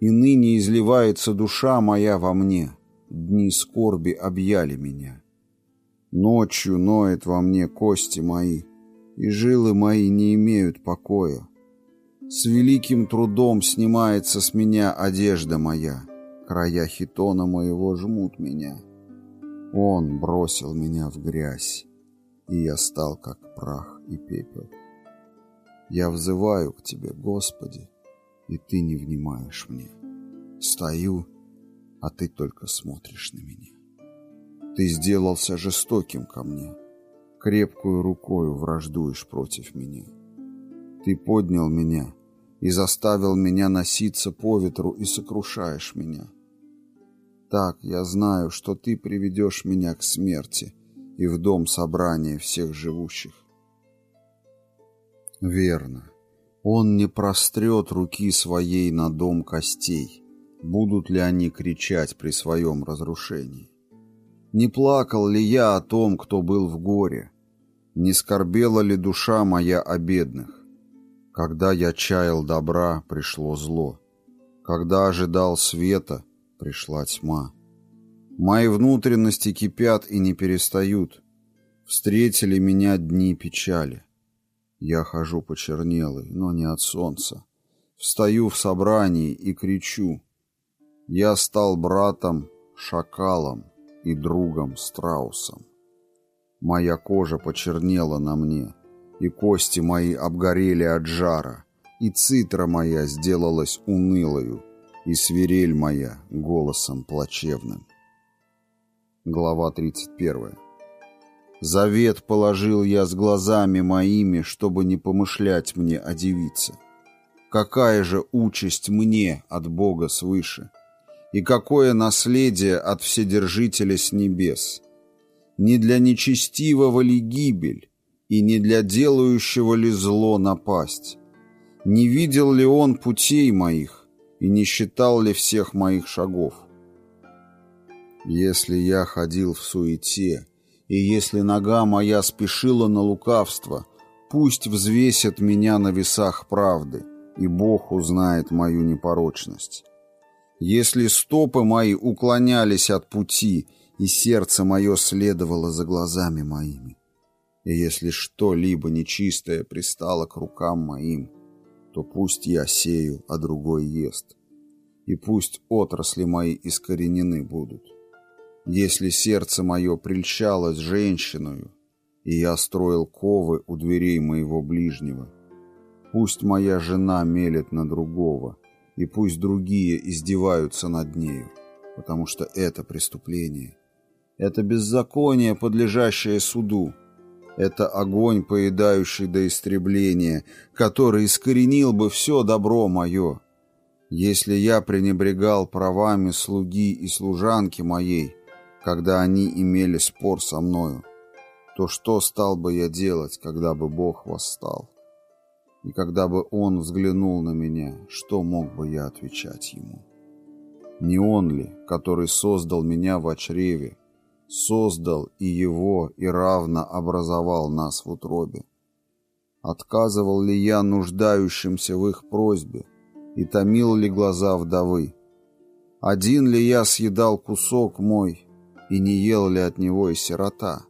И ныне изливается душа моя во мне, Дни скорби объяли меня. Ночью ноет во мне кости мои, и жилы мои не имеют покоя. С великим трудом снимается с меня одежда моя, края хитона моего жмут меня. Он бросил меня в грязь, и я стал как прах и пепел. Я взываю к Тебе, Господи, и Ты не внимаешь мне. Стою а ты только смотришь на меня. Ты сделался жестоким ко мне, крепкую рукою враждуешь против меня. Ты поднял меня и заставил меня носиться по ветру и сокрушаешь меня. Так я знаю, что ты приведешь меня к смерти и в дом собрания всех живущих. Верно, он не прострет руки своей на дом костей, Будут ли они кричать при своем разрушении? Не плакал ли я о том, кто был в горе? Не скорбела ли душа моя о бедных? Когда я чаял добра, пришло зло. Когда ожидал света, пришла тьма. Мои внутренности кипят и не перестают. Встретили меня дни печали. Я хожу почернелый, но не от солнца. Встаю в собрании и кричу. Я стал братом Шакалом и другом Страусом. Моя кожа почернела на мне, и кости мои обгорели от жара, и цитра моя сделалась унылою, и свирель моя голосом плачевным. Глава 31. Завет положил я с глазами моими, чтобы не помышлять мне о девице. Какая же участь мне от Бога свыше? И какое наследие от Вседержителя с небес? Не для нечестивого ли гибель, и не для делающего ли зло напасть? Не видел ли он путей моих, и не считал ли всех моих шагов? Если я ходил в суете, и если нога моя спешила на лукавство, пусть взвесят меня на весах правды, и Бог узнает мою непорочность. Если стопы мои уклонялись от пути, и сердце мое следовало за глазами моими, и если что-либо нечистое пристало к рукам моим, то пусть я сею, а другой ест, и пусть отрасли мои искоренены будут. Если сердце мое прельщалось женщиною, и я строил ковы у дверей моего ближнего, пусть моя жена мелет на другого, и пусть другие издеваются над нею, потому что это преступление. Это беззаконие, подлежащее суду. Это огонь, поедающий до истребления, который искоренил бы все добро мое. Если я пренебрегал правами слуги и служанки моей, когда они имели спор со мною, то что стал бы я делать, когда бы Бог восстал? И когда бы Он взглянул на меня, что мог бы я отвечать Ему? Не Он ли, который создал меня в чреве, создал и Его, и равно образовал нас в утробе? Отказывал ли я нуждающимся в их просьбе, и томил ли глаза вдовы? Один ли я съедал кусок мой, и не ел ли от него и сирота?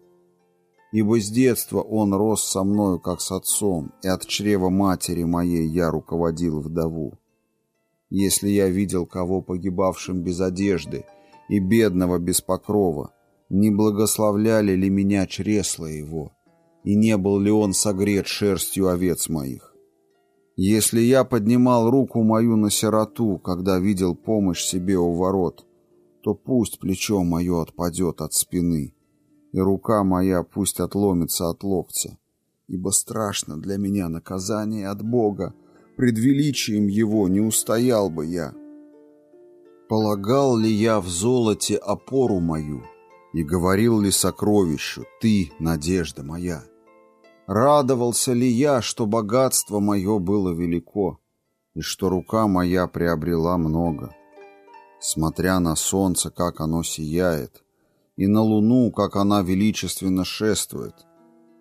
Ибо с детства он рос со мною, как с отцом, и от чрева матери моей я руководил вдову. Если я видел кого погибавшим без одежды и бедного без покрова, не благословляли ли меня чресла его, и не был ли он согрет шерстью овец моих? Если я поднимал руку мою на сироту, когда видел помощь себе у ворот, то пусть плечо мое отпадет от спины, и рука моя пусть отломится от локтя, ибо страшно для меня наказание от Бога, пред величием Его не устоял бы я. Полагал ли я в золоте опору мою, и говорил ли сокровищу, ты, надежда моя? Радовался ли я, что богатство мое было велико, и что рука моя приобрела много? смотря на солнце, как оно сияет, и на луну, как она величественно шествует,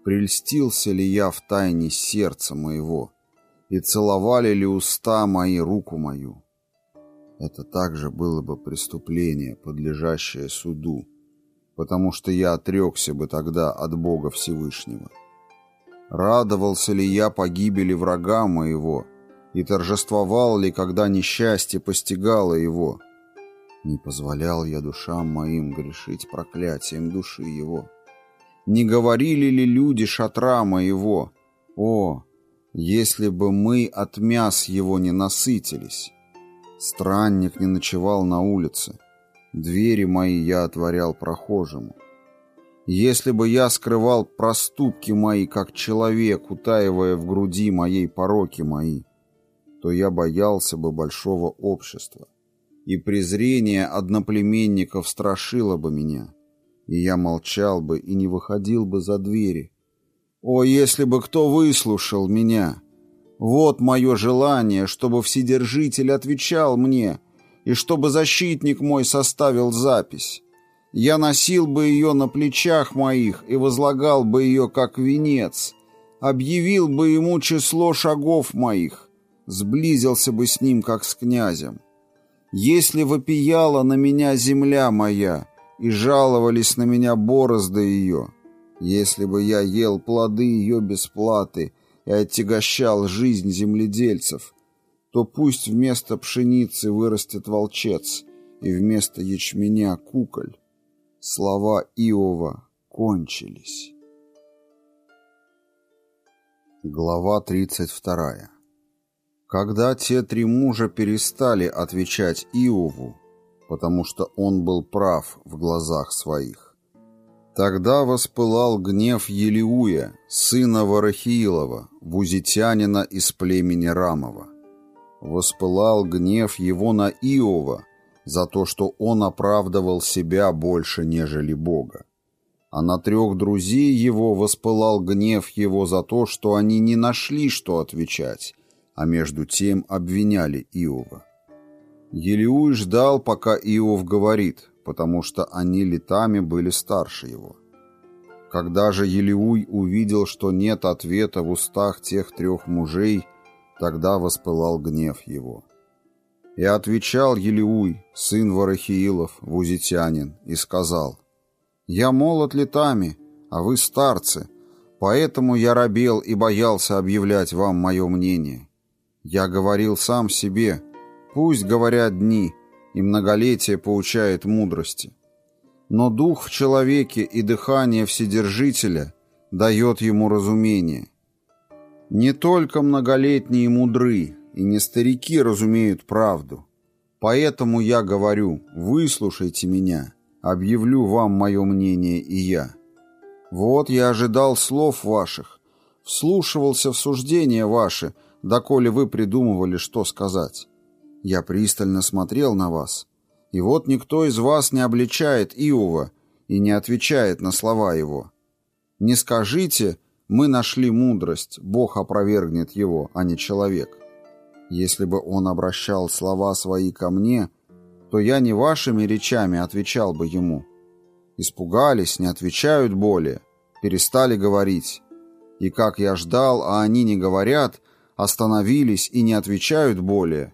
прельстился ли я в тайне сердца моего, и целовали ли уста мои руку мою? Это также было бы преступление, подлежащее суду, потому что я отрекся бы тогда от Бога Всевышнего. Радовался ли я погибели врага моего, и торжествовал ли, когда несчастье постигало его, не позволял я душам моим грешить проклятием души его. Не говорили ли люди шатра моего? О, если бы мы от мяс его не насытились! Странник не ночевал на улице. Двери мои я отворял прохожему. Если бы я скрывал проступки мои, как человек, утаивая в груди моей пороки мои, то я боялся бы большого общества и презрение одноплеменников страшило бы меня, и я молчал бы и не выходил бы за двери. О, если бы кто выслушал меня! Вот мое желание, чтобы Вседержитель отвечал мне, и чтобы защитник мой составил запись. Я носил бы ее на плечах моих и возлагал бы ее как венец, объявил бы ему число шагов моих, сблизился бы с ним, как с князем. Если вопияла на меня земля моя, и жаловались на меня борозды ее, если бы я ел плоды ее бесплаты и отягощал жизнь земледельцев, то пусть вместо пшеницы вырастет волчец, и вместо ячменя куколь. Слова Иова кончились. Глава 32. Когда те три мужа перестали отвечать Иову, потому что он был прав в глазах своих, тогда воспылал гнев Елиуя, сына Варахиилова, вузитянина из племени Рамова. Воспылал гнев его на Иова за то, что он оправдывал себя больше, нежели Бога а на трех друзей его воспылал гнев его за то, что они не нашли, что отвечать, а между тем обвиняли Иова. Елиуй ждал, пока Иов говорит, потому что они летами были старше его. Когда же Елиуй увидел, что нет ответа в устах тех трех мужей, тогда воспылал гнев его. И отвечал Елиуй, сын Варахиилов, вузитянин, и сказал — я молод летами, а вы старцы, поэтому я робел и боялся объявлять вам мое мнение. Я говорил сам себе, пусть говорят дни, и многолетие поучает мудрости. Но дух в человеке и дыхание Вседержителя дает ему разумение. Не только многолетние мудры, и не старики разумеют правду. Поэтому я говорю, выслушайте меня» объявлю вам мое мнение и я. Вот я ожидал слов ваших, вслушивался в суждения ваши, доколе вы придумывали, что сказать. Я пристально смотрел на вас, и вот никто из вас не обличает Иова и не отвечает на слова его. Не скажите, мы нашли мудрость, Бог опровергнет его, а не человек. Если бы он обращал слова свои ко мне, то я не вашими речами отвечал бы ему. Испугались, не отвечают более, перестали говорить. И как я ждал, а они не говорят, остановились и не отвечают более,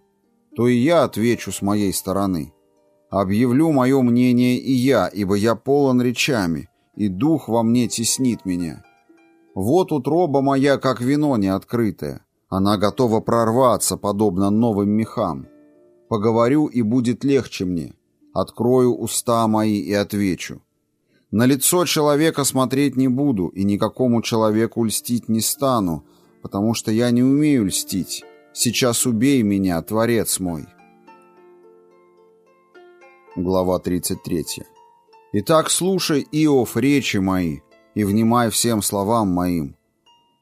то и я отвечу с моей стороны. Объявлю мое мнение и я, ибо я полон речами, и дух во мне теснит меня. Вот утроба моя, как вино неоткрытое. Она готова прорваться, подобно новым мехам. Поговорю, и будет легче мне. Открою уста мои и отвечу. На лицо человека смотреть не буду, и никакому человеку льстить не стану, потому что я не умею льстить. Сейчас убей меня, Творец мой. Глава 33. Итак, слушай, Иов, речи мои, и внимай всем словам моим.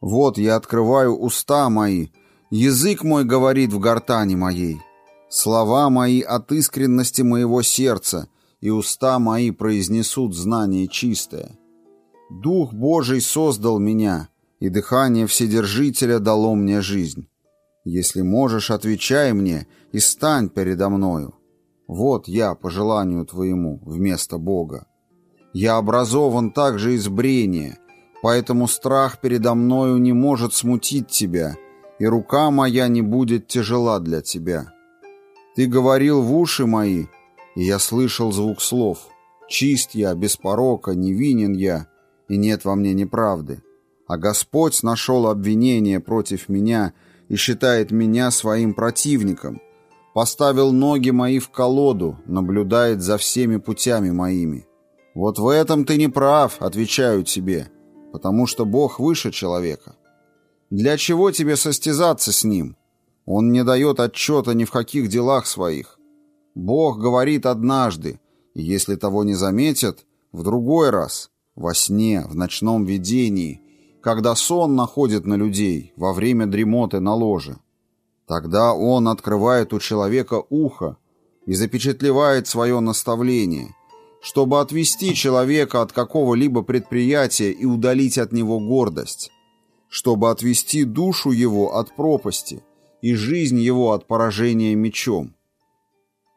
Вот я открываю уста мои, язык мой говорит в гортани моей. Слова мои от искренности моего сердца, и уста мои произнесут знание чистое. Дух Божий создал меня, и дыхание Вседержителя дало мне жизнь. Если можешь, отвечай мне и стань передо мною. Вот я, по желанию твоему, вместо Бога. Я образован также из брения, поэтому страх передо мною не может смутить тебя, и рука моя не будет тяжела для тебя». Ты говорил в уши мои, и я слышал звук слов. Чист я, без порока, невинен я, и нет во мне неправды. А Господь нашел обвинение против меня и считает меня своим противником. Поставил ноги мои в колоду, наблюдает за всеми путями моими. Вот в этом ты не прав, отвечаю тебе, потому что Бог выше человека. Для чего тебе состязаться с Ним? Он не дает отчета ни в каких делах своих. Бог говорит однажды, и если того не заметят, в другой раз, во сне, в ночном видении, когда сон находит на людей, во время дремоты на ложе. Тогда он открывает у человека ухо и запечатлевает свое наставление, чтобы отвести человека от какого-либо предприятия и удалить от него гордость, чтобы отвести душу его от пропасти – и жизнь его от поражения мечом.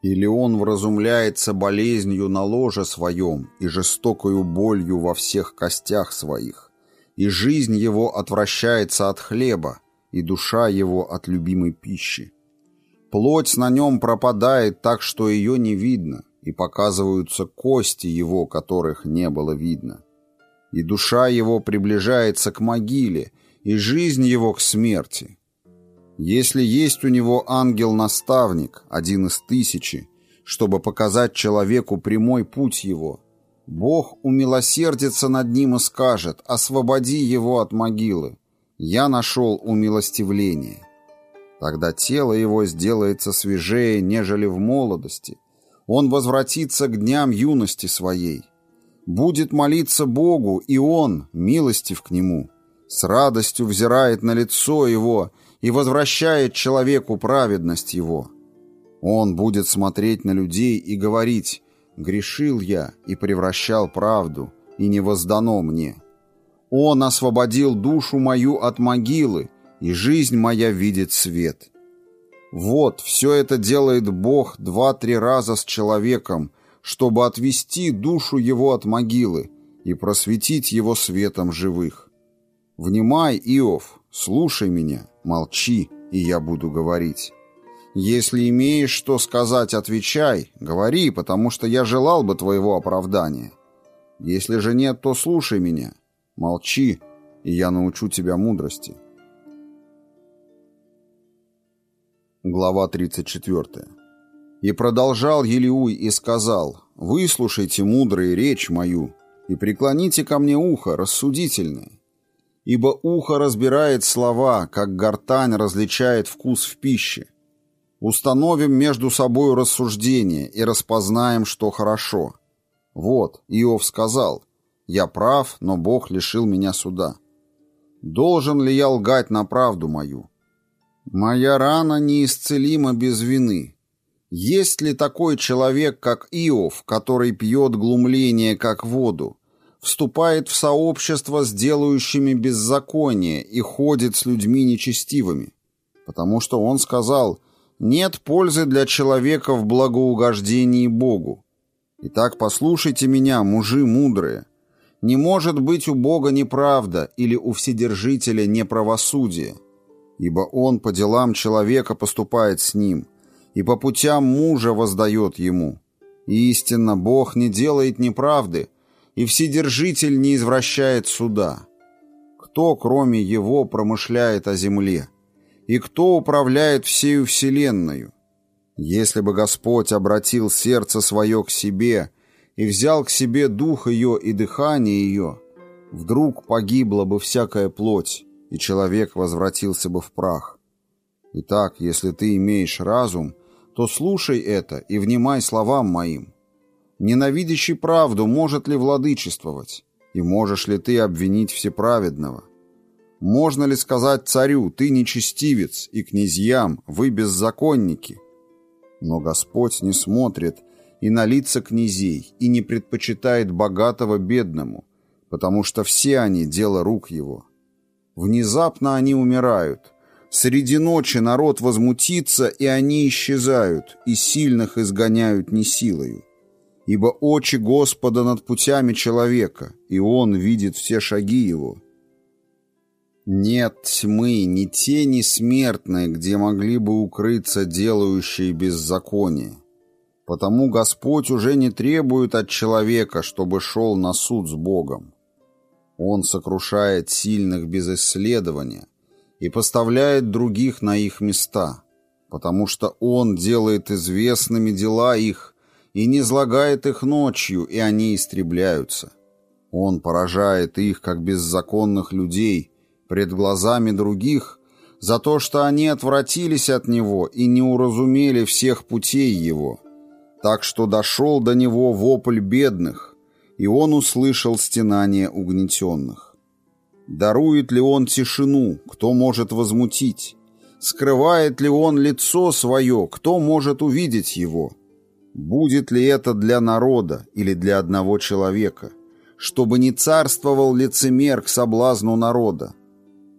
Или он вразумляется болезнью на ложе своем и жестокою болью во всех костях своих, и жизнь его отвращается от хлеба, и душа его от любимой пищи. Плоть на нем пропадает так, что ее не видно, и показываются кости его, которых не было видно. И душа его приближается к могиле, и жизнь его к смерти, если есть у него ангел-наставник, один из тысячи, чтобы показать человеку прямой путь его, Бог умилосердится над ним и скажет «Освободи его от могилы». я нашел умилостивление. Тогда тело его сделается свежее, нежели в молодости. Он возвратится к дням юности своей. Будет молиться Богу, и он, милостив к нему, с радостью взирает на лицо его и возвращает человеку праведность его. Он будет смотреть на людей и говорить «Грешил я и превращал правду, и не воздано мне». Он освободил душу мою от могилы, и жизнь моя видит свет. Вот, все это делает Бог два-три раза с человеком, чтобы отвести душу его от могилы и просветить его светом живых. Внимай, Иов, слушай меня, молчи, и я буду говорить. Если имеешь что сказать, отвечай, говори, потому что я желал бы твоего оправдания. Если же нет, то слушай меня, молчи, и я научу тебя мудрости. Глава 34. «И продолжал Елиуй и сказал, «Выслушайте, мудрые, речь мою, и преклоните ко мне ухо, рассудительное. Ибо ухо разбирает слова, как гортань различает вкус в пище. Установим между собой рассуждение и распознаем, что хорошо. Вот, Иов сказал, «Я прав, но Бог лишил меня суда. Должен ли я лгать на правду мою?» Моя рана неисцелима без вины. Есть ли такой человек, как Иов, который пьет глумление, как воду, вступает в сообщество с делающими беззаконие и ходит с людьми нечестивыми? Потому что он сказал, нет пользы для человека в благоугождении Богу. Итак, послушайте меня, мужи мудрые. Не может быть у Бога неправда или у Вседержителя неправосудие ибо он по делам человека поступает с ним, и по путям мужа воздает ему. истинно, Бог не делает неправды, и Вседержитель не извращает суда. Кто, кроме Его, промышляет о земле? И кто управляет всею вселенную? Если бы Господь обратил сердце свое к себе и взял к себе дух ее и дыхание ее, вдруг погибла бы всякая плоть, и человек возвратился бы в прах. Итак, если ты имеешь разум, то слушай это и внимай словам моим. Ненавидящий правду может ли владычествовать? И можешь ли ты обвинить всеправедного? Можно ли сказать царю, ты нечестивец, и князьям, вы беззаконники? Но Господь не смотрит и на лица князей, и не предпочитает богатого бедному, потому что все они — дело рук его. Внезапно они умирают. Среди ночи народ возмутится, и они исчезают, и сильных изгоняют не силою. Ибо очи Господа над путями человека, и Он видит все шаги его. Нет тьмы, ни тени смертной, где могли бы укрыться делающие беззаконие. Потому Господь уже не требует от человека, чтобы шел на суд с Богом. Он сокрушает сильных без исследования и поставляет других на их места, потому что Он делает известными дела их и не излагает их ночью, и они истребляются. Он поражает их, как беззаконных людей, пред глазами других, за то, что они отвратились от Него и не уразумели всех путей Его, так что дошел до Него вопль бедных, и он услышал стенание угнетенных. Дарует ли он тишину, кто может возмутить? Скрывает ли он лицо свое, кто может увидеть его? Будет ли это для народа или для одного человека? Чтобы не царствовал лицемер к соблазну народа.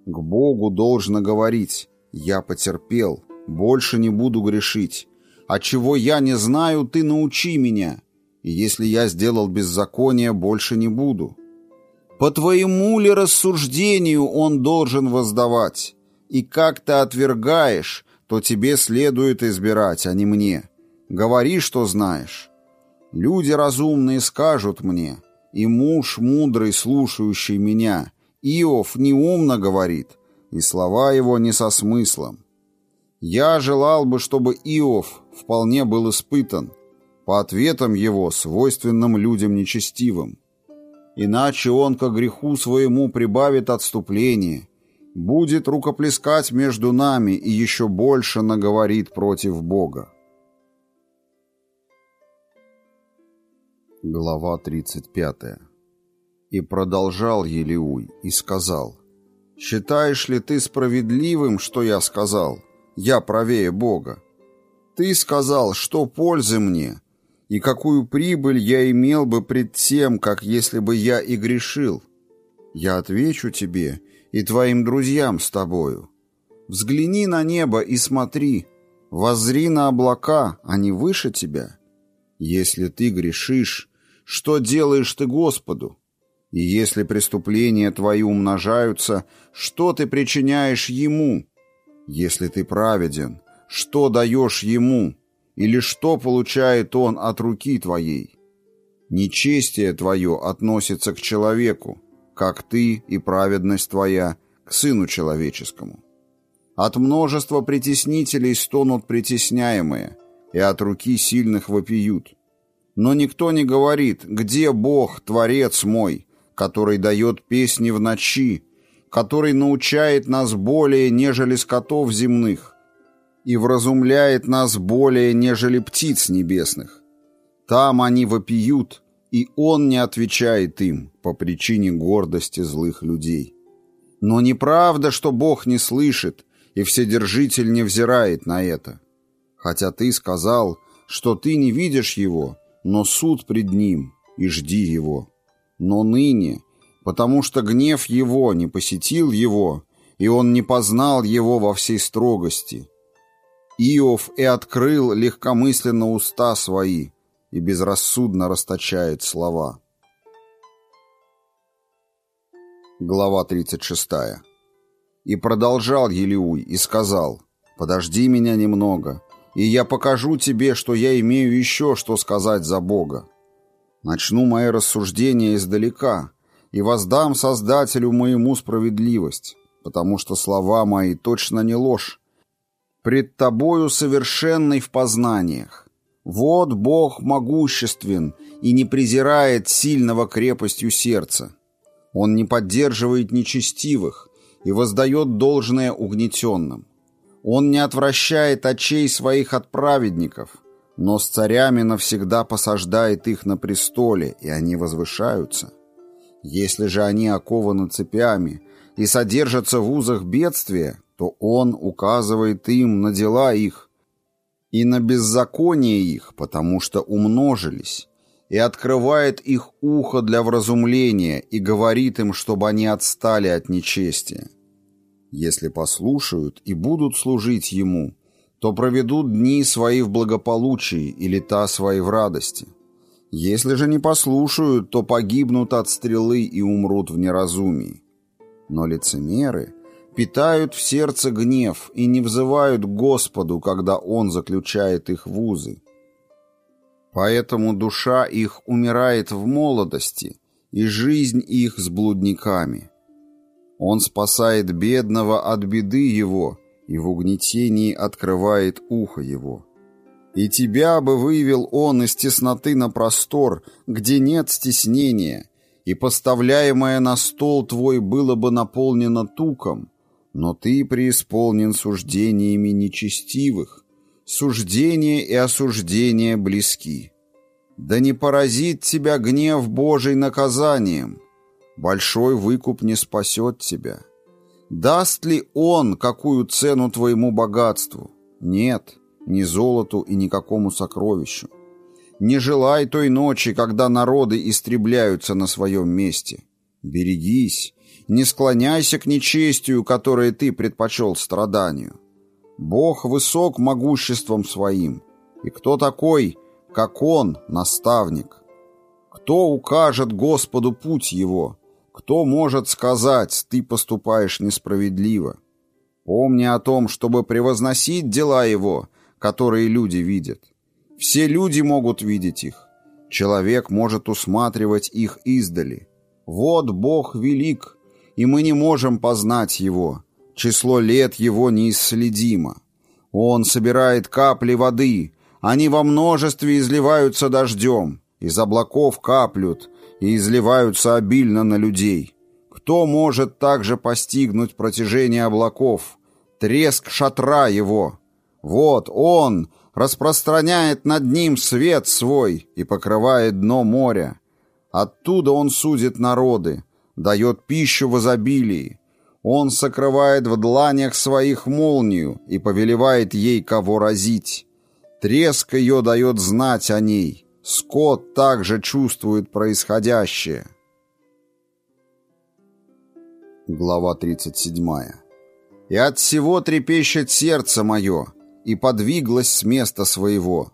К Богу должно говорить «Я потерпел, больше не буду грешить. А чего я не знаю, ты научи меня, и если я сделал беззаконие, больше не буду. По твоему ли рассуждению он должен воздавать? И как ты отвергаешь, то тебе следует избирать, а не мне. Говори, что знаешь. Люди разумные скажут мне, и муж мудрый, слушающий меня, Иов неумно говорит, и слова его не со смыслом. Я желал бы, чтобы Иов вполне был испытан, по ответам его, свойственным людям нечестивым. Иначе он ко греху своему прибавит отступление, будет рукоплескать между нами и еще больше наговорит против Бога. Глава 35. И продолжал Елеуй и сказал, «Считаешь ли ты справедливым, что я сказал? Я правее Бога. Ты сказал, что пользы мне, и какую прибыль я имел бы пред тем, как если бы я и грешил. Я отвечу тебе и твоим друзьям с тобою. Взгляни на небо и смотри, воззри на облака, они выше тебя. Если ты грешишь, что делаешь ты Господу? И если преступления твои умножаются, что ты причиняешь Ему? Если ты праведен, что даешь Ему? Или что получает Он от руки твоей? Нечестие твое относится к человеку, как ты и праведность твоя к Сыну Человеческому. От множества притеснителей стонут притесняемые, и от руки сильных вопиют. Но никто не говорит, где Бог, Творец мой, который дает песни в ночи, который научает нас более, нежели скотов земных, и вразумляет нас более, нежели птиц небесных. Там они вопиют, и Он не отвечает им по причине гордости злых людей. Но неправда, что Бог не слышит, и Вседержитель не взирает на это. Хотя ты сказал, что ты не видишь Его, но суд пред ним, и жди его. Но ныне, потому что гнев его не посетил его, и он не познал его во всей строгости. Иов и открыл легкомысленно уста свои и безрассудно расточает слова. Глава 36. И продолжал Елиуй и сказал, «Подожди меня немного, и я покажу тебе, что я имею еще что сказать за Бога. Начну мои рассуждения издалека и воздам Создателю моему справедливость, потому что слова мои точно не ложь. Пред тобою совершенный в познаниях. Вот Бог могуществен и не презирает сильного крепостью сердца. Он не поддерживает нечестивых и воздает должное угнетенным. Он не отвращает очей своих от праведников, но с царями навсегда посаждает их на престоле, и они возвышаются. Если же они окованы цепями и содержатся в узах бедствия, то он указывает им на дела их и на беззаконие их, потому что умножились, и открывает их ухо для вразумления и говорит им, чтобы они отстали от нечестия. Если послушают и будут служить Ему, то проведут дни свои в благополучии и лета свои в радости. Если же не послушают, то погибнут от стрелы и умрут в неразумии. Но лицемеры питают в сердце гнев и не взывают к Господу, когда Он заключает их в узы. Поэтому душа их умирает в молодости, и жизнь их с блудниками. Он спасает бедного от беды его и в угнетении открывает ухо его. И тебя бы вывел он из тесноты на простор, где нет стеснения, и поставляемое на стол твой было бы наполнено туком, но ты преисполнен суждениями нечестивых, суждения и осуждения близки. Да не поразит тебя гнев Божий наказанием, Большой выкуп не спасет тебя. Даст ли он какую цену твоему богатству? Нет, ни золоту и никакому сокровищу. Не желай той ночи, когда народы истребляются на своем месте. Берегись, не склоняйся к нечестию, которое ты предпочел страданию. Бог высок могуществом своим, и кто такой, как Он, наставник? Кто укажет Господу путь его? Кто может сказать, ты поступаешь несправедливо? Помни о том, чтобы превозносить дела его, которые люди видят. Все люди могут видеть их. Человек может усматривать их издали. Вот Бог велик, и мы не можем познать его. Число лет его неисследимо. Он собирает капли воды, они во множестве изливаются дождем, из облаков каплют, и изливаются обильно на людей. Кто может также постигнуть протяжение облаков, треск шатра его? Вот он распространяет над ним свет свой и покрывает дно моря. Оттуда он судит народы, дает пищу в изобилии. Он сокрывает в дланях своих молнию и повелевает ей кого разить. Треск ее дает знать о ней. Скот также чувствует происходящее. Глава 37. «И от всего трепещет сердце мое, и подвиглось с места своего.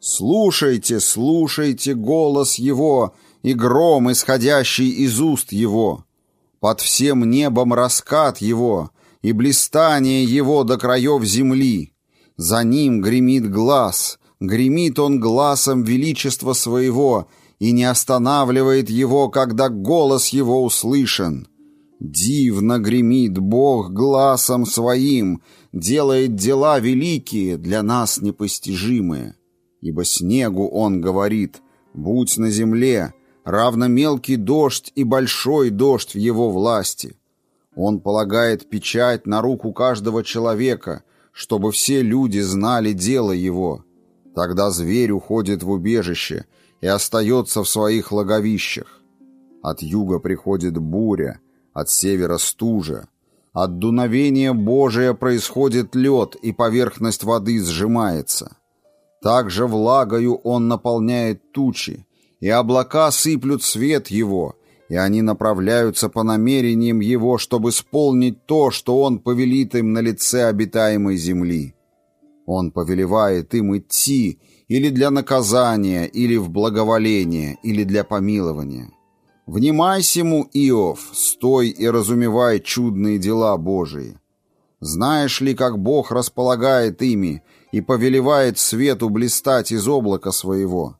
Слушайте, слушайте голос его и гром, исходящий из уст его. Под всем небом раскат его и блистание его до краев земли. За ним гремит глаз, гремит он глазом величества своего и не останавливает его, когда голос его услышан». Дивно гремит Бог глазом своим, делает дела великие, для нас непостижимые. Ибо снегу он говорит, будь на земле, равно мелкий дождь и большой дождь в его власти. Он полагает печать на руку каждого человека, чтобы все люди знали дело его. Тогда зверь уходит в убежище и остается в своих логовищах. От юга приходит буря, от севера стужа. От дуновения Божия происходит лед, и поверхность воды сжимается. Также влагою он наполняет тучи, и облака сыплют свет его, и они направляются по намерениям его, чтобы исполнить то, что он повелит им на лице обитаемой земли. Он повелевает им идти или для наказания, или в благоволение, или для помилования. Внимай сему, Иов, стой и разумевай чудные дела Божии. Знаешь ли, как Бог располагает ими и повелевает свету блистать из облака своего?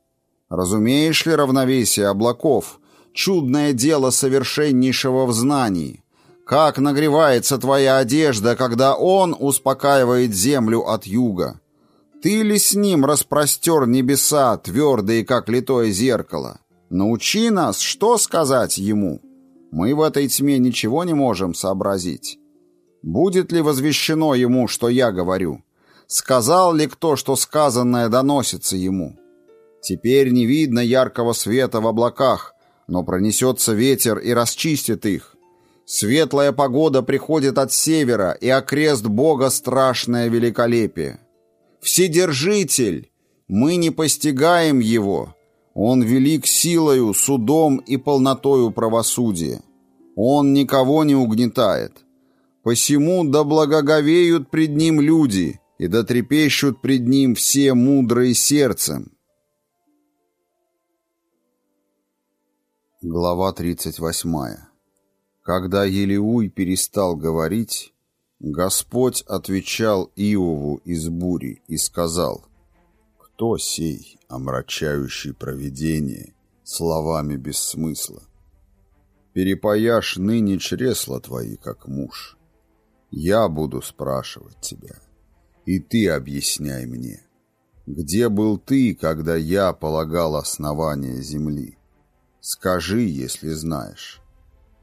Разумеешь ли равновесие облаков, чудное дело совершеннейшего в знании? Как нагревается твоя одежда, когда Он успокаивает землю от юга? Ты ли с Ним распростер небеса, твердые, как литое зеркало? Научи нас, что сказать ему. Мы в этой тьме ничего не можем сообразить. Будет ли возвещено ему, что я говорю? Сказал ли кто, что сказанное доносится ему? Теперь не видно яркого света в облаках, но пронесется ветер и расчистит их. Светлая погода приходит от севера, и окрест Бога страшное великолепие. Вседержитель! Мы не постигаем его, он велик силою, судом и полнотою правосудия. Он никого не угнетает. Посему да благоговеют пред ним люди, и да трепещут пред ним все мудрые сердцем. Глава 38. Когда Елеуй перестал говорить, Господь отвечал Иову из бури и сказал, «Кто сей, омрачающий провидение словами без смысла. Перепаяшь ныне чресла твои, как муж. Я буду спрашивать тебя, и ты объясняй мне, где был ты, когда я полагал основание земли? Скажи, если знаешь.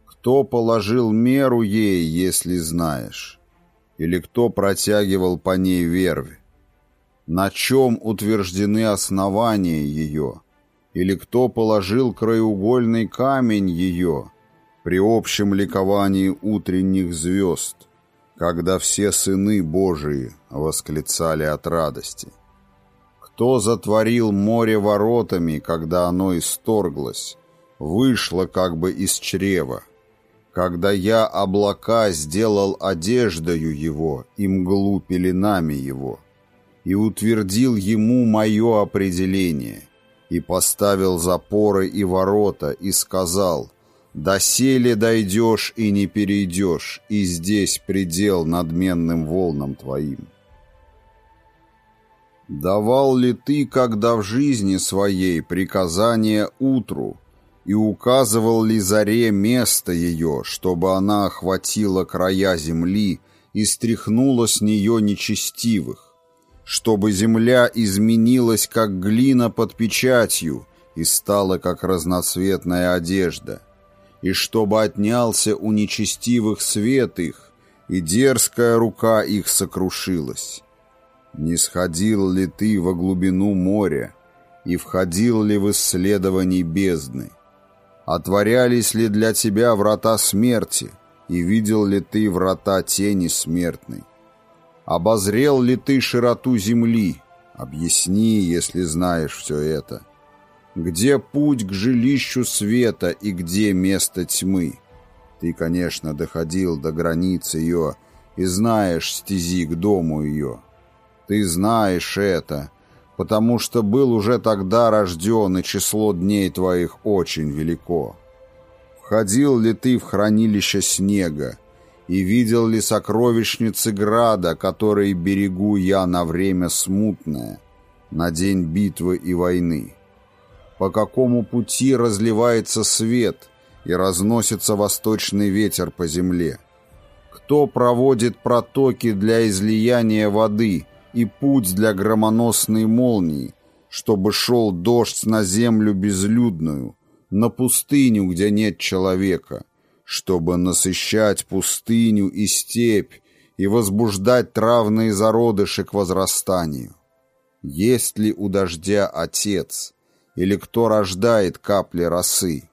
Кто положил меру ей, если знаешь? Или кто протягивал по ней верви? на чем утверждены основания ее, или кто положил краеугольный камень ее при общем ликовании утренних звезд, когда все сыны Божии восклицали от радости. Кто затворил море воротами, когда оно исторглось, вышло как бы из чрева, когда я облака сделал одеждою его и мглу пеленами его» и утвердил ему мое определение, и поставил запоры и ворота, и сказал, «Доселе дойдешь и не перейдешь, и здесь предел надменным волнам твоим». Давал ли ты, когда в жизни своей, приказание утру, и указывал ли заре место ее, чтобы она охватила края земли и стряхнула с нее нечестивых, чтобы земля изменилась, как глина под печатью, и стала, как разноцветная одежда. и чтобы отнялся у нечестивых свет их, и дерзкая рука их сокрушилась. Не сходил ли ты во глубину моря, и входил ли в исследований бездны? Отворялись ли для тебя врата смерти, и видел ли ты врата тени смертной? Обозрел ли ты широту земли? Объясни, если знаешь все это. Где путь к жилищу света и где место тьмы? Ты, конечно, доходил до границы ее и знаешь стези к дому ее. Ты знаешь это, потому что был уже тогда рожден, и число дней твоих очень велико. Входил ли ты в хранилище снега, и видел ли сокровищницы града, которые берегу я на время смутное, на день битвы и войны? По какому пути разливается свет и разносится восточный ветер по земле? Кто проводит протоки для излияния воды и путь для громоносной молнии, чтобы шел дождь на землю безлюдную, на пустыню, где нет человека, чтобы насыщать пустыню и степь и возбуждать травные зародыши к возрастанию. Есть ли у дождя отец, или кто рождает капли росы?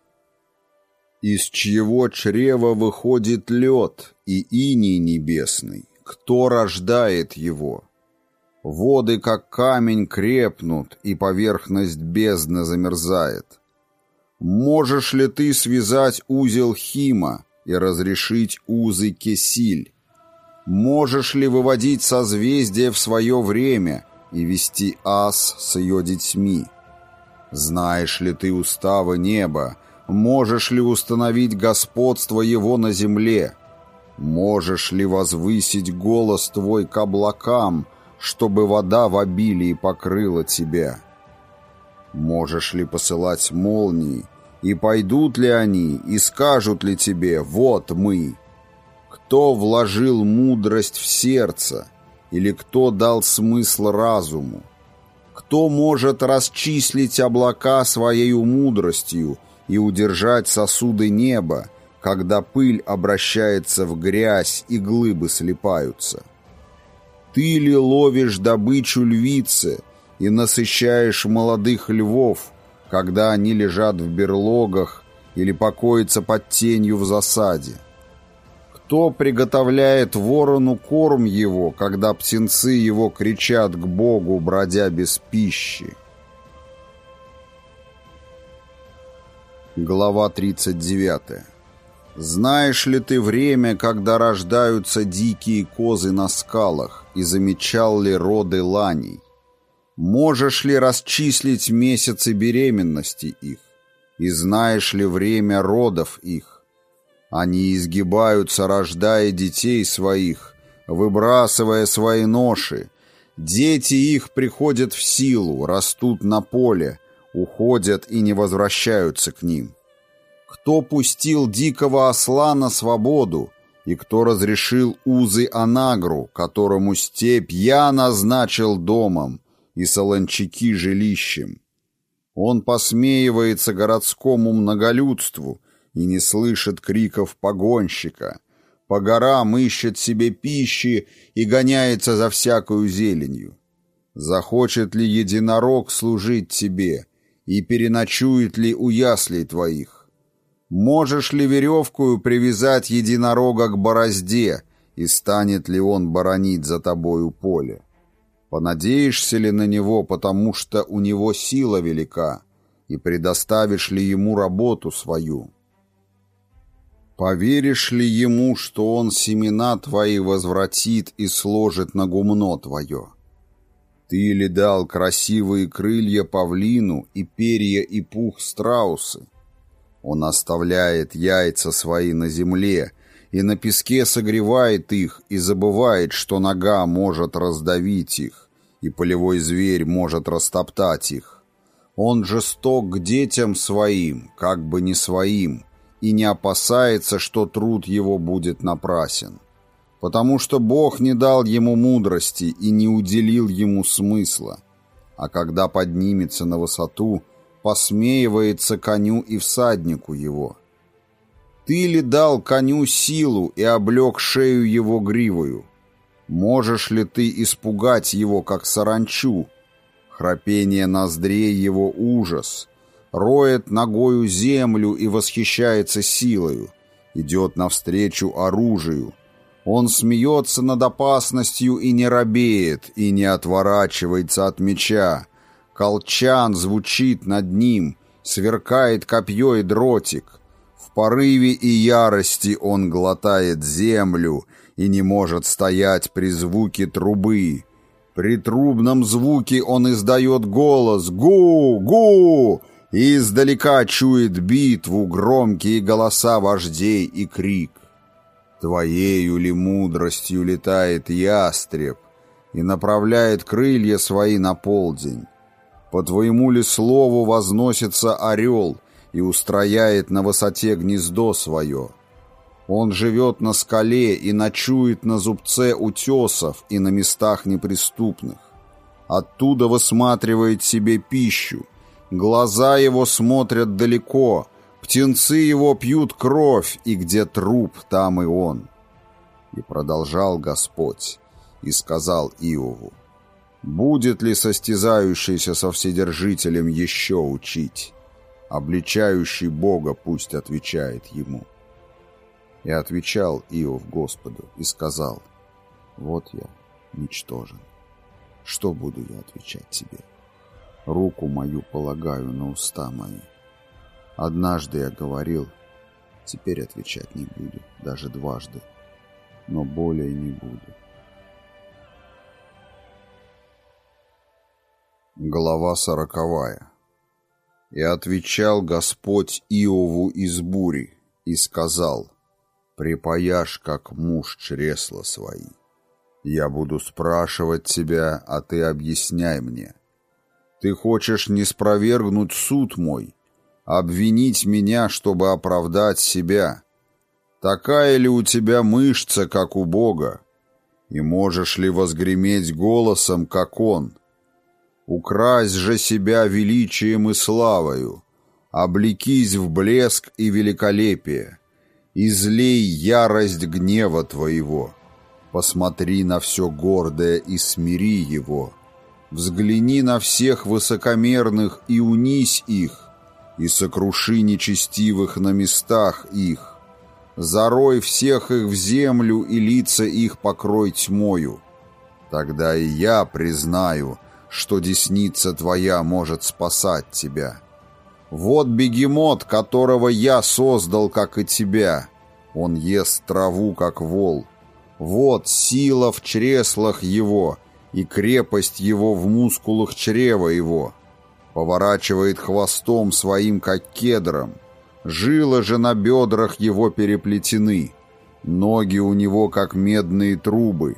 Из чьего чрева выходит лед и иней небесный? Кто рождает его? Воды, как камень, крепнут, и поверхность бездны замерзает. Можешь ли ты связать узел Хима и разрешить узы Кесиль? Можешь ли выводить созвездие в свое время и вести ас с ее детьми? Знаешь ли ты уставы неба? Можешь ли установить господство его на земле? Можешь ли возвысить голос твой к облакам, чтобы вода в обилии покрыла тебя?» Можешь ли посылать молнии, и пойдут ли они, и скажут ли тебе «Вот мы»? Кто вложил мудрость в сердце, или кто дал смысл разуму? Кто может расчислить облака своей мудростью и удержать сосуды неба, когда пыль обращается в грязь и глыбы слипаются? Ты ли ловишь добычу львицы, и насыщаешь молодых львов, когда они лежат в берлогах или покоятся под тенью в засаде? Кто приготовляет ворону корм его, когда птенцы его кричат к Богу, бродя без пищи? Глава 39 «Знаешь ли ты время, когда рождаются дикие козы на скалах, и замечал ли роды ланей? Можешь ли расчислить месяцы беременности их? И знаешь ли время родов их? Они изгибаются, рождая детей своих, выбрасывая свои ноши. Дети их приходят в силу, растут на поле, уходят и не возвращаются к ним. Кто пустил дикого осла на свободу, и кто разрешил узы Анагру, которому степь я назначил домом, и солончаки жилищем. Он посмеивается городскому многолюдству и не слышит криков погонщика. По горам ищет себе пищи и гоняется за всякую зеленью. Захочет ли единорог служить тебе, и переночует ли у яслей твоих? Можешь ли веревкую привязать единорога к борозде, и станет ли он боронить за тобою поле? Понадеешься ли на него, потому что у него сила велика, и предоставишь ли ему работу свою? Поверишь ли ему, что он семена твои возвратит и сложит на гумно твое? Ты ли дал красивые крылья павлину и перья и пух страусы? Он оставляет яйца свои на земле и на песке согревает их и забывает, что нога может раздавить их, и полевой зверь может растоптать их. Он жесток к детям своим, как бы не своим, и не опасается, что труд его будет напрасен. Потому что Бог не дал ему мудрости и не уделил ему смысла, а когда поднимется на высоту, посмеивается коню и всаднику его – Ты ли дал коню силу и облег шею его гривою? Можешь ли ты испугать его, как саранчу? Храпение ноздрей его ужас. Роет ногою землю и восхищается силою. Идет навстречу оружию. Он смеется над опасностью и не робеет, и не отворачивается от меча. Колчан звучит над ним, сверкает копье и дротик. В порыве и ярости он глотает землю и не может стоять при звуке трубы. При трубном звуке он издает голос «Гу! Гу!» и издалека чует битву, громкие голоса вождей и крик. Твоею ли мудростью летает ястреб и направляет крылья свои на полдень? По твоему ли слову возносится орел и устрояет на высоте гнездо свое? Он живет на скале и ночует на зубце утесов и на местах неприступных. Оттуда высматривает себе пищу. Глаза его смотрят далеко, птенцы его пьют кровь, и где труп, там и он. И продолжал Господь, и сказал Иову, Будет ли состязающийся со Вседержителем еще учить? Обличающий Бога пусть отвечает ему. И отвечал Иов Господу и сказал, «Вот я, ничтожен. Что буду я отвечать тебе? Руку мою полагаю на уста мои. Однажды я говорил, теперь отвечать не буду, даже дважды, но более не буду». Глава сороковая. «И отвечал Господь Иову из бури, и сказал, «Припаяшь, как муж чресла свои. Я буду спрашивать тебя, а ты объясняй мне. Ты хочешь не спровергнуть суд мой, обвинить меня, чтобы оправдать себя. Такая ли у тебя мышца, как у Бога? И можешь ли возгреметь голосом, как Он?» Укрась же себя величием и славою, облекись в блеск и великолепие, излей ярость гнева твоего, посмотри на все гордое и смири его, взгляни на всех высокомерных и унись их, и сокруши нечестивых на местах их, зарой всех их в землю и лица их покрой тьмою. Тогда и я признаю, что десница твоя может спасать тебя. Вот бегемот, которого я создал, как и тебя. Он ест траву, как вол. Вот сила в чреслах его и крепость его в мускулах чрева его. Поворачивает хвостом своим, как кедром. Жилы же на бедрах его переплетены. Ноги у него, как медные трубы.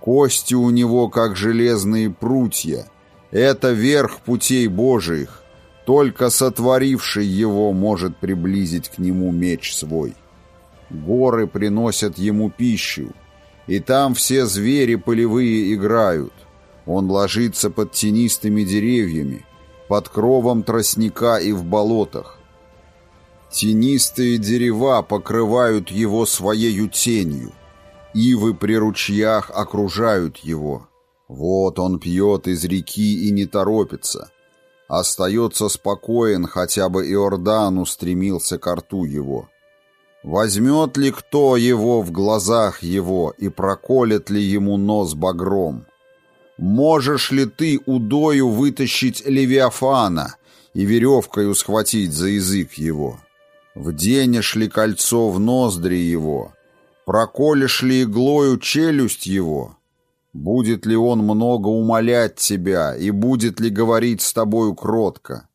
Кости у него, как железные прутья. Это верх путей Божиих. Только сотворивший его может приблизить к нему меч свой. Горы приносят ему пищу, и там все звери полевые играют. Он ложится под тенистыми деревьями, под кровом тростника и в болотах. Тенистые дерева покрывают его своею тенью, ивы при ручьях окружают его. Вот он пьет из реки и не торопится. Остается спокоен, хотя бы Иордан устремился к рту его. Возьмет ли кто его в глазах его и проколет ли ему нос багром? Можешь ли ты удою вытащить Левиафана и веревкою схватить за язык его? Вденешь ли кольцо в ноздри его? Проколешь ли иглою челюсть его? Будет ли он много умолять тебя и будет ли говорить с тобою кротко?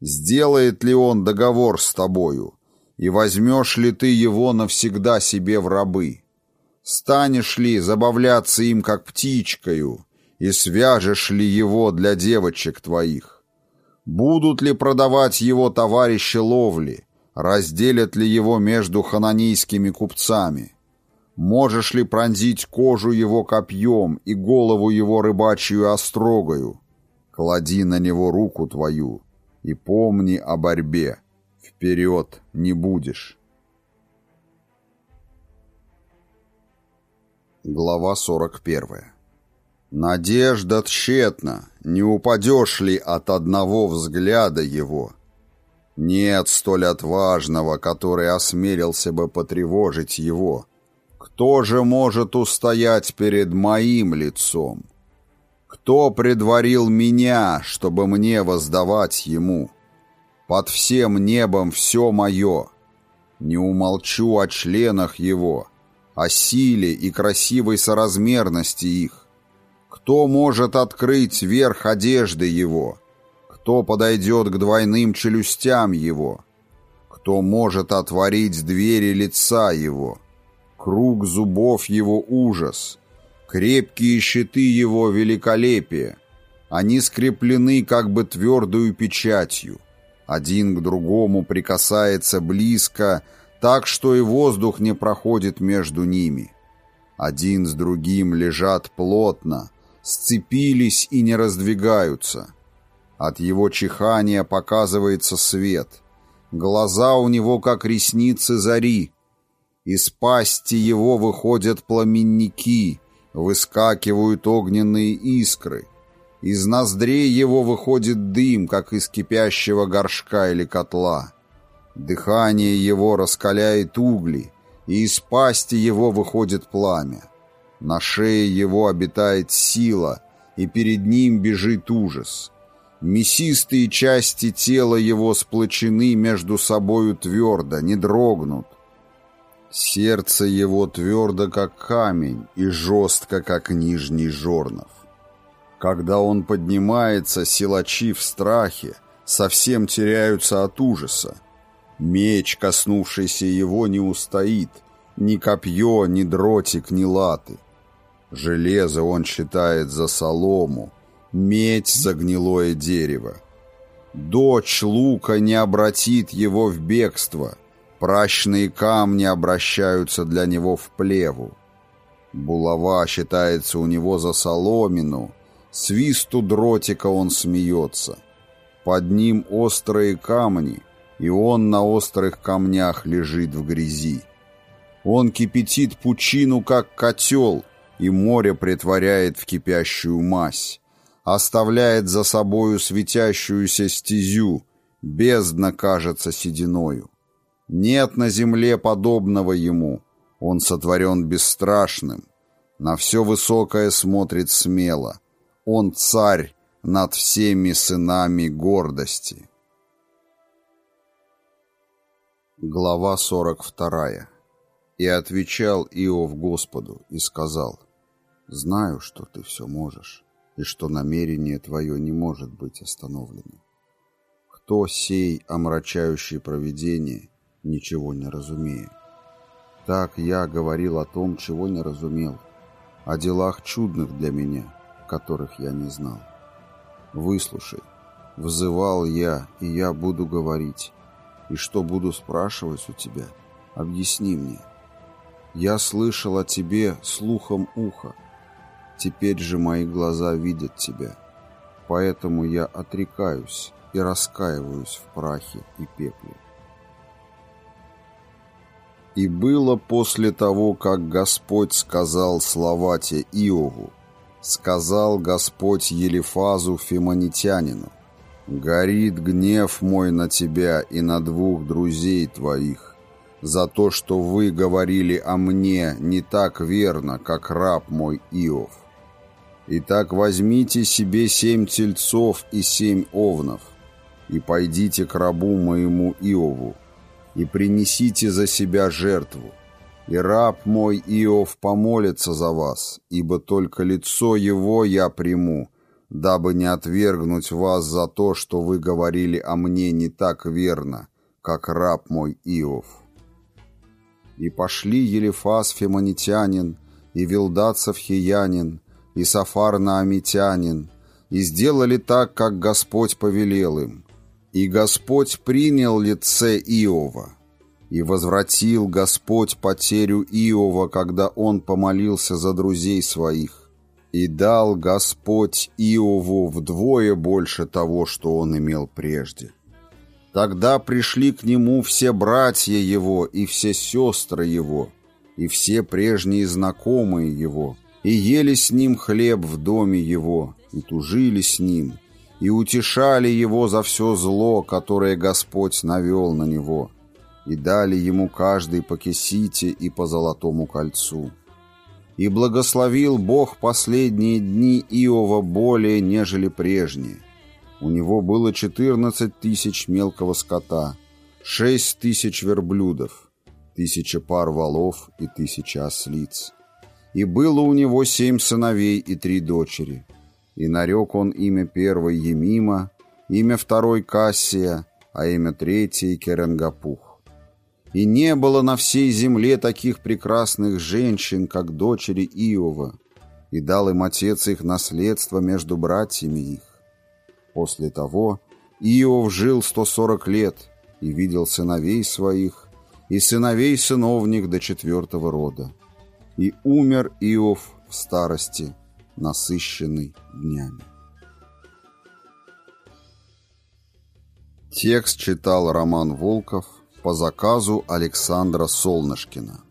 Сделает ли он договор с тобою? И возьмешь ли ты его навсегда себе в рабы? Станешь ли забавляться им, как птичкою, и свяжешь ли его для девочек твоих? Будут ли продавать его товарищи ловли? Разделят ли его между хананийскими купцами? Можешь ли пронзить кожу его копьем и голову его рыбачью острогою? Клади на него руку твою и помни о борьбе. Вперед не будешь. Глава 41. Надежда тщетна, не упадешь ли от одного взгляда его? Нет столь отважного, который осмелился бы потревожить его, кто же может устоять перед моим лицом? Кто предварил меня, чтобы мне воздавать ему? Под всем небом все мое. Не умолчу о членах его» о силе и красивой соразмерности их. Кто может открыть верх одежды его? Кто подойдет к двойным челюстям его? Кто может отворить двери лица его? Круг зубов его ужас, крепкие щиты его великолепие. Они скреплены как бы твердую печатью. Один к другому прикасается близко, так что и воздух не проходит между ними. Один с другим лежат плотно, сцепились и не раздвигаются. От его чихания показывается свет. Глаза у него, как ресницы зари. Из пасти его выходят пламенники, выскакивают огненные искры. Из ноздрей его выходит дым, как из кипящего горшка или котла. Дыхание его раскаляет угли, и из пасти его выходит пламя. На шее его обитает сила, и перед ним бежит ужас. Мясистые части тела его сплочены между собою твердо, не дрогнут. Сердце его твердо, как камень, и жестко, как нижний жорнов. Когда он поднимается, силачи в страхе, совсем теряются от ужаса, Меч, коснувшийся его, не устоит. Ни копье, ни дротик, ни латы. Железо он считает за солому, медь за гнилое дерево. Дочь лука не обратит его в бегство, прачные камни обращаются для него в плеву. Булава считается у него за соломину, свисту дротика он смеется. Под ним острые камни, и он на острых камнях лежит в грязи. Он кипятит пучину, как котел, и море притворяет в кипящую мазь, оставляет за собою светящуюся стезю, бездна кажется сединою. Нет на земле подобного ему, он сотворен бесстрашным, на все высокое смотрит смело, он царь над всеми сынами гордости». Глава 42. «И отвечал Иов Господу и сказал, «Знаю, что ты все можешь, и что намерение твое не может быть остановлено. Кто сей, омрачающий провидение, ничего не разумеет? Так я говорил о том, чего не разумел, о делах чудных для меня, которых я не знал. Выслушай, взывал я, и я буду говорить, и что буду спрашивать у тебя, объясни мне. Я слышал о тебе слухом уха. Теперь же мои глаза видят тебя. Поэтому я отрекаюсь и раскаиваюсь в прахе и пепле. И было после того, как Господь сказал слова те Иову, сказал Господь Елифазу Фимонитянину, Горит гнев мой на тебя и на двух друзей твоих, за то, что вы говорили о мне не так верно, как раб мой Иов. Итак, возьмите себе семь тельцов и семь овнов, и пойдите к рабу моему Иову, и принесите за себя жертву, и раб мой Иов помолится за вас, ибо только лицо его я приму, дабы не отвергнуть вас за то, что вы говорили о мне не так верно, как раб мой Иов. И пошли Елифас Фемонитянин, и Вилдацев Хиянин, и Сафар Наамитянин, и сделали так, как Господь повелел им. И Господь принял лице Иова, и возвратил Господь потерю Иова, когда он помолился за друзей своих, и дал Господь Иову вдвое больше того, что он имел прежде. Тогда пришли к нему все братья его и все сестры его, и все прежние знакомые его, и ели с ним хлеб в доме его, и тужили с ним, и утешали его за все зло, которое Господь навел на него, и дали ему каждый по кисите и по золотому кольцу. И благословил Бог последние дни Иова более, нежели прежние. У него было четырнадцать тысяч мелкого скота, шесть тысяч верблюдов, тысяча пар валов и тысяча ослиц. И было у него семь сыновей и три дочери. И нарек он имя первой Емима, имя второй Кассия, а имя третьей Керенгапух. И не было на всей земле таких прекрасных женщин, как дочери Иова, и дал им отец их наследство между братьями их. После того Иов жил сто сорок лет и видел сыновей своих, и сыновей сыновних до четвертого рода. И умер Иов в старости, насыщенный днями. Текст читал Роман Волков по заказу Александра Солнышкина.